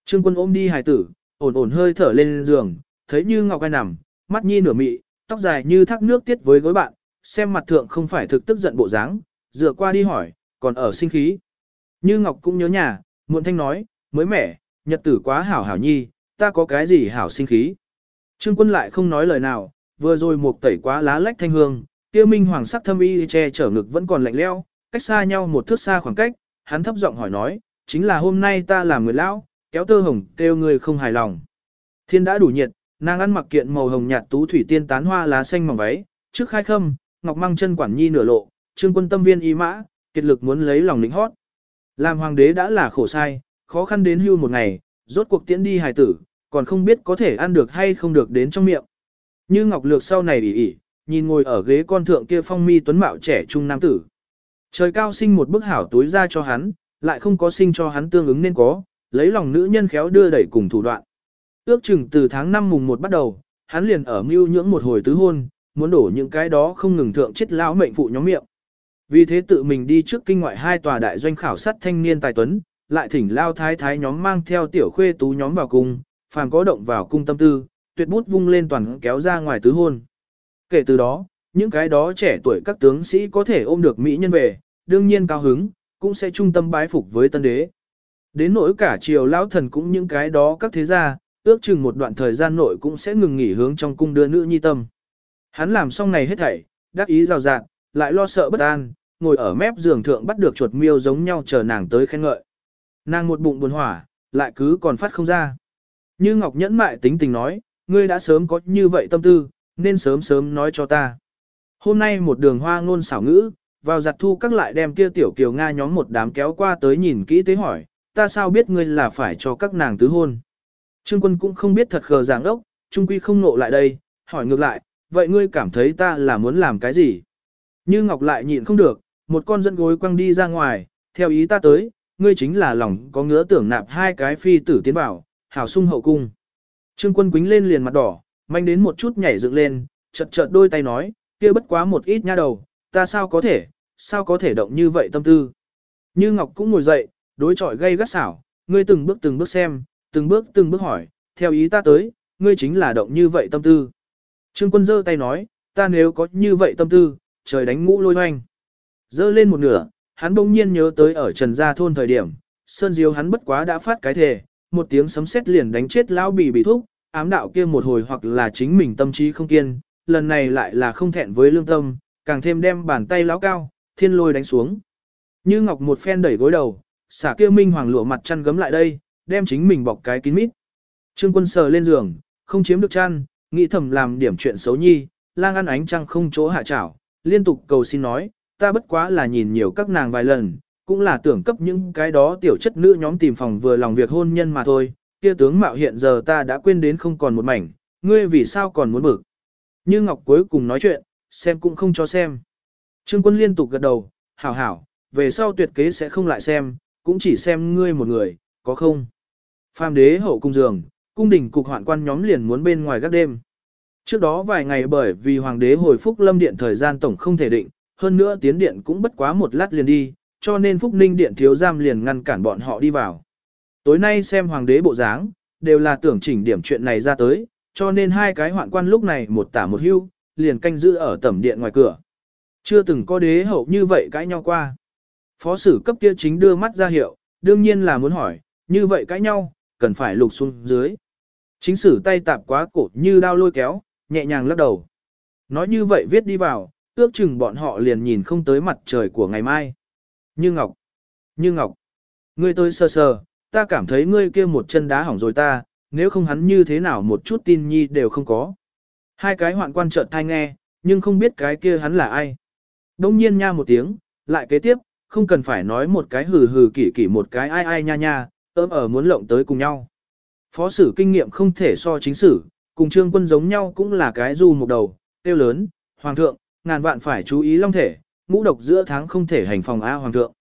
Trương quân ôm đi hài tử, ổn ổn hơi thở lên giường, thấy như ngọc ai nằm, mắt nhi nửa mị, tóc dài như thác nước tiết với gối bạn, xem mặt thượng không phải thực tức giận bộ dáng, dựa qua đi hỏi, còn ở sinh khí. Như ngọc cũng nhớ nhà, muộn thanh nói, mới mẻ, nhật tử quá hảo hảo nhi, ta có cái gì hảo sinh khí. Trương quân lại không nói lời nào, vừa rồi một tẩy quá lá lách thanh hương, kia minh hoàng sắc thâm y che chở ngực vẫn còn lạnh leo, cách xa nhau một thước xa khoảng cách, hắn thấp giọng hỏi nói, chính là hôm nay ta làm người lão, kéo tơ hồng kêu người không hài lòng. Thiên đã đủ nhiệt, nàng ăn mặc kiện màu hồng nhạt tú thủy tiên tán hoa lá xanh mỏng váy, trước khai khâm, ngọc mang chân quản nhi nửa lộ, trương quân tâm viên y mã, kiệt lực muốn lấy lòng lĩnh hót. Làm hoàng đế đã là khổ sai, khó khăn đến hưu một ngày, rốt cuộc tiễn đi hài tử, còn không biết có thể ăn được hay không được đến trong miệng. Như Ngọc Lược sau này ỉ ỉ, nhìn ngồi ở ghế con thượng kia phong mi tuấn mạo trẻ trung nam tử. Trời cao sinh một bức hảo túi ra cho hắn, lại không có sinh cho hắn tương ứng nên có, lấy lòng nữ nhân khéo đưa đẩy cùng thủ đoạn. Ước chừng từ tháng 5 mùng 1 bắt đầu, hắn liền ở mưu nhưỡng một hồi tứ hôn, muốn đổ những cái đó không ngừng thượng chết lão mệnh phụ nhóm miệng. Vì thế tự mình đi trước kinh ngoại hai tòa đại doanh khảo sát thanh niên tài tuấn, lại thỉnh lao thái thái nhóm mang theo tiểu khuê tú nhóm vào cung, phàm có động vào cung tâm tư, tuyệt bút vung lên toàn kéo ra ngoài tứ hôn. Kể từ đó, những cái đó trẻ tuổi các tướng sĩ có thể ôm được mỹ nhân về, đương nhiên cao hứng, cũng sẽ trung tâm bái phục với tân đế. Đến nỗi cả triều lão thần cũng những cái đó các thế gia, ước chừng một đoạn thời gian nội cũng sẽ ngừng nghỉ hướng trong cung đưa nữ nhi tâm. Hắn làm xong này hết thảy, đắc ý rào rạt, lại lo sợ bất an, ngồi ở mép giường thượng bắt được chuột miêu giống nhau chờ nàng tới khen ngợi. Nàng một bụng buồn hỏa, lại cứ còn phát không ra. Như Ngọc nhẫn mại tính tình nói, ngươi đã sớm có như vậy tâm tư, nên sớm sớm nói cho ta. Hôm nay một đường hoa ngôn xảo ngữ, vào giặt thu các lại đem kia tiểu kiều Nga nhóm một đám kéo qua tới nhìn kỹ tế hỏi, ta sao biết ngươi là phải cho các nàng tứ hôn. Trương quân cũng không biết thật khờ giảng ốc, trung quy không nộ lại đây, hỏi ngược lại, vậy ngươi cảm thấy ta là muốn làm cái gì? Như Ngọc lại nhịn không được, một con dẫn gối quăng đi ra ngoài, theo ý ta tới, ngươi chính là lòng có ngứa tưởng nạp hai cái phi tử tiến vào, hảo sung hậu cung. Trương quân quính lên liền mặt đỏ, manh đến một chút nhảy dựng lên, chợt chợt đôi tay nói, kia bất quá một ít nha đầu, ta sao có thể, sao có thể động như vậy tâm tư. Như Ngọc cũng ngồi dậy, đối chọi gây gắt xảo, ngươi từng bước từng bước xem, từng bước từng bước hỏi, theo ý ta tới, ngươi chính là động như vậy tâm tư. Trương quân giơ tay nói, ta nếu có như vậy tâm tư, trời đánh ngũ lôi hoanh. Giơ lên một nửa, hắn bỗng nhiên nhớ tới ở Trần Gia Thôn thời điểm, Sơn Diêu hắn bất quá đã phát cái thể, một tiếng sấm sét liền đánh chết lão bì bị thúc, ám đạo kia một hồi hoặc là chính mình tâm trí không kiên, lần này lại là không thẹn với lương tâm, càng thêm đem bàn tay lão cao, thiên lôi đánh xuống. Như Ngọc một phen đẩy gối đầu, xả kia minh hoàng lụa mặt chăn gấm lại đây, đem chính mình bọc cái kín mít. Trương quân sờ lên giường, không chiếm được chăn, nghĩ thầm làm điểm chuyện xấu nhi, lang ăn ánh trăng không chỗ hạ chảo, liên tục cầu xin nói, ta bất quá là nhìn nhiều các nàng vài lần, cũng là tưởng cấp những cái đó tiểu chất nữ nhóm tìm phòng vừa lòng việc hôn nhân mà thôi, kia tướng mạo hiện giờ ta đã quên đến không còn một mảnh, ngươi vì sao còn muốn bực. Như Ngọc cuối cùng nói chuyện, xem cũng không cho xem. Trương quân liên tục gật đầu, hảo hảo, về sau tuyệt kế sẽ không lại xem, cũng chỉ xem ngươi một người, có không. Phàm đế hậu cung giường, cung đình cục hoạn quan nhóm liền muốn bên ngoài gác đêm. Trước đó vài ngày bởi vì hoàng đế hồi phúc lâm điện thời gian tổng không thể định, hơn nữa tiến điện cũng bất quá một lát liền đi, cho nên phúc ninh điện thiếu giam liền ngăn cản bọn họ đi vào. Tối nay xem hoàng đế bộ dáng, đều là tưởng chỉnh điểm chuyện này ra tới, cho nên hai cái hoạn quan lúc này một tả một hưu, liền canh giữ ở tẩm điện ngoài cửa. Chưa từng có đế hậu như vậy cãi nhau qua. Phó sử cấp kia chính đưa mắt ra hiệu, đương nhiên là muốn hỏi, như vậy cãi nhau, cần phải lục xuống dưới. Chính sử tay tạp quá cổ như đao lôi kéo, nhẹ nhàng lắc đầu. Nói như vậy viết đi vào, ước chừng bọn họ liền nhìn không tới mặt trời của ngày mai. Như Ngọc, Như Ngọc, ngươi tôi sơ sờ, ta cảm thấy ngươi kia một chân đá hỏng rồi ta, nếu không hắn như thế nào một chút tin nhi đều không có. Hai cái hoạn quan chợt thai nghe, nhưng không biết cái kia hắn là ai. Đông nhiên nha một tiếng, lại kế tiếp, không cần phải nói một cái hừ hừ kỷ kỷ một cái ai ai nha nha, ớm ở muốn lộng tới cùng nhau. Phó sử kinh nghiệm không thể so chính sử, cùng trương quân giống nhau cũng là cái du một đầu, tiêu lớn, hoàng thượng, ngàn vạn phải chú ý long thể, ngũ độc giữa tháng không thể hành phòng A hoàng thượng.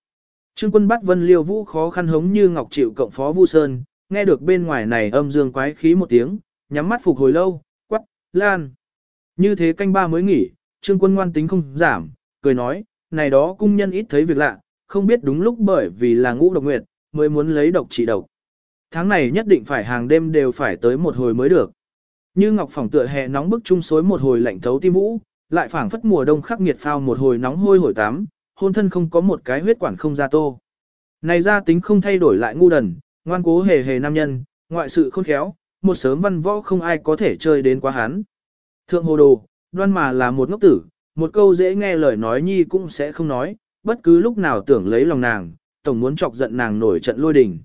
Trương quân bắt vân liêu vũ khó khăn hống như ngọc chịu cộng phó vu sơn, nghe được bên ngoài này âm dương quái khí một tiếng, nhắm mắt phục hồi lâu, quắc, lan. Như thế canh ba mới nghỉ, trương quân ngoan tính không giảm, cười nói, này đó cung nhân ít thấy việc lạ, không biết đúng lúc bởi vì là ngũ độc nguyệt, mới muốn lấy độc trị độc. Tháng này nhất định phải hàng đêm đều phải tới một hồi mới được. Như ngọc phòng tựa hè nóng bức chung xối một hồi lạnh thấu tim vũ, lại phảng phất mùa đông khắc nghiệt phao một hồi nóng hôi hổi tắm, hôn thân không có một cái huyết quản không ra tô. Này ra tính không thay đổi lại ngu đần, ngoan cố hề hề nam nhân, ngoại sự khôn khéo, một sớm văn võ không ai có thể chơi đến quá hắn. Thượng hồ đồ, đoan mà là một ngốc tử, một câu dễ nghe lời nói nhi cũng sẽ không nói, bất cứ lúc nào tưởng lấy lòng nàng, tổng muốn chọc giận nàng nổi trận lôi đình.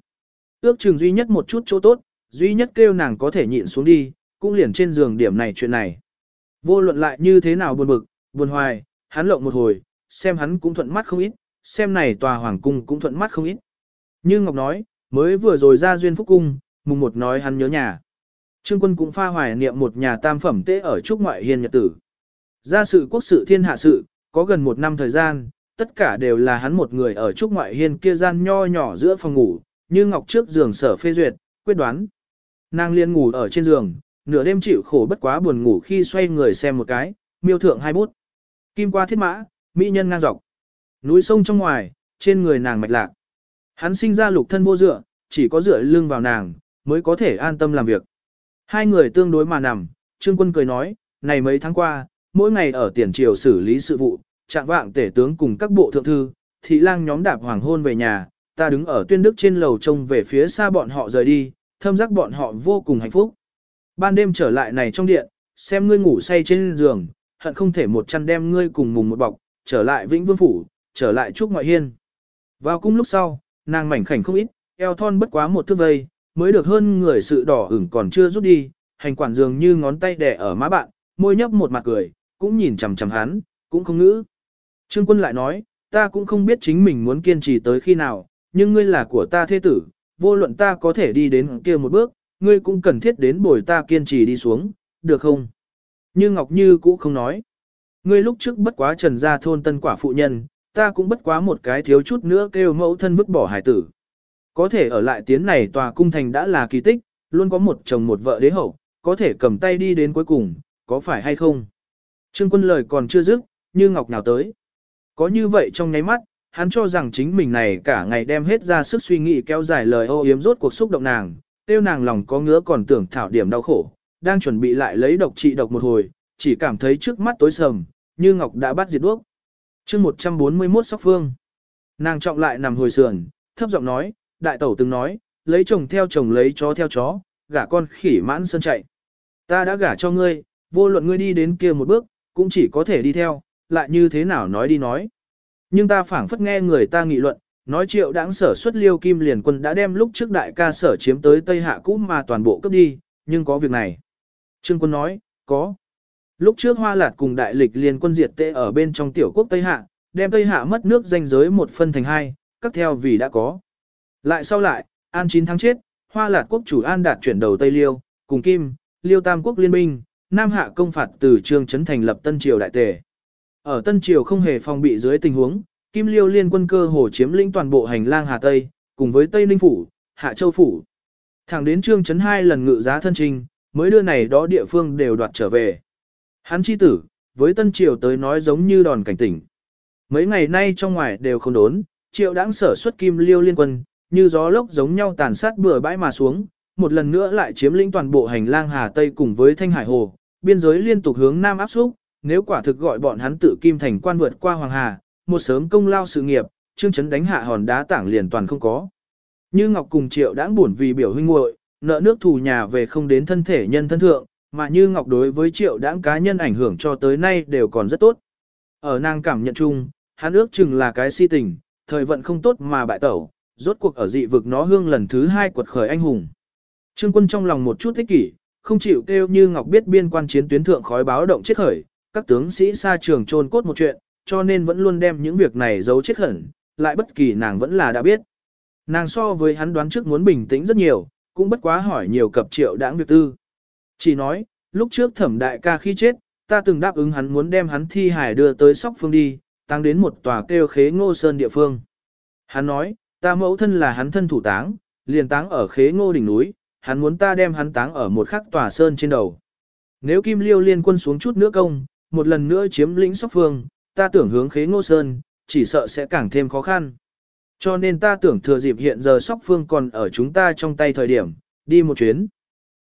Ước chừng duy nhất một chút chỗ tốt, duy nhất kêu nàng có thể nhịn xuống đi, cũng liền trên giường điểm này chuyện này. Vô luận lại như thế nào buồn bực, buồn hoài, hắn lộng một hồi, xem hắn cũng thuận mắt không ít, xem này tòa hoàng cung cũng thuận mắt không ít. Như Ngọc nói, mới vừa rồi ra duyên phúc cung, mùng một nói hắn nhớ nhà. Trương quân cũng pha hoài niệm một nhà tam phẩm tế ở trúc ngoại hiền nhật tử. Gia sự quốc sự thiên hạ sự, có gần một năm thời gian, tất cả đều là hắn một người ở trúc ngoại hiên kia gian nho nhỏ giữa phòng ngủ, như ngọc trước giường sở phê duyệt, quyết đoán. Nàng liên ngủ ở trên giường, nửa đêm chịu khổ bất quá buồn ngủ khi xoay người xem một cái, miêu thượng hai bút. Kim qua thiết mã, mỹ nhân ngang dọc. Núi sông trong ngoài, trên người nàng mạch lạc. Hắn sinh ra lục thân vô dựa, chỉ có dựa lưng vào nàng, mới có thể an tâm làm việc. Hai người tương đối mà nằm, Trương Quân cười nói, này mấy tháng qua, mỗi ngày ở tiền triều xử lý sự vụ, trạng vạng tể tướng cùng các bộ thượng thư, thị lang nhóm đạp hoàng hôn về nhà, ta đứng ở tuyên đức trên lầu trông về phía xa bọn họ rời đi, thâm giác bọn họ vô cùng hạnh phúc. Ban đêm trở lại này trong điện, xem ngươi ngủ say trên giường, hận không thể một chăn đem ngươi cùng mùng một bọc, trở lại vĩnh vương phủ, trở lại trúc ngoại hiên. Vào cung lúc sau, nàng mảnh khảnh không ít, eo thon bất quá một thước vây, mới được hơn người sự đỏ ửng còn chưa rút đi, hành quản dường như ngón tay đẻ ở má bạn, môi nhấp một mặt cười, cũng nhìn chằm chằm hắn, cũng không ngữ. Trương quân lại nói, ta cũng không biết chính mình muốn kiên trì tới khi nào, nhưng ngươi là của ta thế tử, vô luận ta có thể đi đến kia một bước, ngươi cũng cần thiết đến bồi ta kiên trì đi xuống, được không? Như Ngọc Như cũ không nói. Ngươi lúc trước bất quá trần gia thôn tân quả phụ nhân, ta cũng bất quá một cái thiếu chút nữa kêu mẫu thân vứt bỏ hải tử. Có thể ở lại tiến này tòa cung thành đã là kỳ tích, luôn có một chồng một vợ đế hậu, có thể cầm tay đi đến cuối cùng, có phải hay không? Trương quân lời còn chưa dứt, như ngọc nào tới. Có như vậy trong nháy mắt, hắn cho rằng chính mình này cả ngày đem hết ra sức suy nghĩ kéo dài lời ô yếm rốt cuộc xúc động nàng, tiêu nàng lòng có ngứa còn tưởng thảo điểm đau khổ, đang chuẩn bị lại lấy độc trị độc một hồi, chỉ cảm thấy trước mắt tối sầm, như ngọc đã bắt diệt đuốc. chương 141 sóc phương. Nàng trọng lại nằm hồi sườn, thấp giọng nói, đại tẩu từng nói, lấy chồng theo chồng lấy chó theo chó, gả con khỉ mãn sơn chạy. Ta đã gả cho ngươi, vô luận ngươi đi đến kia một bước, cũng chỉ có thể đi theo, lại như thế nào nói đi nói. Nhưng ta phảng phất nghe người ta nghị luận, nói triệu đáng sở xuất liêu kim liền quân đã đem lúc trước đại ca sở chiếm tới Tây Hạ cũ mà toàn bộ cấp đi, nhưng có việc này. Trương quân nói, có. Lúc trước Hoa Lạt cùng đại lịch liền quân diệt tệ ở bên trong tiểu quốc Tây Hạ, đem Tây Hạ mất nước danh giới một phân thành hai, các theo vì đã có. Lại sau lại, An 9 tháng chết, Hoa Lạt quốc chủ An đạt chuyển đầu Tây Liêu, cùng Kim, Liêu Tam quốc liên minh, Nam Hạ công phạt từ Trương Trấn thành lập Tân Triều đại tề. Ở Tân Triều không hề phòng bị dưới tình huống, Kim Liêu liên quân cơ hồ chiếm lĩnh toàn bộ hành lang Hà Tây, cùng với Tây Ninh phủ, Hạ Châu phủ. Thẳng đến Trương Trấn hai lần ngự giá thân trình, mới đưa này đó địa phương đều đoạt trở về. Hắn chi tử, với Tân Triều tới nói giống như đòn cảnh tỉnh. Mấy ngày nay trong ngoài đều không đốn, Triệu đãng sở xuất Kim Liêu liên quân, như gió lốc giống nhau tàn sát bừa bãi mà xuống, một lần nữa lại chiếm lĩnh toàn bộ hành lang Hà Tây cùng với Thanh Hải Hồ, biên giới liên tục hướng Nam áp xúc, nếu quả thực gọi bọn hắn tự kim thành quan vượt qua Hoàng Hà, một sớm công lao sự nghiệp, chương chấn đánh hạ hòn đá tảng liền toàn không có. Như Ngọc cùng Triệu đãng buồn vì biểu huynh muội, nợ nước thù nhà về không đến thân thể nhân thân thượng, mà Như Ngọc đối với Triệu đãng cá nhân ảnh hưởng cho tới nay đều còn rất tốt. Ở nàng cảm nhận chung, hắn ước chừng là cái si tình, thời vận không tốt mà bại tẩu, rốt cuộc ở dị vực nó hương lần thứ hai quật khởi anh hùng. Trương quân trong lòng một chút thích kỷ, không chịu kêu như Ngọc biết biên quan chiến tuyến thượng khói báo động chết khởi, các tướng sĩ xa trường trôn cốt một chuyện, cho nên vẫn luôn đem những việc này giấu chết hẳn, lại bất kỳ nàng vẫn là đã biết. Nàng so với hắn đoán trước muốn bình tĩnh rất nhiều, cũng bất quá hỏi nhiều cập triệu đãng việc tư. Chỉ nói, lúc trước thẩm đại ca khi chết, ta từng đáp ứng hắn muốn đem hắn thi hải đưa tới sóc phương đi, tăng đến một tòa kêu khế ngô sơn địa phương. Hắn nói, ta mẫu thân là hắn thân thủ táng, liền táng ở khế ngô đỉnh núi, hắn muốn ta đem hắn táng ở một khắc tòa sơn trên đầu. Nếu Kim Liêu liên quân xuống chút nữa công, một lần nữa chiếm lĩnh sóc phương, ta tưởng hướng khế ngô sơn, chỉ sợ sẽ càng thêm khó khăn. Cho nên ta tưởng thừa dịp hiện giờ sóc phương còn ở chúng ta trong tay thời điểm, đi một chuyến.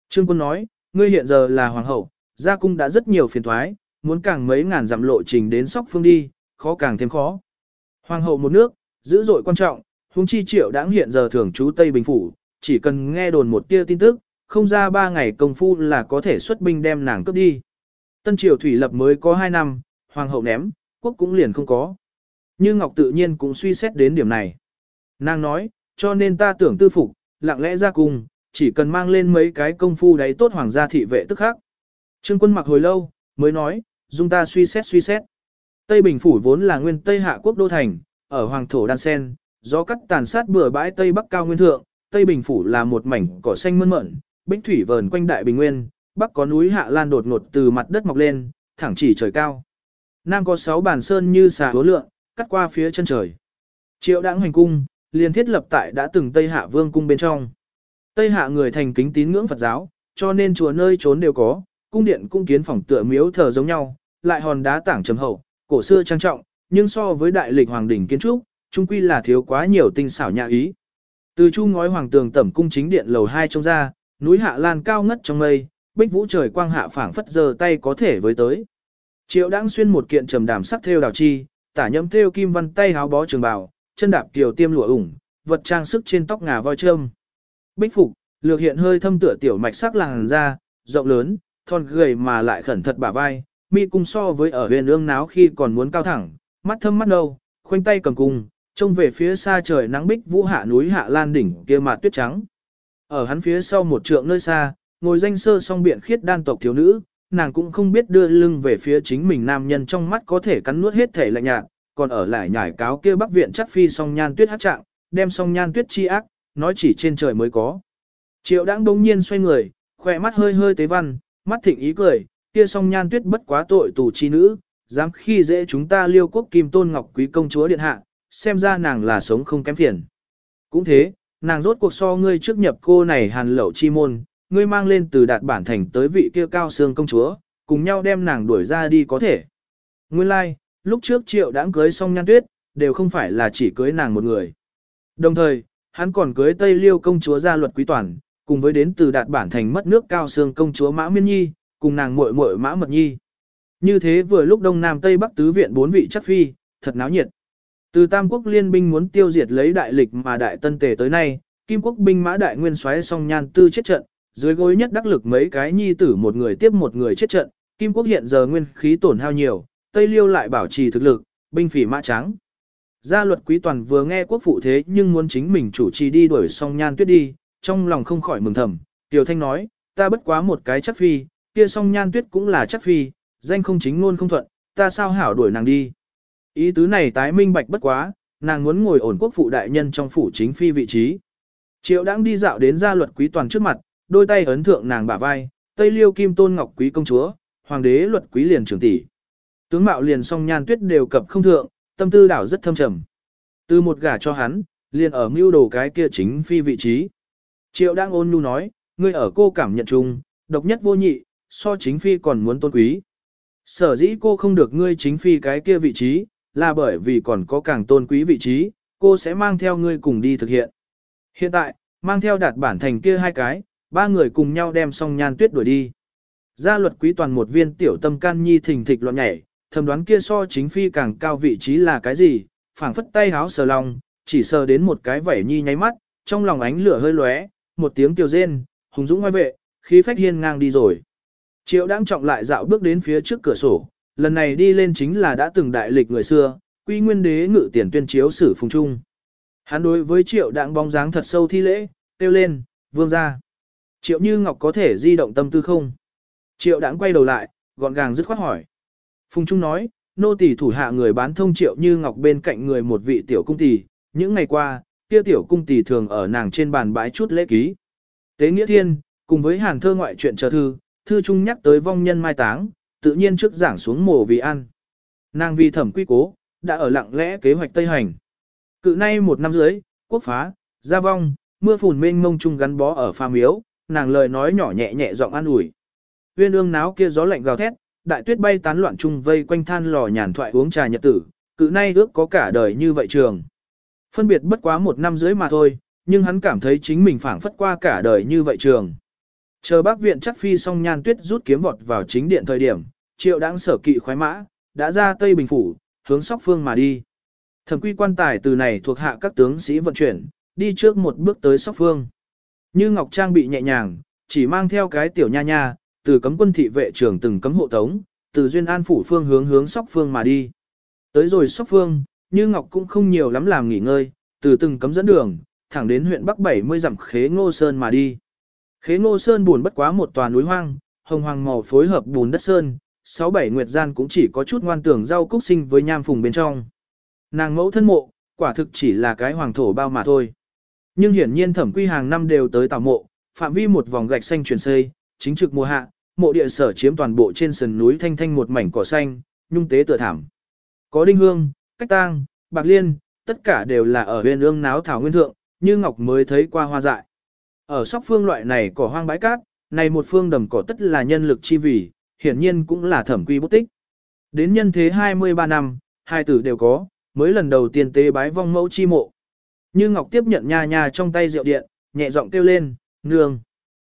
Trương quân nói, ngươi hiện giờ là hoàng hậu, gia cung đã rất nhiều phiền thoái, muốn càng mấy ngàn dặm lộ trình đến sóc phương đi, khó càng thêm khó. Hoàng hậu một nước, dữ dội quan trọng, huống chi triệu đáng hiện giờ thường trú Tây Bình Phủ, chỉ cần nghe đồn một tia tin tức, không ra ba ngày công phu là có thể xuất binh đem nàng cướp đi. Tân triều thủy lập mới có hai năm, hoàng hậu ném, quốc cũng liền không có. Như Ngọc tự nhiên cũng suy xét đến điểm này. Nàng nói, cho nên ta tưởng tư phục, lặng lẽ ra cùng, chỉ cần mang lên mấy cái công phu đấy tốt hoàng gia thị vệ tức khác. Trương quân mặc hồi lâu, mới nói, dung ta suy xét suy xét. Tây Bình Phủ vốn là nguyên Tây Hạ quốc đô thành, ở hoàng thổ đan sen, gió cắt tàn sát bừa bãi Tây Bắc cao nguyên thượng, Tây Bình Phủ là một mảnh cỏ xanh mơn mởn, bích thủy vờn quanh đại bình nguyên, bắc có núi Hạ Lan đột ngột từ mặt đất mọc lên, thẳng chỉ trời cao. Nam có sáu bản sơn như xà hố lượng, cắt qua phía chân trời. Triệu đãng hành cung, liền thiết lập tại đã từng Tây Hạ Vương cung bên trong. Tây Hạ người thành kính tín ngưỡng Phật giáo, cho nên chùa nơi trốn đều có, cung điện cung kiến phòng tựa miếu thờ giống nhau, lại hòn đá tảng trầm hậu, cổ xưa trang trọng, nhưng so với đại lịch hoàng đỉnh kiến trúc, trung quy là thiếu quá nhiều tinh xảo nhã ý. Từ chu ngói hoàng tường tẩm cung chính điện lầu 2 trông ra, núi hạ lan cao ngất trong mây, bích vũ trời quang hạ phảng phất giờ tay có thể với tới. Triệu đãng xuyên một kiện trầm đàm sắc thêu đào chi, tả nhâm thêu kim văn tay háo bó trường bào, chân đạp kiều tiêm lụa ủng, vật trang sức trên tóc ngà voi trơm. Bích phục, lược hiện hơi thâm tựa tiểu mạch sắc làn da, rộng lớn, thon gầy mà lại khẩn thật bả vai, mi cung so với ở huyền ương náo khi còn muốn cao thẳng, mắt thâm mắt nâu, khoanh tay cầm cung, trông về phía xa trời nắng bích vũ hạ núi hạ lan đỉnh kia mà tuyết trắng. Ở hắn phía sau một trượng nơi xa, ngồi danh sơ song biện khiết đan tộc thiếu nữ, nàng cũng không biết đưa lưng về phía chính mình nam nhân trong mắt có thể cắn nuốt hết thể lạnh nhạt, còn ở lại nhải cáo kia bắc viện chắc phi song nhan tuyết hát trạng, đem song nhan tuyết chi ác, nói chỉ trên trời mới có. Triệu đãng đống nhiên xoay người, khỏe mắt hơi hơi tế văn, mắt thịnh ý cười, kia song nhan tuyết bất quá tội tù chi nữ, dám khi dễ chúng ta liêu quốc kim tôn ngọc quý công chúa điện hạ, xem ra nàng là sống không kém phiền. Cũng thế, nàng rốt cuộc so ngươi trước nhập cô này hàn lẩu chi môn, ngươi mang lên từ đạt bản thành tới vị kia cao xương công chúa, cùng nhau đem nàng đuổi ra đi có thể. Nguyên lai, like, lúc trước triệu đãng cưới xong nhan tuyết, đều không phải là chỉ cưới nàng một người. Đồng thời, hắn còn cưới Tây Liêu công chúa gia luật quý toàn, cùng với đến từ đạt bản thành mất nước cao xương công chúa Mã Miên Nhi, cùng nàng muội muội Mã Mật Nhi. Như thế vừa lúc Đông Nam Tây Bắc tứ viện bốn vị chắc phi, thật náo nhiệt. Từ Tam quốc liên binh muốn tiêu diệt lấy đại lịch mà đại tân tề tới nay, Kim quốc binh mã đại nguyên xoáy song nhan tư chết trận, dưới gối nhất đắc lực mấy cái nhi tử một người tiếp một người chết trận, Kim quốc hiện giờ nguyên khí tổn hao nhiều, Tây Liêu lại bảo trì thực lực, binh phỉ mã trắng. Gia luật quý toàn vừa nghe quốc phụ thế nhưng muốn chính mình chủ trì đi đuổi song nhan tuyết đi, trong lòng không khỏi mừng thầm, Tiểu Thanh nói, ta bất quá một cái chắc phi, kia song nhan tuyết cũng là chắc phi, danh không chính ngôn không thuận, ta sao hảo đuổi nàng đi. Ý tứ này tái minh bạch bất quá, nàng muốn ngồi ổn quốc phụ đại nhân trong phủ chính phi vị trí. Triệu đang đi dạo đến gia luật quý toàn trước mặt, đôi tay ấn thượng nàng bả vai, tây liêu kim tôn ngọc quý công chúa, hoàng đế luật quý liền trưởng tỷ. Tướng mạo liền song nhan tuyết đều cập không thượng, tâm tư đảo rất thâm trầm. Từ một gả cho hắn, liền ở mưu đồ cái kia chính phi vị trí. Triệu đang ôn nhu nói, ngươi ở cô cảm nhận chung, độc nhất vô nhị, so chính phi còn muốn tôn quý. Sở dĩ cô không được ngươi chính phi cái kia vị trí, là bởi vì còn có càng tôn quý vị trí, cô sẽ mang theo ngươi cùng đi thực hiện. Hiện tại, mang theo đạt bản thành kia hai cái, ba người cùng nhau đem song nhan tuyết đuổi đi. Gia luật quý toàn một viên tiểu tâm can nhi thình thịch loạn nhảy, thầm đoán kia so chính phi càng cao vị trí là cái gì, phảng phất tay háo sờ lòng, chỉ sờ đến một cái vảy nhi nháy mắt, trong lòng ánh lửa hơi lóe, một tiếng kêu rên, hùng dũng ngoài vệ, khí phách hiên ngang đi rồi. Triệu đang trọng lại dạo bước đến phía trước cửa sổ, lần này đi lên chính là đã từng đại lịch người xưa, quy nguyên đế ngự tiền tuyên chiếu sử phùng trung. Hắn đối với triệu đạng bóng dáng thật sâu thi lễ, kêu lên, vương gia. Triệu Như Ngọc có thể di động tâm tư không? Triệu đãng quay đầu lại, gọn gàng dứt khoát hỏi. Phùng Trung nói, nô tỳ thủ hạ người bán thông Triệu Như Ngọc bên cạnh người một vị tiểu cung tỷ, những ngày qua, kia tiểu cung tỷ thường ở nàng trên bàn bãi chút lễ ký. Tế Nghĩa Thiên, cùng với hàn thơ ngoại truyện chờ thư, thư trung nhắc tới vong nhân mai táng, tự nhiên trước giảng xuống mồ vì ăn. Nàng vì thẩm quy cố, đã ở lặng lẽ kế hoạch Tây Hành. Cự nay một năm dưới, quốc phá, gia vong, mưa phùn mênh mông chung gắn bó ở pha miếu, nàng lời nói nhỏ nhẹ nhẹ giọng an ủi. Uyên ương náo kia gió lạnh gào thét, đại tuyết bay tán loạn chung vây quanh than lò nhàn thoại uống trà nhật tử, cự nay ước có cả đời như vậy trường. Phân biệt bất quá một năm dưới mà thôi, nhưng hắn cảm thấy chính mình phảng phất qua cả đời như vậy trường. Chờ bác viện chắc phi xong nhan tuyết rút kiếm vọt vào chính điện thời điểm, triệu đáng sở kỵ khoái mã, đã ra Tây Bình Phủ, hướng sóc phương mà đi. Thẩm quy quan tài từ này thuộc hạ các tướng sĩ vận chuyển, đi trước một bước tới sóc phương. Như Ngọc Trang bị nhẹ nhàng, chỉ mang theo cái tiểu nha nha, từ cấm quân thị vệ trưởng từng cấm hộ tống, từ duyên an phủ phương hướng hướng sóc phương mà đi. Tới rồi sóc phương, Như Ngọc cũng không nhiều lắm làm nghỉ ngơi, từ từng cấm dẫn đường, thẳng đến huyện Bắc 70 dặm khế ngô sơn mà đi. Khế ngô sơn buồn bất quá một tòa núi hoang, hồng hoàng màu phối hợp bùn đất sơn, sáu bảy nguyệt gian cũng chỉ có chút ngoan tưởng rau cúc sinh với nham phùng bên trong. Nàng mẫu thân mộ, quả thực chỉ là cái hoàng thổ bao mà thôi. Nhưng hiển nhiên thẩm quy hàng năm đều tới tảo mộ, phạm vi một vòng gạch xanh truyền xây, chính trực mùa hạ, mộ địa sở chiếm toàn bộ trên sườn núi thanh thanh một mảnh cỏ xanh, nhung tế tựa thảm. Có đinh hương, cách tang, bạc liên, tất cả đều là ở huyền ương náo thảo nguyên thượng, như ngọc mới thấy qua hoa dại. Ở sóc phương loại này cỏ hoang bãi cát, này một phương đầm cỏ tất là nhân lực chi vì, hiển nhiên cũng là thẩm quy bút tích. Đến nhân thế 23 năm, hai tử đều có, mới lần đầu tiên tế bái vong mẫu chi mộ. Như Ngọc tiếp nhận nha nha trong tay rượu điện, nhẹ giọng kêu lên, nương.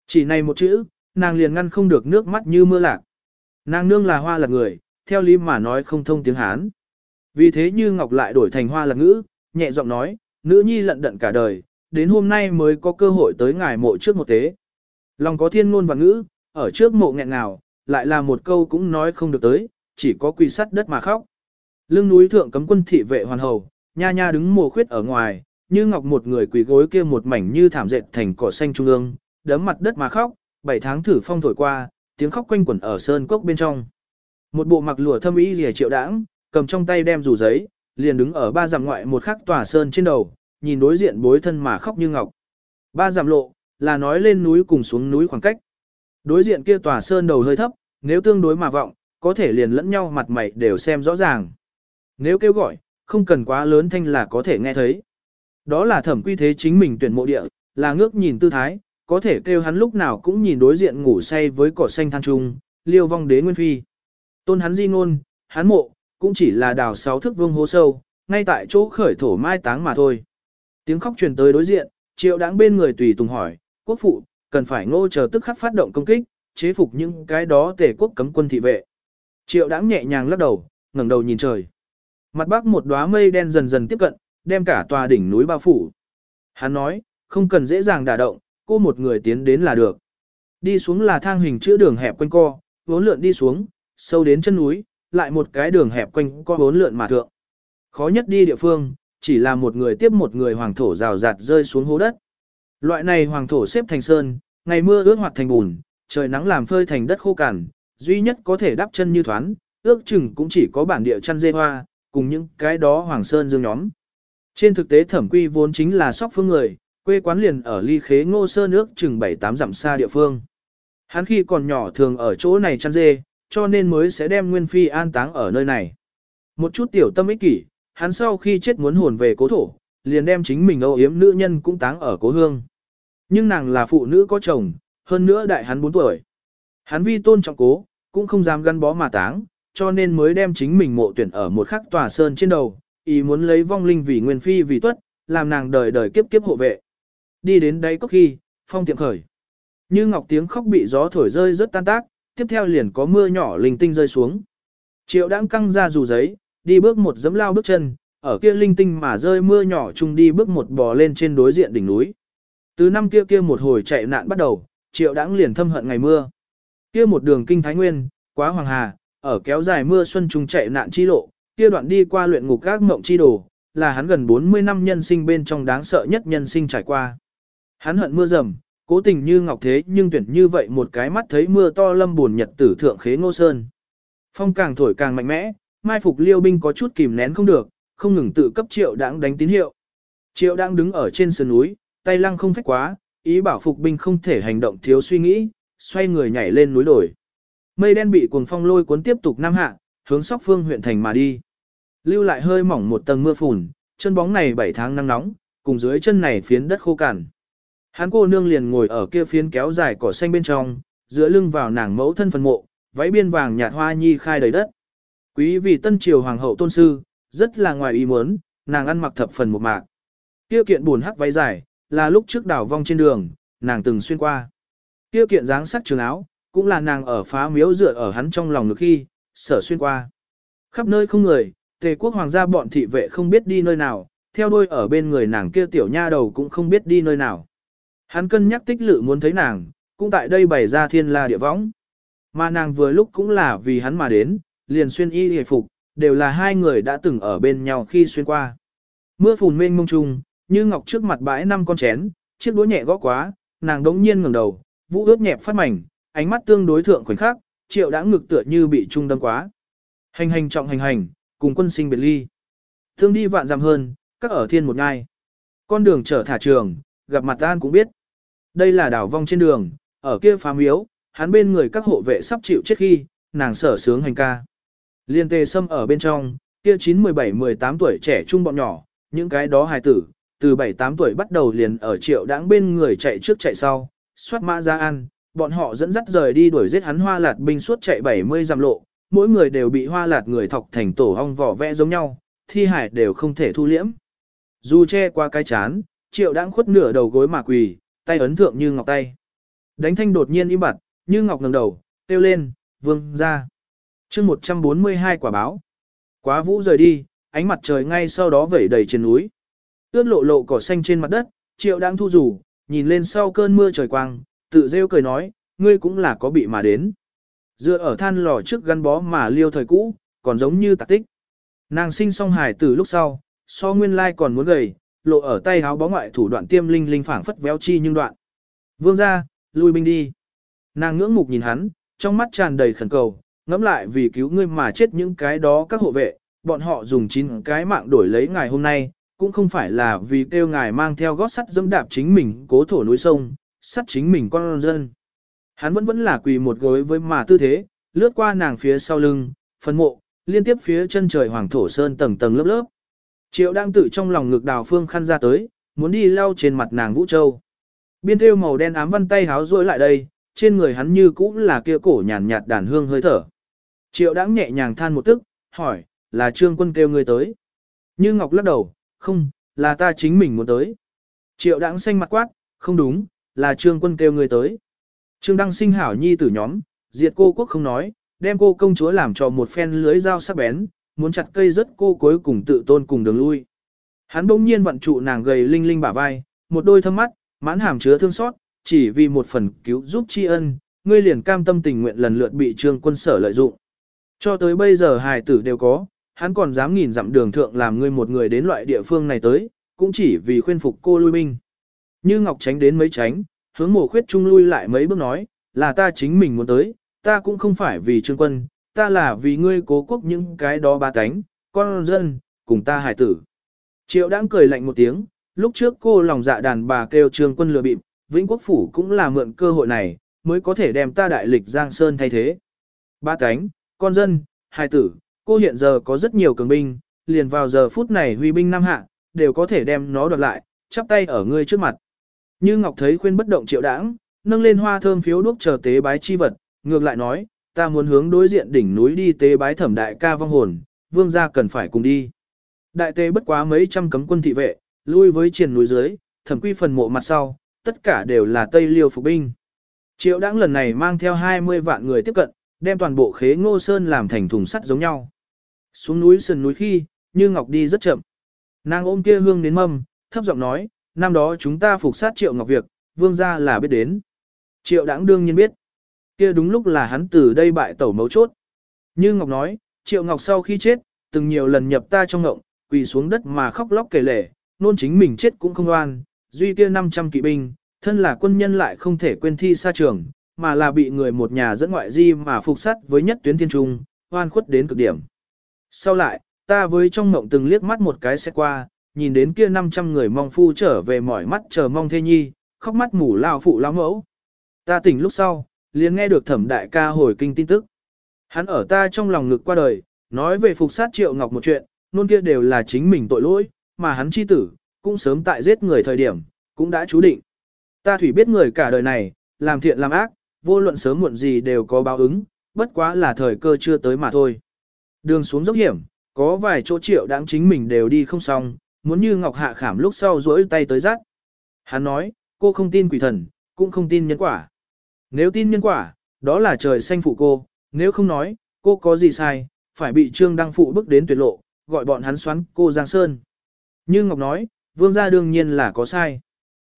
Chỉ này một chữ, nàng liền ngăn không được nước mắt như mưa lạc. Nàng nương là hoa là người, theo lý mà nói không thông tiếng Hán. Vì thế như Ngọc lại đổi thành hoa là ngữ, nhẹ giọng nói, nữ nhi lận đận cả đời, đến hôm nay mới có cơ hội tới ngài mộ trước một tế. Lòng có thiên ngôn và ngữ, ở trước mộ nghẹn ngào, lại là một câu cũng nói không được tới, chỉ có quỳ sắt đất mà khóc. Lưng núi thượng cấm quân thị vệ hoàn hầu, nha nha đứng mồ khuyết ở ngoài, như ngọc một người quỳ gối kia một mảnh như thảm dệt thành cỏ xanh trung ương, đấm mặt đất mà khóc, bảy tháng thử phong thổi qua, tiếng khóc quanh quẩn ở sơn cốc bên trong. Một bộ mặc lụa thâm ý rìa triệu đãng, cầm trong tay đem rủ giấy, liền đứng ở ba dặm ngoại một khắc tòa sơn trên đầu, nhìn đối diện bối thân mà khóc như ngọc. Ba dặm lộ, là nói lên núi cùng xuống núi khoảng cách. Đối diện kia tòa sơn đầu hơi thấp, nếu tương đối mà vọng, có thể liền lẫn nhau mặt mày đều xem rõ ràng. Nếu kêu gọi, không cần quá lớn thanh là có thể nghe thấy. Đó là thẩm quy thế chính mình tuyển mộ địa, là ngước nhìn tư thái, có thể kêu hắn lúc nào cũng nhìn đối diện ngủ say với cỏ xanh than trung, liêu vong đế nguyên phi. Tôn hắn di ngôn, hắn mộ, cũng chỉ là đào sáu thước vương hố sâu, ngay tại chỗ khởi thổ mai táng mà thôi. Tiếng khóc truyền tới đối diện, triệu đáng bên người tùy tùng hỏi, quốc phụ, cần phải ngô chờ tức khắc phát động công kích, chế phục những cái đó tề quốc cấm quân thị vệ. Triệu đáng nhẹ nhàng lắc đầu, ngẩng đầu nhìn trời. Mặt bắc một đóa mây đen dần dần tiếp cận, đem cả tòa đỉnh núi bao phủ. Hắn nói, không cần dễ dàng đả động, cô một người tiến đến là được. Đi xuống là thang hình chữ đường hẹp quanh co, vốn lượn đi xuống, sâu đến chân núi, lại một cái đường hẹp quanh co vốn lượn mà thượng. Khó nhất đi địa phương, chỉ là một người tiếp một người hoàng thổ rào rạt rơi xuống hố đất. Loại này hoàng thổ xếp thành sơn, ngày mưa ướt hoạt thành bùn, trời nắng làm phơi thành đất khô cằn, duy nhất có thể đắp chân như thoán, ước chừng cũng chỉ có bản địa chăn dê hoa, cùng những cái đó hoàng sơn dương nhóm. Trên thực tế thẩm quy vốn chính là sóc phương người, quê quán liền ở ly khế ngô Sơ nước chừng 7-8 dặm xa địa phương. Hắn khi còn nhỏ thường ở chỗ này chăn dê, cho nên mới sẽ đem Nguyên Phi an táng ở nơi này. Một chút tiểu tâm ích kỷ, hắn sau khi chết muốn hồn về cố thổ, liền đem chính mình âu yếm nữ nhân cũng táng ở cố hương. Nhưng nàng là phụ nữ có chồng, hơn nữa đại hắn 4 tuổi. Hắn vi tôn trọng cố, cũng không dám gắn bó mà táng, cho nên mới đem chính mình mộ tuyển ở một khắc tòa sơn trên đầu, ý muốn lấy vong linh vì nguyên phi vì tuất, làm nàng đời đời kiếp kiếp hộ vệ. Đi đến đây có khi, phong tiệm khởi. Như ngọc tiếng khóc bị gió thổi rơi rất tan tác, tiếp theo liền có mưa nhỏ linh tinh rơi xuống. Triệu đãng căng ra dù giấy, đi bước một dấm lao bước chân, ở kia linh tinh mà rơi mưa nhỏ chung đi bước một bò lên trên đối diện đỉnh núi. Từ năm kia kia một hồi chạy nạn bắt đầu, triệu đãng liền thâm hận ngày mưa. Kia một đường kinh thái nguyên, quá hoàng hà, ở kéo dài mưa xuân trung chạy nạn chi lộ, kia đoạn đi qua luyện ngục các mộng chi đồ, là hắn gần 40 năm nhân sinh bên trong đáng sợ nhất nhân sinh trải qua. Hắn hận mưa rầm, Cố tình như ngọc thế nhưng tuyển như vậy một cái mắt thấy mưa to lâm buồn nhật tử thượng khế ngô sơn. Phong càng thổi càng mạnh mẽ, mai phục liêu binh có chút kìm nén không được, không ngừng tự cấp triệu đáng đánh tín hiệu. Triệu đang đứng ở trên sườn núi, tay lăng không phách quá, ý bảo phục binh không thể hành động thiếu suy nghĩ, xoay người nhảy lên núi đồi. Mây đen bị cuồng phong lôi cuốn tiếp tục nam hạ, hướng sóc phương huyện thành mà đi. Lưu lại hơi mỏng một tầng mưa phùn, chân bóng này 7 tháng nắng nóng, cùng dưới chân này phiến đất khô cằn. Hắn cô nương liền ngồi ở kia phiến kéo dài cỏ xanh bên trong, giữa lưng vào nàng mẫu thân phần mộ, váy biên vàng nhạt hoa nhi khai đầy đất. Quý vị tân triều hoàng hậu tôn sư, rất là ngoài ý muốn, nàng ăn mặc thập phần một mạc. Kia kiện buồn hắc váy dài, là lúc trước đảo vong trên đường, nàng từng xuyên qua. Kia kiện dáng sắc trường áo, cũng là nàng ở phá miếu dựa ở hắn trong lòng lực khi, sở xuyên qua. Khắp nơi không người, tề quốc hoàng gia bọn thị vệ không biết đi nơi nào, theo đuôi ở bên người nàng kia tiểu nha đầu cũng không biết đi nơi nào. Hắn cân nhắc tích lự muốn thấy nàng, cũng tại đây bày ra thiên la địa võng. Mà nàng vừa lúc cũng là vì hắn mà đến, liền xuyên y hề phục, đều là hai người đã từng ở bên nhau khi xuyên qua. Mưa phùn mênh mông trùng, như ngọc trước mặt bãi năm con chén, chiếc đũa nhẹ gõ quá, nàng đống nhiên ngẩng đầu, vũ ướt nhẹ phát mảnh, ánh mắt tương đối thượng khoảnh khắc, triệu đã ngực tựa như bị trung đâm quá. Hành hành trọng hành hành, cùng quân sinh biệt ly. Thương đi vạn dặm hơn, các ở thiên một ngai. Con đường trở thả trường, gặp mặt an cũng biết. Đây là đảo vong trên đường, ở kia phá miếu, hắn bên người các hộ vệ sắp chịu chết khi, nàng sở sướng hành ca. Liên tề xâm ở bên trong, kia 9, 17, 18 tuổi trẻ trung bọn nhỏ, những cái đó hài tử, từ 7-8 tuổi bắt đầu liền ở triệu đáng bên người chạy trước chạy sau, soát mã ra ăn, bọn họ dẫn dắt rời đi đuổi giết hắn hoa lạt binh suốt chạy 70 dặm lộ, mỗi người đều bị hoa lạt người thọc thành tổ hong vỏ vẽ giống nhau, thi hải đều không thể thu liễm. Dù che qua cái chán, triệu đãng khuất nửa đầu gối mà quỳ, tay ấn thượng như ngọc tay. Đánh thanh đột nhiên im bặt, như ngọc ngẩng đầu, kêu lên, vương ra. chương 142 quả báo. Quá vũ rời đi, ánh mặt trời ngay sau đó vẩy đầy trên núi. Ướt lộ lộ cỏ xanh trên mặt đất, triệu đang thu rủ, nhìn lên sau cơn mưa trời quang, tự rêu cười nói, ngươi cũng là có bị mà đến. Dựa ở than lò trước gắn bó mà liêu thời cũ, còn giống như tạc tích. Nàng sinh song hài từ lúc sau, so nguyên lai còn muốn gầy, lộ ở tay háo bó ngoại thủ đoạn tiêm linh linh phảng phất véo chi nhưng đoạn. Vương ra, lui binh đi. Nàng ngưỡng mục nhìn hắn, trong mắt tràn đầy khẩn cầu, ngẫm lại vì cứu ngươi mà chết những cái đó các hộ vệ, bọn họ dùng chín cái mạng đổi lấy ngày hôm nay, cũng không phải là vì kêu ngài mang theo gót sắt dẫm đạp chính mình cố thổ núi sông, sắt chính mình con dân. Hắn vẫn vẫn là quỳ một gối với mà tư thế, lướt qua nàng phía sau lưng, phân mộ, liên tiếp phía chân trời hoàng thổ sơn tầng tầng lớp lớp. Triệu đang tự trong lòng ngực đào phương khăn ra tới, muốn đi lau trên mặt nàng Vũ Châu. Biên thêu màu đen ám văn tay háo rối lại đây, trên người hắn như cũng là kia cổ nhàn nhạt đàn hương hơi thở. Triệu đáng nhẹ nhàng than một tức, hỏi, là trương quân kêu người tới. Như Ngọc lắc đầu, không, là ta chính mình muốn tới. Triệu đãng xanh mặt quát, không đúng, là trương quân kêu người tới. Trương đăng sinh hảo nhi tử nhóm, diệt cô quốc không nói, đem cô công chúa làm cho một phen lưới dao sắc bén, muốn chặt cây rất cô cuối cùng tự tôn cùng đường lui. Hắn bỗng nhiên vận trụ nàng gầy linh linh bả vai, một đôi thâm mắt, mãn hàm chứa thương xót, chỉ vì một phần cứu giúp tri ân, ngươi liền cam tâm tình nguyện lần lượt bị trương quân sở lợi dụng. Cho tới bây giờ hài tử đều có, hắn còn dám nghìn dặm đường thượng làm ngươi một người đến loại địa phương này tới, cũng chỉ vì khuyên phục cô lui binh. Như Ngọc tránh đến mấy tránh, hướng mổ khuyết trung lui lại mấy bước nói, là ta chính mình muốn tới, ta cũng không phải vì trương quân, ta là vì ngươi cố quốc những cái đó ba cánh, con dân, cùng ta hải tử. Triệu đang cười lạnh một tiếng, lúc trước cô lòng dạ đàn bà kêu trương quân lừa bịp, Vĩnh Quốc Phủ cũng là mượn cơ hội này, mới có thể đem ta đại lịch Giang Sơn thay thế. Ba cánh, con dân, hải tử, cô hiện giờ có rất nhiều cường binh, liền vào giờ phút này huy binh năm hạ, đều có thể đem nó đoạt lại, chắp tay ở ngươi trước mặt. Như Ngọc thấy khuyên bất động triệu đãng, nâng lên hoa thơm phiếu đuốc chờ tế bái chi vật, ngược lại nói, ta muốn hướng đối diện đỉnh núi đi tế bái thẩm đại ca vong hồn, vương gia cần phải cùng đi. Đại tế bất quá mấy trăm cấm quân thị vệ, lui với triền núi dưới, thẩm quy phần mộ mặt sau, tất cả đều là Tây Liêu phục binh. Triệu đãng lần này mang theo 20 vạn người tiếp cận, đem toàn bộ khế ngô sơn làm thành thùng sắt giống nhau. Xuống núi sườn núi khi, như Ngọc đi rất chậm. Nàng ôm kia hương đến mâm, thấp giọng nói, năm đó chúng ta phục sát Triệu Ngọc việc, vương gia là biết đến. Triệu đãng đương nhiên biết. Kia đúng lúc là hắn từ đây bại tẩu mấu chốt. Như Ngọc nói, Triệu Ngọc sau khi chết, từng nhiều lần nhập ta trong ngộng, quỳ xuống đất mà khóc lóc kể lể, nôn chính mình chết cũng không oan, duy kia 500 kỵ binh, thân là quân nhân lại không thể quên thi xa trường, mà là bị người một nhà dẫn ngoại di mà phục sát với nhất tuyến thiên trung, oan khuất đến cực điểm. Sau lại, ta với trong ngộng từng liếc mắt một cái xe qua, nhìn đến kia 500 người mong phu trở về mỏi mắt chờ mong thê nhi, khóc mắt mù lao phụ lao mẫu. Ta tỉnh lúc sau, liền nghe được thẩm đại ca hồi kinh tin tức. Hắn ở ta trong lòng ngực qua đời, nói về phục sát triệu ngọc một chuyện, nôn kia đều là chính mình tội lỗi, mà hắn chi tử, cũng sớm tại giết người thời điểm, cũng đã chú định. Ta thủy biết người cả đời này, làm thiện làm ác, vô luận sớm muộn gì đều có báo ứng, bất quá là thời cơ chưa tới mà thôi. Đường xuống dốc hiểm, có vài chỗ triệu đáng chính mình đều đi không xong, muốn như Ngọc Hạ khảm lúc sau rỗi tay tới rát. Hắn nói, cô không tin quỷ thần, cũng không tin nhân quả. Nếu tin nhân quả, đó là trời xanh phụ cô, nếu không nói, cô có gì sai, phải bị Trương Đăng phụ bức đến tuyệt lộ, gọi bọn hắn xoắn cô Giang Sơn. Như Ngọc nói, vương gia đương nhiên là có sai.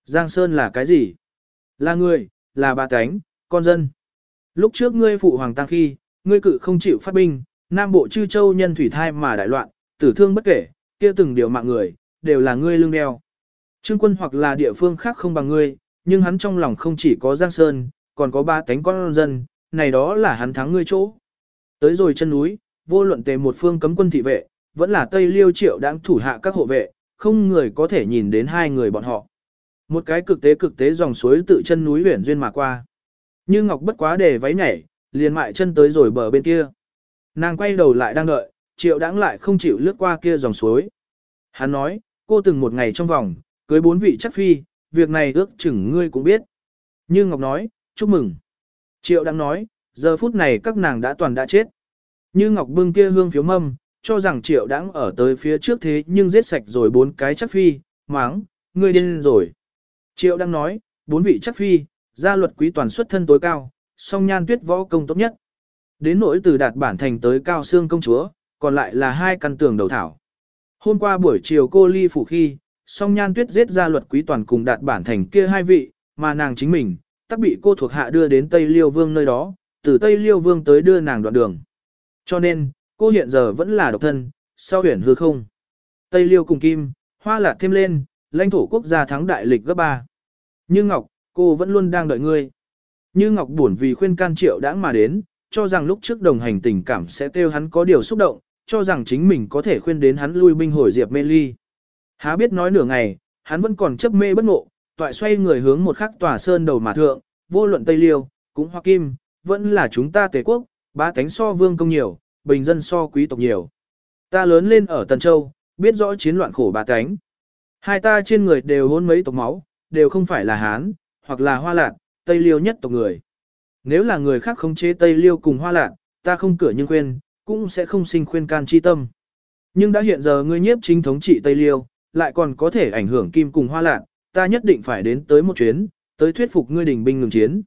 Giang Sơn là cái gì? Là người, là bà cánh, con dân. Lúc trước ngươi phụ hoàng tăng khi, ngươi cự không chịu phát binh, Nam Bộ chư châu nhân thủy thai mà đại loạn, tử thương bất kể, kia từng điều mạng người, đều là ngươi lương đeo. Trương quân hoặc là địa phương khác không bằng ngươi, nhưng hắn trong lòng không chỉ có Giang Sơn, còn có ba tánh con dân, này đó là hắn thắng ngươi chỗ. Tới rồi chân núi, vô luận tề một phương cấm quân thị vệ, vẫn là Tây Liêu Triệu đang thủ hạ các hộ vệ, không người có thể nhìn đến hai người bọn họ. Một cái cực tế cực tế dòng suối tự chân núi huyền duyên mà qua. Như Ngọc bất quá để váy nhảy, liền mại chân tới rồi bờ bên kia. Nàng quay đầu lại đang đợi, Triệu đãng lại không chịu lướt qua kia dòng suối. Hắn nói, cô từng một ngày trong vòng, cưới bốn vị chắc phi, việc này ước chừng ngươi cũng biết. Như Ngọc nói, chúc mừng. Triệu đáng nói, giờ phút này các nàng đã toàn đã chết. Như Ngọc bưng kia hương phiếu mâm, cho rằng Triệu đáng ở tới phía trước thế nhưng giết sạch rồi bốn cái chắc phi, máng, ngươi điên rồi. Triệu đang nói, bốn vị chắc phi, gia luật quý toàn xuất thân tối cao, song nhan tuyết võ công tốt nhất. Đến nỗi từ đạt bản thành tới cao xương công chúa, còn lại là hai căn tường đầu thảo. Hôm qua buổi chiều cô ly phủ khi, song nhan tuyết giết ra luật quý toàn cùng đạt bản thành kia hai vị, mà nàng chính mình, tắc bị cô thuộc hạ đưa đến Tây Liêu Vương nơi đó, từ Tây Liêu Vương tới đưa nàng đoạn đường. Cho nên, cô hiện giờ vẫn là độc thân, sau huyển hư không. Tây Liêu cùng Kim, hoa lạc thêm lên, lãnh thổ quốc gia thắng đại lịch gấp ba. Như Ngọc, cô vẫn luôn đang đợi ngươi. Như Ngọc buồn vì khuyên can triệu đãng mà đến, cho rằng lúc trước đồng hành tình cảm sẽ kêu hắn có điều xúc động, cho rằng chính mình có thể khuyên đến hắn lui binh hồi diệp mê ly. Há biết nói nửa ngày, hắn vẫn còn chấp mê bất ngộ, toại xoay người hướng một khắc tòa sơn đầu mà thượng, vô luận Tây Liêu, cũng Hoa Kim, vẫn là chúng ta tề quốc, ba cánh so vương công nhiều, bình dân so quý tộc nhiều. Ta lớn lên ở Tần Châu, biết rõ chiến loạn khổ ba cánh. Hai ta trên người đều hôn mấy tộc máu, đều không phải là Hán, hoặc là Hoa Lạc, Tây Liêu nhất tộc người. Nếu là người khác không chế Tây Liêu cùng Hoa Lạc, ta không cửa nhưng khuyên, cũng sẽ không sinh khuyên can chi tâm. Nhưng đã hiện giờ ngươi nhiếp chính thống trị Tây Liêu, lại còn có thể ảnh hưởng kim cùng hoa lạc, ta nhất định phải đến tới một chuyến, tới thuyết phục ngươi đình binh ngừng chiến.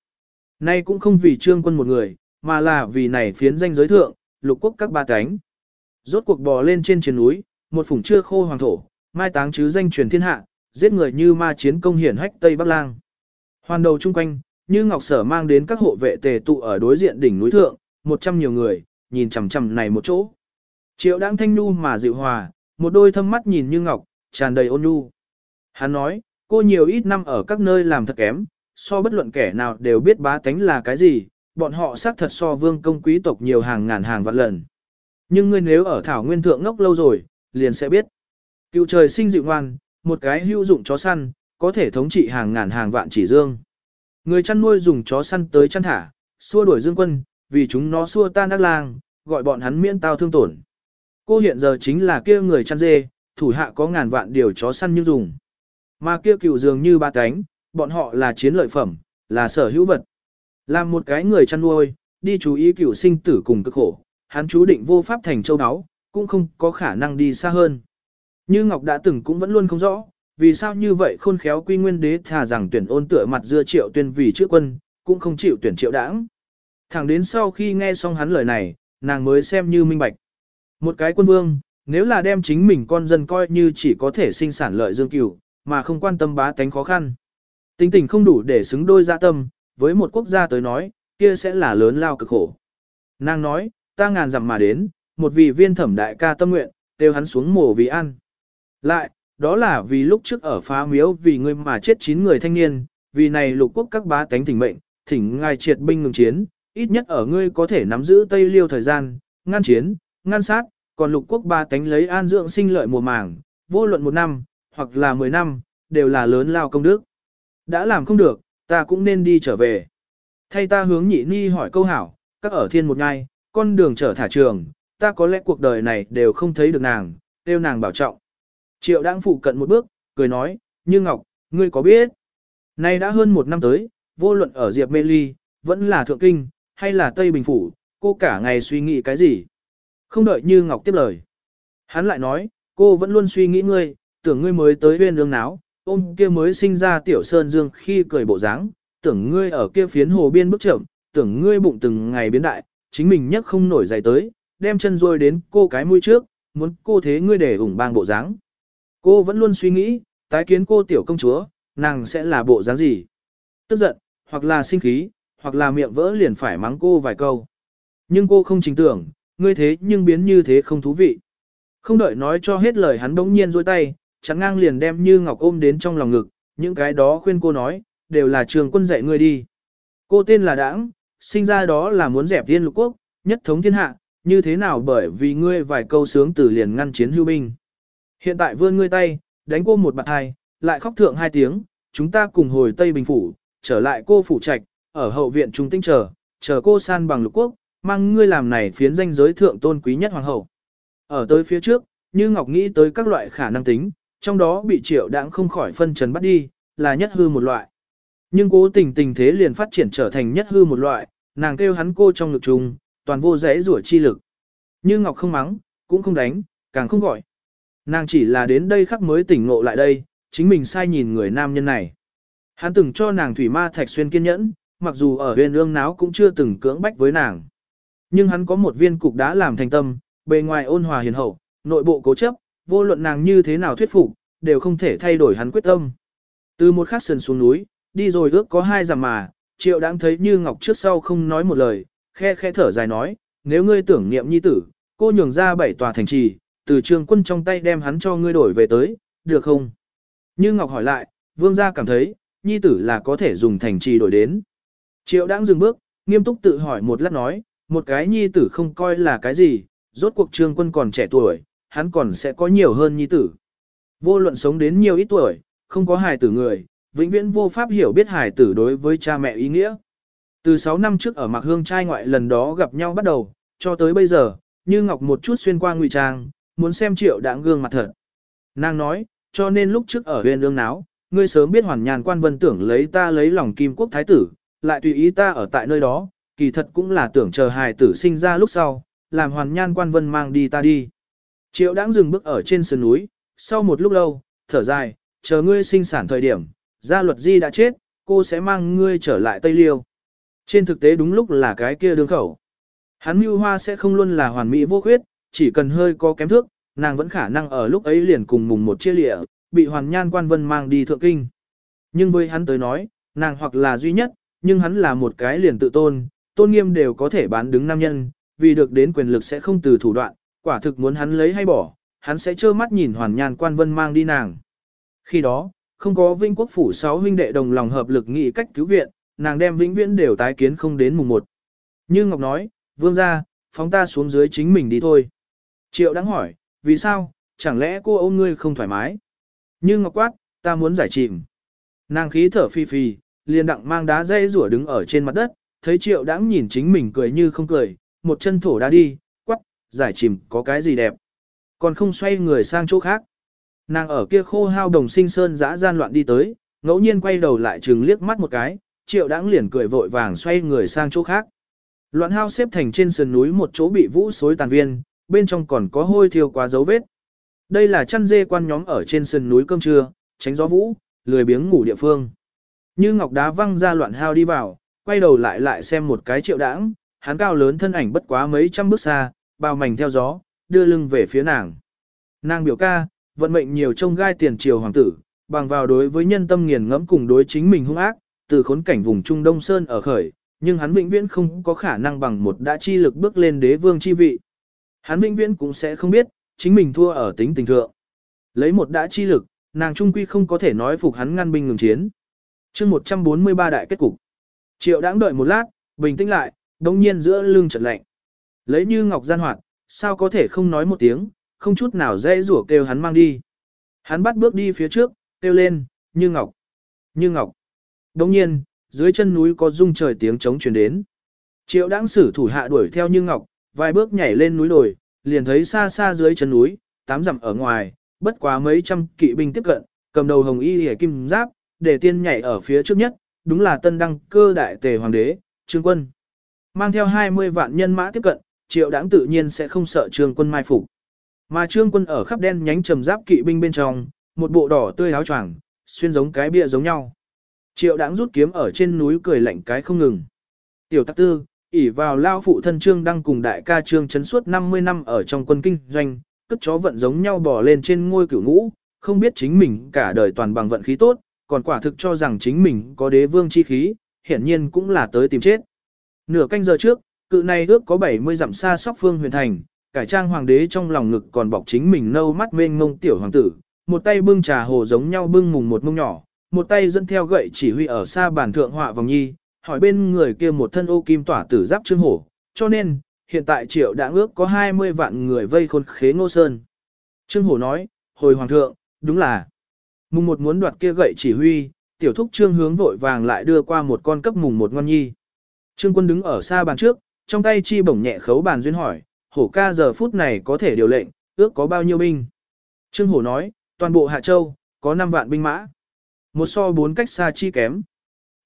Nay cũng không vì trương quân một người, mà là vì này phiến danh giới thượng, lục quốc các ba cánh. Rốt cuộc bò lên trên trên núi, một phủng chưa khô hoàng thổ, mai táng chứ danh truyền thiên hạ, giết người như ma chiến công hiển hách Tây Bắc Lang. Hoàn đầu chung quanh, như Ngọc Sở mang đến các hộ vệ tề tụ ở đối diện đỉnh núi thượng, một trăm nhiều người, nhìn chằm chằm này một chỗ. Triệu đang thanh nu mà dịu hòa, một đôi thâm mắt nhìn như ngọc, tràn đầy ôn nhu. Hắn nói, cô nhiều ít năm ở các nơi làm thật kém, so bất luận kẻ nào đều biết bá tánh là cái gì, bọn họ xác thật so vương công quý tộc nhiều hàng ngàn hàng vạn lần. Nhưng ngươi nếu ở thảo nguyên thượng ngốc lâu rồi, liền sẽ biết. Cựu trời sinh dịu ngoan, một cái hữu dụng chó săn, có thể thống trị hàng ngàn hàng vạn chỉ dương. Người chăn nuôi dùng chó săn tới chăn thả, xua đuổi dương quân, vì chúng nó xua tan ác lang, gọi bọn hắn miễn tao thương tổn. Cô hiện giờ chính là kia người chăn dê, thủ hạ có ngàn vạn điều chó săn như dùng. Mà kia cựu dường như ba cánh, bọn họ là chiến lợi phẩm, là sở hữu vật. Làm một cái người chăn nuôi, đi chú ý cựu sinh tử cùng cực khổ, hắn chú định vô pháp thành châu đáo, cũng không có khả năng đi xa hơn. Như Ngọc đã từng cũng vẫn luôn không rõ, vì sao như vậy khôn khéo quy nguyên đế thà rằng tuyển ôn tựa mặt dưa triệu tuyên vì trước quân, cũng không chịu tuyển triệu đảng. Thẳng đến sau khi nghe xong hắn lời này, nàng mới xem như minh bạch. Một cái quân vương, nếu là đem chính mình con dân coi như chỉ có thể sinh sản lợi dương cửu, mà không quan tâm bá tánh khó khăn. Tính tình không đủ để xứng đôi dạ tâm, với một quốc gia tới nói, kia sẽ là lớn lao cực khổ. Nàng nói, ta ngàn dặm mà đến, một vị viên thẩm đại ca tâm nguyện, đều hắn xuống mổ vì ăn. Lại, đó là vì lúc trước ở phá miếu vì ngươi mà chết chín người thanh niên, vì này lục quốc các bá tánh thỉnh mệnh, thỉnh ngài triệt binh ngừng chiến, ít nhất ở ngươi có thể nắm giữ Tây Liêu thời gian, ngăn chiến, ngăn sát, còn lục quốc ba tánh lấy an dưỡng sinh lợi mùa màng, vô luận một năm, hoặc là mười năm, đều là lớn lao công đức. Đã làm không được, ta cũng nên đi trở về. Thay ta hướng nhị ni hỏi câu hảo, các ở thiên một ngai, con đường trở thả trường, ta có lẽ cuộc đời này đều không thấy được nàng, tiêu nàng bảo trọng. Triệu đang phụ cận một bước, cười nói, như Ngọc, ngươi có biết? Nay đã hơn một năm tới, vô luận ở Diệp Mê Ly, vẫn là Thượng Kinh, hay là Tây Bình Phủ, cô cả ngày suy nghĩ cái gì? Không đợi Như Ngọc tiếp lời. Hắn lại nói, cô vẫn luôn suy nghĩ ngươi, tưởng ngươi mới tới huyên ương náo, ôm kia mới sinh ra tiểu sơn dương khi cười bộ dáng, tưởng ngươi ở kia phiến hồ biên bước chậm, tưởng ngươi bụng từng ngày biến đại, chính mình nhất không nổi dày tới, đem chân rôi đến cô cái mũi trước, muốn cô thế ngươi để ủng bang bộ dáng. Cô vẫn luôn suy nghĩ, tái kiến cô tiểu công chúa, nàng sẽ là bộ dáng gì? Tức giận, hoặc là sinh khí, hoặc là miệng vỡ liền phải mắng cô vài câu. Nhưng cô không chính tưởng, ngươi thế nhưng biến như thế không thú vị. Không đợi nói cho hết lời hắn đống nhiên dôi tay, chẳng ngang liền đem như ngọc ôm đến trong lòng ngực, những cái đó khuyên cô nói, đều là trường quân dạy ngươi đi. Cô tên là Đãng, sinh ra đó là muốn dẹp thiên lục quốc, nhất thống thiên hạ, như thế nào bởi vì ngươi vài câu sướng từ liền ngăn chiến hưu binh. Hiện tại vươn ngươi tay, đánh cô một bạc hai, lại khóc thượng hai tiếng, chúng ta cùng hồi Tây Bình Phủ, trở lại cô phủ trạch, ở hậu viện trung tinh chờ, chờ cô san bằng lục quốc, mang ngươi làm này phiến danh giới thượng tôn quý nhất hoàng hậu. Ở tới phía trước, như Ngọc nghĩ tới các loại khả năng tính, trong đó bị triệu đãng không khỏi phân trần bắt đi, là nhất hư một loại. Nhưng cố tình tình thế liền phát triển trở thành nhất hư một loại, nàng kêu hắn cô trong ngực trùng, toàn vô rẽ rủa chi lực. Như Ngọc không mắng, cũng không đánh, càng không gọi. Nàng chỉ là đến đây khắc mới tỉnh ngộ lại đây, chính mình sai nhìn người nam nhân này. Hắn từng cho nàng thủy ma thạch xuyên kiên nhẫn, mặc dù ở huyền ương náo cũng chưa từng cưỡng bách với nàng. Nhưng hắn có một viên cục đã làm thành tâm, bề ngoài ôn hòa hiền hậu, nội bộ cố chấp, vô luận nàng như thế nào thuyết phục, đều không thể thay đổi hắn quyết tâm. Từ một khắc sườn xuống núi, đi rồi ước có hai dặm mà, triệu đáng thấy như ngọc trước sau không nói một lời, khe khe thở dài nói, nếu ngươi tưởng niệm nhi tử, cô nhường ra bảy tòa thành trì, từ trường quân trong tay đem hắn cho ngươi đổi về tới, được không? Như Ngọc hỏi lại, vương gia cảm thấy, nhi tử là có thể dùng thành trì đổi đến. Triệu đang dừng bước, nghiêm túc tự hỏi một lát nói, một cái nhi tử không coi là cái gì, rốt cuộc trương quân còn trẻ tuổi, hắn còn sẽ có nhiều hơn nhi tử. Vô luận sống đến nhiều ít tuổi, không có hài tử người, vĩnh viễn vô pháp hiểu biết hài tử đối với cha mẹ ý nghĩa. Từ 6 năm trước ở Mạc Hương trai ngoại lần đó gặp nhau bắt đầu, cho tới bây giờ, như Ngọc một chút xuyên qua ngụy trang, muốn xem triệu đãng gương mặt thật. Nàng nói, cho nên lúc trước ở huyền ương náo, ngươi sớm biết hoàn nhàn quan vân tưởng lấy ta lấy lòng kim quốc thái tử, lại tùy ý ta ở tại nơi đó, kỳ thật cũng là tưởng chờ hài tử sinh ra lúc sau, làm hoàn nhan quan vân mang đi ta đi. Triệu đãng dừng bước ở trên sườn núi, sau một lúc lâu, thở dài, chờ ngươi sinh sản thời điểm, gia luật di đã chết, cô sẽ mang ngươi trở lại Tây Liêu. Trên thực tế đúng lúc là cái kia đường khẩu. Hắn mưu hoa sẽ không luôn là hoàn mỹ vô khuyết, chỉ cần hơi có kém thước, nàng vẫn khả năng ở lúc ấy liền cùng mùng một chia lịa, bị hoàn nhan quan vân mang đi thượng kinh. Nhưng với hắn tới nói, nàng hoặc là duy nhất, nhưng hắn là một cái liền tự tôn, tôn nghiêm đều có thể bán đứng nam nhân, vì được đến quyền lực sẽ không từ thủ đoạn, quả thực muốn hắn lấy hay bỏ, hắn sẽ trơ mắt nhìn hoàn nhan quan vân mang đi nàng. Khi đó, không có vinh quốc phủ sáu huynh đệ đồng lòng hợp lực nghị cách cứu viện, nàng đem vĩnh viễn đều tái kiến không đến mùng một. Như Ngọc nói, vương ra, phóng ta xuống dưới chính mình đi thôi. Triệu đang hỏi, vì sao, chẳng lẽ cô ôm ngươi không thoải mái? Như Ngọc quát, ta muốn giải chìm. Nàng khí thở phi phì liền đặng mang đá dây rủa đứng ở trên mặt đất, thấy triệu đãng nhìn chính mình cười như không cười, một chân thổ đá đi, quắc, giải chìm có cái gì đẹp. Còn không xoay người sang chỗ khác. Nàng ở kia khô hao đồng sinh sơn dã gian loạn đi tới, ngẫu nhiên quay đầu lại trừng liếc mắt một cái, triệu đãng liền cười vội vàng xoay người sang chỗ khác. Loạn hao xếp thành trên sườn núi một chỗ bị vũ xối tàn viên, bên trong còn có hôi thiêu quá dấu vết. Đây là chăn dê quan nhóm ở trên sườn núi cơm trưa, tránh gió vũ, lười biếng ngủ địa phương. Như ngọc đá văng ra loạn hao đi vào, quay đầu lại lại xem một cái triệu đãng, hắn cao lớn thân ảnh bất quá mấy trăm bước xa, bao mảnh theo gió, đưa lưng về phía nàng. Nàng biểu ca, vận mệnh nhiều trông gai tiền triều hoàng tử, bằng vào đối với nhân tâm nghiền ngẫm cùng đối chính mình hung ác, từ khốn cảnh vùng Trung Đông Sơn ở khởi, nhưng hắn vĩnh viễn không có khả năng bằng một đã chi lực bước lên đế vương chi vị. Hắn vĩnh viễn cũng sẽ không biết, chính mình thua ở tính tình thượng. Lấy một đã chi lực, nàng trung quy không có thể nói phục hắn ngăn binh ngừng chiến chương 143 đại kết cục. Triệu đáng đợi một lát, bình tĩnh lại, đồng nhiên giữa lưng chợt lạnh. Lấy như ngọc gian hoạt, sao có thể không nói một tiếng, không chút nào dễ rủa kêu hắn mang đi. Hắn bắt bước đi phía trước, kêu lên, như ngọc, như ngọc. Đồng nhiên, dưới chân núi có rung trời tiếng trống truyền đến. Triệu đáng sử thủ hạ đuổi theo như ngọc, vài bước nhảy lên núi đồi, liền thấy xa xa dưới chân núi, tám dặm ở ngoài, bất quá mấy trăm kỵ binh tiếp cận, cầm đầu hồng y hề kim giáp, để tiên nhảy ở phía trước nhất, đúng là tân đăng cơ đại tề hoàng đế, trương quân. Mang theo 20 vạn nhân mã tiếp cận, triệu đáng tự nhiên sẽ không sợ trương quân mai phục. Mà trương quân ở khắp đen nhánh trầm giáp kỵ binh bên trong, một bộ đỏ tươi áo choàng, xuyên giống cái bia giống nhau. Triệu đáng rút kiếm ở trên núi cười lạnh cái không ngừng. Tiểu tắc tư, ỉ vào lao phụ thân trương đang cùng đại ca trương chấn suốt 50 năm ở trong quân kinh doanh, cất chó vận giống nhau bỏ lên trên ngôi cửu ngũ, không biết chính mình cả đời toàn bằng vận khí tốt, còn quả thực cho rằng chính mình có đế vương chi khí, hiển nhiên cũng là tới tìm chết. Nửa canh giờ trước, cự này ước có 70 dặm xa sóc phương huyền thành, cải trang hoàng đế trong lòng ngực còn bọc chính mình nâu mắt mênh mông tiểu hoàng tử, một tay bưng trà hồ giống nhau bưng mùng một mông nhỏ, một tay dẫn theo gậy chỉ huy ở xa bản thượng họa vòng nhi, hỏi bên người kia một thân ô kim tỏa tử giáp trương hổ, cho nên, hiện tại triệu đã ước có 20 vạn người vây khôn khế ngô sơn. Trương hổ nói, hồi hoàng thượng, đúng là, mùng một muốn đoạt kia gậy chỉ huy, tiểu thúc trương hướng vội vàng lại đưa qua một con cấp mùng một ngon nhi. Trương quân đứng ở xa bàn trước, trong tay chi bổng nhẹ khấu bàn duyên hỏi, hổ ca giờ phút này có thể điều lệnh, ước có bao nhiêu binh. Trương hổ nói, toàn bộ Hạ Châu, có 5 vạn binh mã. Một so bốn cách xa chi kém.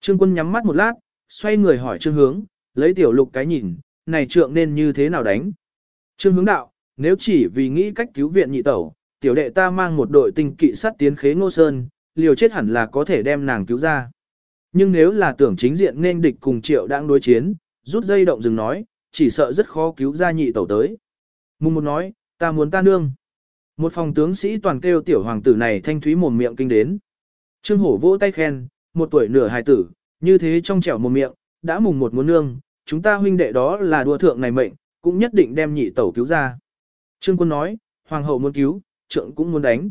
Trương quân nhắm mắt một lát, xoay người hỏi trương hướng, lấy tiểu lục cái nhìn, này trượng nên như thế nào đánh. Trương hướng đạo, nếu chỉ vì nghĩ cách cứu viện nhị tẩu, tiểu đệ ta mang một đội tinh kỵ sát tiến khế ngô sơn, liều chết hẳn là có thể đem nàng cứu ra. Nhưng nếu là tưởng chính diện nên địch cùng triệu đang đối chiến, rút dây động dừng nói, chỉ sợ rất khó cứu ra nhị tẩu tới. Mùng một nói, ta muốn ta nương. Một phòng tướng sĩ toàn kêu tiểu hoàng tử này thanh thúy mồm miệng kinh đến. Trương hổ vỗ tay khen, một tuổi nửa hài tử, như thế trong trẻo một miệng, đã mùng một muốn nương, chúng ta huynh đệ đó là đua thượng này mệnh, cũng nhất định đem nhị tẩu cứu ra. Trương quân nói, hoàng hậu muốn cứu, trượng cũng muốn đánh.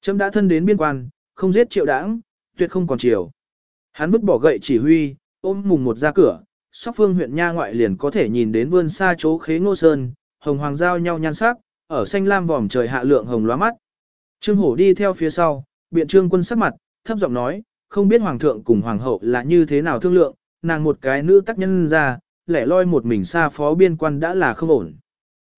Trâm đã thân đến biên quan, không giết triệu đảng, tuyệt không còn chiều. Hắn vứt bỏ gậy chỉ huy, ôm mùng một ra cửa, sóc phương huyện nha ngoại liền có thể nhìn đến vươn xa chỗ khế ngô sơn, hồng hoàng giao nhau nhan sắc, ở xanh lam vòm trời hạ lượng hồng lóa mắt. Trương hổ đi theo phía sau, biện trương quân sắc mặt, thấp giọng nói, không biết hoàng thượng cùng hoàng hậu là như thế nào thương lượng, nàng một cái nữ tác nhân ra, lẻ loi một mình xa phó biên quan đã là không ổn.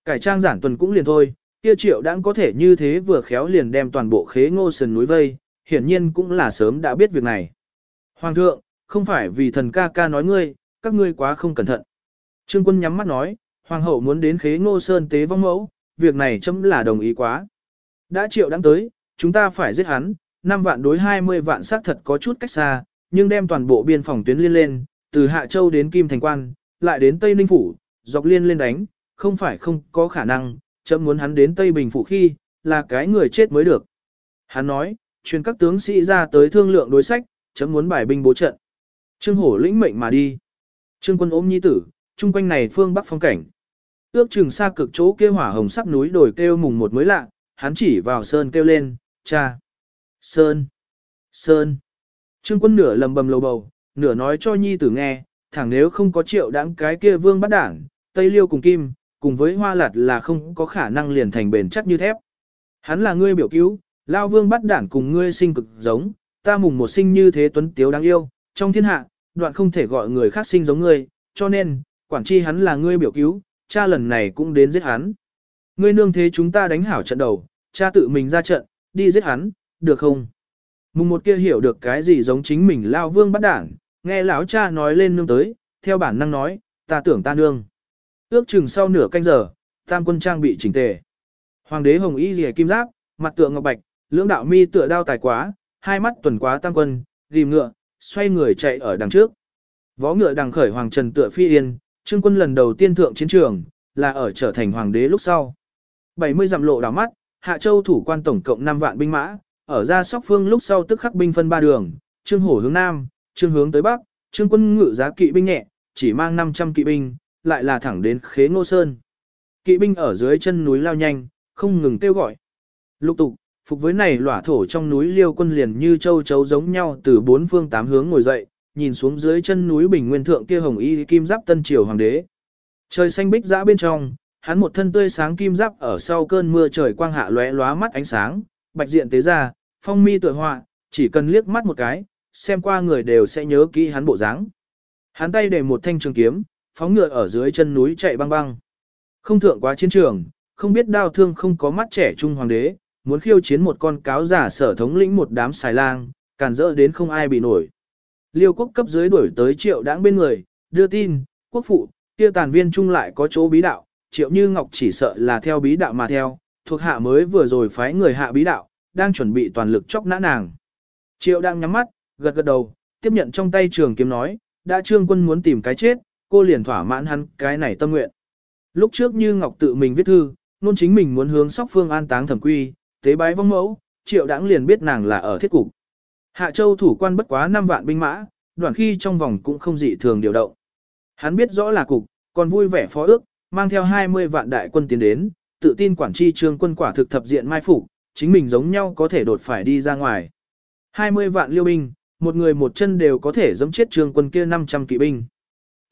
Cải trang giản tuần cũng liền thôi, kia triệu đã có thể như thế vừa khéo liền đem toàn bộ khế ngô Sơn núi vây, hiển nhiên cũng là sớm đã biết việc này. Hoàng thượng, không phải vì thần ca ca nói ngươi, các ngươi quá không cẩn thận. Trương quân nhắm mắt nói, hoàng hậu muốn đến khế ngô sơn tế vong mẫu, việc này chấm là đồng ý quá. Đã triệu đang tới, chúng ta phải giết hắn, 5 vạn đối 20 vạn xác thật có chút cách xa, nhưng đem toàn bộ biên phòng tuyến liên lên, từ Hạ Châu đến Kim Thành Quan, lại đến Tây Ninh Phủ, dọc liên lên đánh, không phải không có khả năng, chấm muốn hắn đến Tây Bình Phủ khi, là cái người chết mới được. Hắn nói, truyền các tướng sĩ ra tới thương lượng đối sách, chấm muốn bài binh bố trận. Trương Hổ lĩnh mệnh mà đi. Trương quân ôm nhi tử, chung quanh này phương bắc phong cảnh. Ước chừng xa cực chỗ kêu hỏa hồng sắc núi đồi kêu mùng một mới lạ, hắn chỉ vào sơn kêu lên, cha. Sơn. Sơn. Trương quân nửa lầm bầm lầu bầu, nửa nói cho nhi tử nghe, thẳng nếu không có triệu đáng cái kia vương bắt đảng, Tây Liêu cùng Kim, cùng với hoa lạt là không có khả năng liền thành bền chắc như thép. Hắn là ngươi biểu cứu, lao vương bắt đản cùng ngươi sinh cực giống, ta mùng một sinh như thế tuấn tiếu đáng yêu, trong thiên hạ, đoạn không thể gọi người khác sinh giống ngươi, cho nên, quản chi hắn là ngươi biểu cứu, cha lần này cũng đến giết hắn. Ngươi nương thế chúng ta đánh hảo trận đầu, cha tự mình ra trận, đi giết hắn, được không? Mùng một kia hiểu được cái gì giống chính mình lao vương bắt đản, nghe lão cha nói lên nương tới, theo bản năng nói, ta tưởng ta nương. Ước chừng sau nửa canh giờ, tam quân trang bị chỉnh tề. Hoàng đế hồng y rìa kim giáp, mặt tượng ngọc bạch, lưỡng đạo mi tựa đao tài quá, hai mắt tuần quá tam quân, rìm ngựa, xoay người chạy ở đằng trước. Vó ngựa đằng khởi hoàng trần tựa phi yên, trương quân lần đầu tiên thượng chiến trường, là ở trở thành hoàng đế lúc sau. 70 dặm lộ đảo mắt, Hạ Châu thủ quan tổng cộng 5 vạn binh mã, ở ra sóc phương lúc sau tức khắc binh phân ba đường, trương hổ hướng nam, trương hướng tới bắc, trương quân ngự giá kỵ binh nhẹ, chỉ mang 500 kỵ binh, lại là thẳng đến khế ngô sơn. Kỵ binh ở dưới chân núi lao nhanh, không ngừng kêu gọi. Lục tục, phục với này lỏa thổ trong núi liêu quân liền như châu chấu giống nhau từ bốn phương tám hướng ngồi dậy, nhìn xuống dưới chân núi bình nguyên thượng kia hồng y kim giáp tân triều hoàng đế. Trời xanh bích dã bên trong, hắn một thân tươi sáng kim giáp ở sau cơn mưa trời quang hạ lóe lóa mắt ánh sáng, bạch diện tế ra, phong mi tựa họa, chỉ cần liếc mắt một cái, xem qua người đều sẽ nhớ kỹ hắn bộ dáng. Hắn tay để một thanh trường kiếm, phóng ngựa ở dưới chân núi chạy băng băng. Không thượng quá chiến trường, không biết đao thương không có mắt trẻ trung hoàng đế, muốn khiêu chiến một con cáo giả sở thống lĩnh một đám xài lang, càn rỡ đến không ai bị nổi. Liêu quốc cấp dưới đuổi tới triệu đáng bên người, đưa tin, quốc phụ, kia tàn viên trung lại có chỗ bí đạo, triệu như ngọc chỉ sợ là theo bí đạo mà theo, thuộc hạ mới vừa rồi phái người hạ bí đạo, đang chuẩn bị toàn lực chóc nã nàng. Triệu đang nhắm mắt, gật gật đầu, tiếp nhận trong tay trường kiếm nói, đã trương quân muốn tìm cái chết, cô liền thỏa mãn hắn cái này tâm nguyện. Lúc trước như Ngọc tự mình viết thư, nôn chính mình muốn hướng sóc phương an táng thẩm quy, tế bái vong mẫu, triệu đãng liền biết nàng là ở thiết cục. Hạ Châu thủ quan bất quá 5 vạn binh mã, đoạn khi trong vòng cũng không dị thường điều động. Hắn biết rõ là cục, còn vui vẻ phó ước, mang theo 20 vạn đại quân tiến đến, tự tin quản chi trương quân quả thực thập diện mai phục, chính mình giống nhau có thể đột phải đi ra ngoài. 20 vạn liêu binh, một người một chân đều có thể giẫm chết trương quân kia 500 kỵ binh.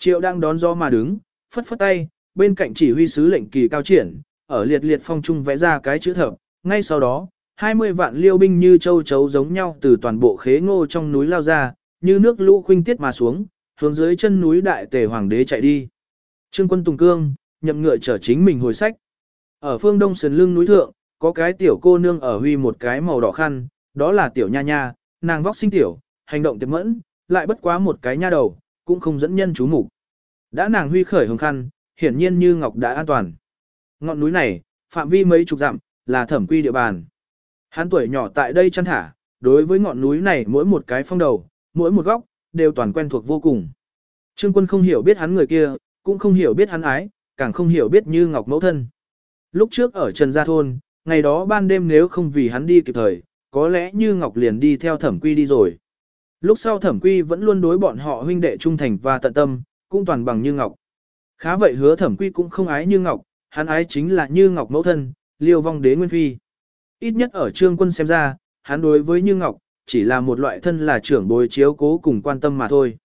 Triệu đang đón gió mà đứng, phất phất tay, bên cạnh chỉ huy sứ lệnh kỳ cao triển, ở liệt liệt phong trung vẽ ra cái chữ thập, ngay sau đó, 20 vạn liêu binh như châu chấu giống nhau từ toàn bộ khế ngô trong núi lao ra, như nước lũ khuynh tiết mà xuống, hướng dưới chân núi đại tề hoàng đế chạy đi. Trương quân Tùng Cương, nhậm ngựa trở chính mình hồi sách. Ở phương đông sườn lưng núi thượng, có cái tiểu cô nương ở huy một cái màu đỏ khăn, đó là tiểu nha nha, nàng vóc sinh tiểu, hành động tiệm mẫn, lại bất quá một cái nha đầu, cũng không dẫn nhân chú mục. Đã nàng huy khởi hồng khăn, hiển nhiên như ngọc đã an toàn. Ngọn núi này, phạm vi mấy chục dặm, là thẩm quy địa bàn. Hắn tuổi nhỏ tại đây chăn thả, đối với ngọn núi này mỗi một cái phong đầu, mỗi một góc, đều toàn quen thuộc vô cùng. Trương quân không hiểu biết hắn người kia, cũng không hiểu biết hắn ái, càng không hiểu biết như ngọc mẫu thân. Lúc trước ở Trần Gia Thôn, ngày đó ban đêm nếu không vì hắn đi kịp thời, có lẽ như ngọc liền đi theo thẩm quy đi rồi. Lúc sau thẩm quy vẫn luôn đối bọn họ huynh đệ trung thành và tận tâm, cũng toàn bằng như ngọc. Khá vậy hứa thẩm quy cũng không ái như ngọc, hắn ái chính là như ngọc mẫu thân, liêu vong đế nguyên phi. Ít nhất ở trương quân xem ra, hắn đối với như ngọc, chỉ là một loại thân là trưởng bồi chiếu cố cùng quan tâm mà thôi.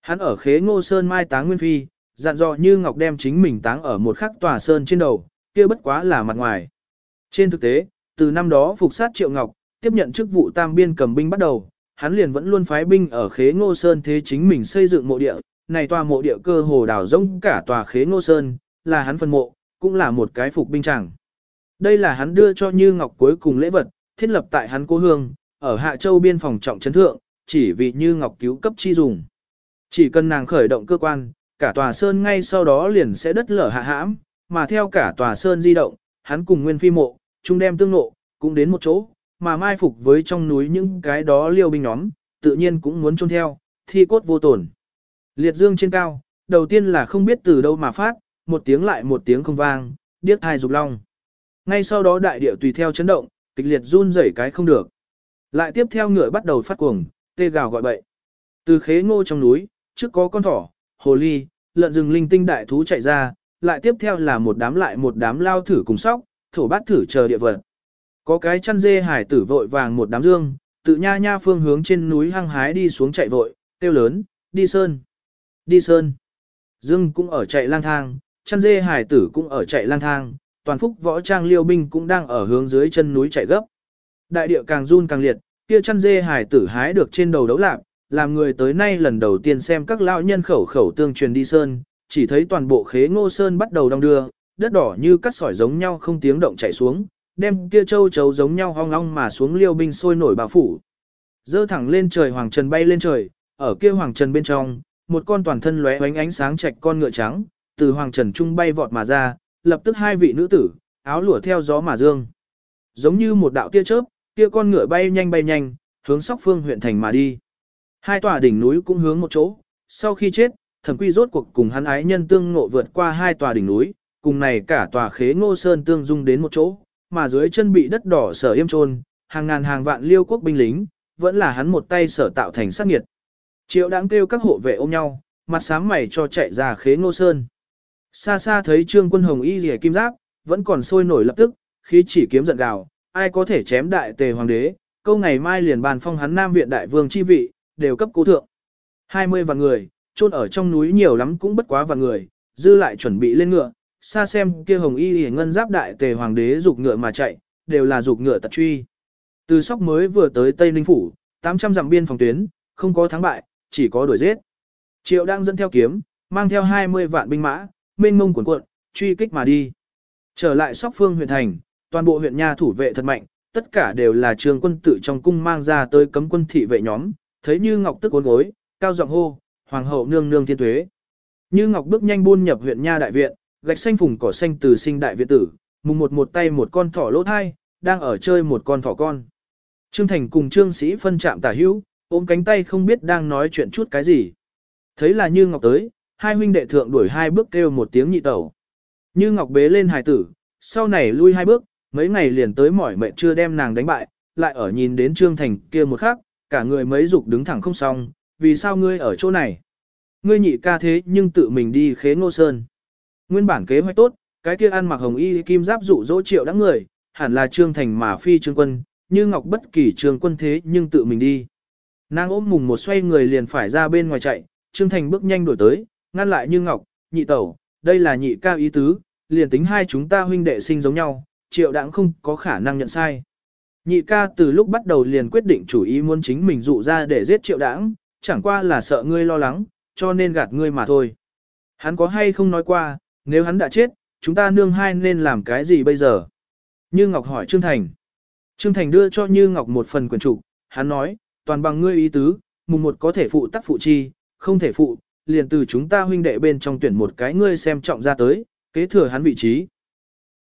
Hắn ở khế ngô sơn mai táng nguyên phi, dặn dò như ngọc đem chính mình táng ở một khắc tòa sơn trên đầu, kia bất quá là mặt ngoài. Trên thực tế, từ năm đó phục sát triệu ngọc, tiếp nhận chức vụ tam biên cầm binh bắt đầu, hắn liền vẫn luôn phái binh ở khế ngô sơn thế chính mình xây dựng mộ địa, này tòa mộ địa cơ hồ đào rông cả tòa khế ngô sơn, là hắn phân mộ, cũng là một cái phục binh chẳng. Đây là hắn đưa cho Như Ngọc cuối cùng lễ vật, thiết lập tại hắn cố hương, ở Hạ Châu biên phòng trọng trấn thượng, chỉ vì Như Ngọc cứu cấp chi dùng. Chỉ cần nàng khởi động cơ quan, cả tòa sơn ngay sau đó liền sẽ đất lở hạ hãm, mà theo cả tòa sơn di động, hắn cùng Nguyên Phi mộ, chúng đem tương nộ, cũng đến một chỗ, mà mai phục với trong núi những cái đó liêu binh nhóm, tự nhiên cũng muốn chôn theo, thi cốt vô tổn. Liệt dương trên cao, đầu tiên là không biết từ đâu mà phát, một tiếng lại một tiếng không vang, điếc thai rục long. Ngay sau đó đại địa tùy theo chấn động, kịch liệt run rẩy cái không được. Lại tiếp theo ngựa bắt đầu phát cuồng, tê gào gọi bậy. Từ khế ngô trong núi, trước có con thỏ, hồ ly, lợn rừng linh tinh đại thú chạy ra, lại tiếp theo là một đám lại một đám lao thử cùng sóc, thổ bát thử chờ địa vật. Có cái chăn dê hải tử vội vàng một đám dương, tự nha nha phương hướng trên núi hăng hái đi xuống chạy vội, tiêu lớn, đi sơn, đi sơn. Dương cũng ở chạy lang thang, chăn dê hải tử cũng ở chạy lang thang, toàn phúc võ trang liêu binh cũng đang ở hướng dưới chân núi chạy gấp. Đại địa càng run càng liệt, kia chăn dê hải tử hái được trên đầu đấu lạc, làm người tới nay lần đầu tiên xem các lão nhân khẩu khẩu tương truyền đi sơn, chỉ thấy toàn bộ khế ngô sơn bắt đầu đong đưa, đất đỏ như cắt sỏi giống nhau không tiếng động chảy xuống, đem kia châu chấu giống nhau hong long mà xuống liêu binh sôi nổi bao phủ. Dơ thẳng lên trời hoàng trần bay lên trời, ở kia hoàng trần bên trong, một con toàn thân lóe ánh ánh sáng chạch con ngựa trắng, từ hoàng trần trung bay vọt mà ra, lập tức hai vị nữ tử, áo lụa theo gió mà dương. Giống như một đạo tia chớp, kia con ngựa bay nhanh bay nhanh, hướng sóc phương huyện thành mà đi. Hai tòa đỉnh núi cũng hướng một chỗ, sau khi chết, thẩm quy rốt cuộc cùng hắn ái nhân tương ngộ vượt qua hai tòa đỉnh núi, cùng này cả tòa khế ngô sơn tương dung đến một chỗ, mà dưới chân bị đất đỏ sở yêm trôn, hàng ngàn hàng vạn liêu quốc binh lính, vẫn là hắn một tay sở tạo thành sát nghiệt. Triệu đáng kêu các hộ vệ ôm nhau, mặt sám mày cho chạy ra khế ngô sơn. Xa xa thấy trương quân hồng y rìa kim giáp, vẫn còn sôi nổi lập tức, khí chỉ kiếm giận gào, ai có thể chém đại tề hoàng đế, câu ngày mai liền bàn phong hắn Nam Viện đại vương chi vị, đều cấp cố thượng. 20 vạn người, chôn ở trong núi nhiều lắm cũng bất quá vạn người, dư lại chuẩn bị lên ngựa, xa xem kia hồng y rìa ngân giáp đại tề hoàng đế dục ngựa mà chạy, đều là dục ngựa tật truy. Từ sóc mới vừa tới Tây Ninh Phủ, 800 dặm biên phòng tuyến, không có thắng bại, chỉ có đuổi giết. Triệu đang dẫn theo kiếm, mang theo 20 vạn binh mã, mênh mông cuộn cuộn, truy kích mà đi. Trở lại sóc phương huyện thành, toàn bộ huyện nha thủ vệ thật mạnh, tất cả đều là trường quân tử trong cung mang ra tới cấm quân thị vệ nhóm, thấy như ngọc tức cuốn gối, cao giọng hô, hoàng hậu nương nương thiên tuế. Như ngọc bước nhanh buôn nhập huyện nha đại viện, gạch xanh phùng cỏ xanh từ sinh đại viện tử, mùng một một tay một con thỏ lỗ thai, đang ở chơi một con thỏ con. Trương Thành cùng Trương Sĩ phân chạm tả hữu, ôm cánh tay không biết đang nói chuyện chút cái gì. Thấy là Như Ngọc tới, hai huynh đệ thượng đuổi hai bước kêu một tiếng nhị tẩu. Như Ngọc bế lên hài tử, sau này lui hai bước, mấy ngày liền tới mỏi mệt chưa đem nàng đánh bại, lại ở nhìn đến Trương Thành kia một khắc, cả người mấy dục đứng thẳng không xong, vì sao ngươi ở chỗ này? Ngươi nhị ca thế nhưng tự mình đi khế ngô sơn. Nguyên bản kế hoạch tốt, cái kia ăn mặc hồng y kim giáp dụ dỗ triệu đã người, hẳn là Trương Thành mà phi Trương Quân, như Ngọc bất kỳ Trương Quân thế nhưng tự mình đi. Nàng ôm mùng một xoay người liền phải ra bên ngoài chạy, Trương Thành bước nhanh đổi tới, ngăn lại như Ngọc, nhị tẩu, đây là nhị ca ý tứ, liền tính hai chúng ta huynh đệ sinh giống nhau, triệu đãng không có khả năng nhận sai. Nhị ca từ lúc bắt đầu liền quyết định chủ ý muốn chính mình dụ ra để giết triệu đãng, chẳng qua là sợ ngươi lo lắng, cho nên gạt ngươi mà thôi. Hắn có hay không nói qua, nếu hắn đã chết, chúng ta nương hai nên làm cái gì bây giờ? Như Ngọc hỏi Trương Thành. Trương Thành đưa cho Như Ngọc một phần quyển trục, hắn nói, toàn bằng ngươi ý tứ, mùng một có thể phụ tắc phụ chi, không thể phụ, liền từ chúng ta huynh đệ bên trong tuyển một cái ngươi xem trọng ra tới, kế thừa hắn vị trí.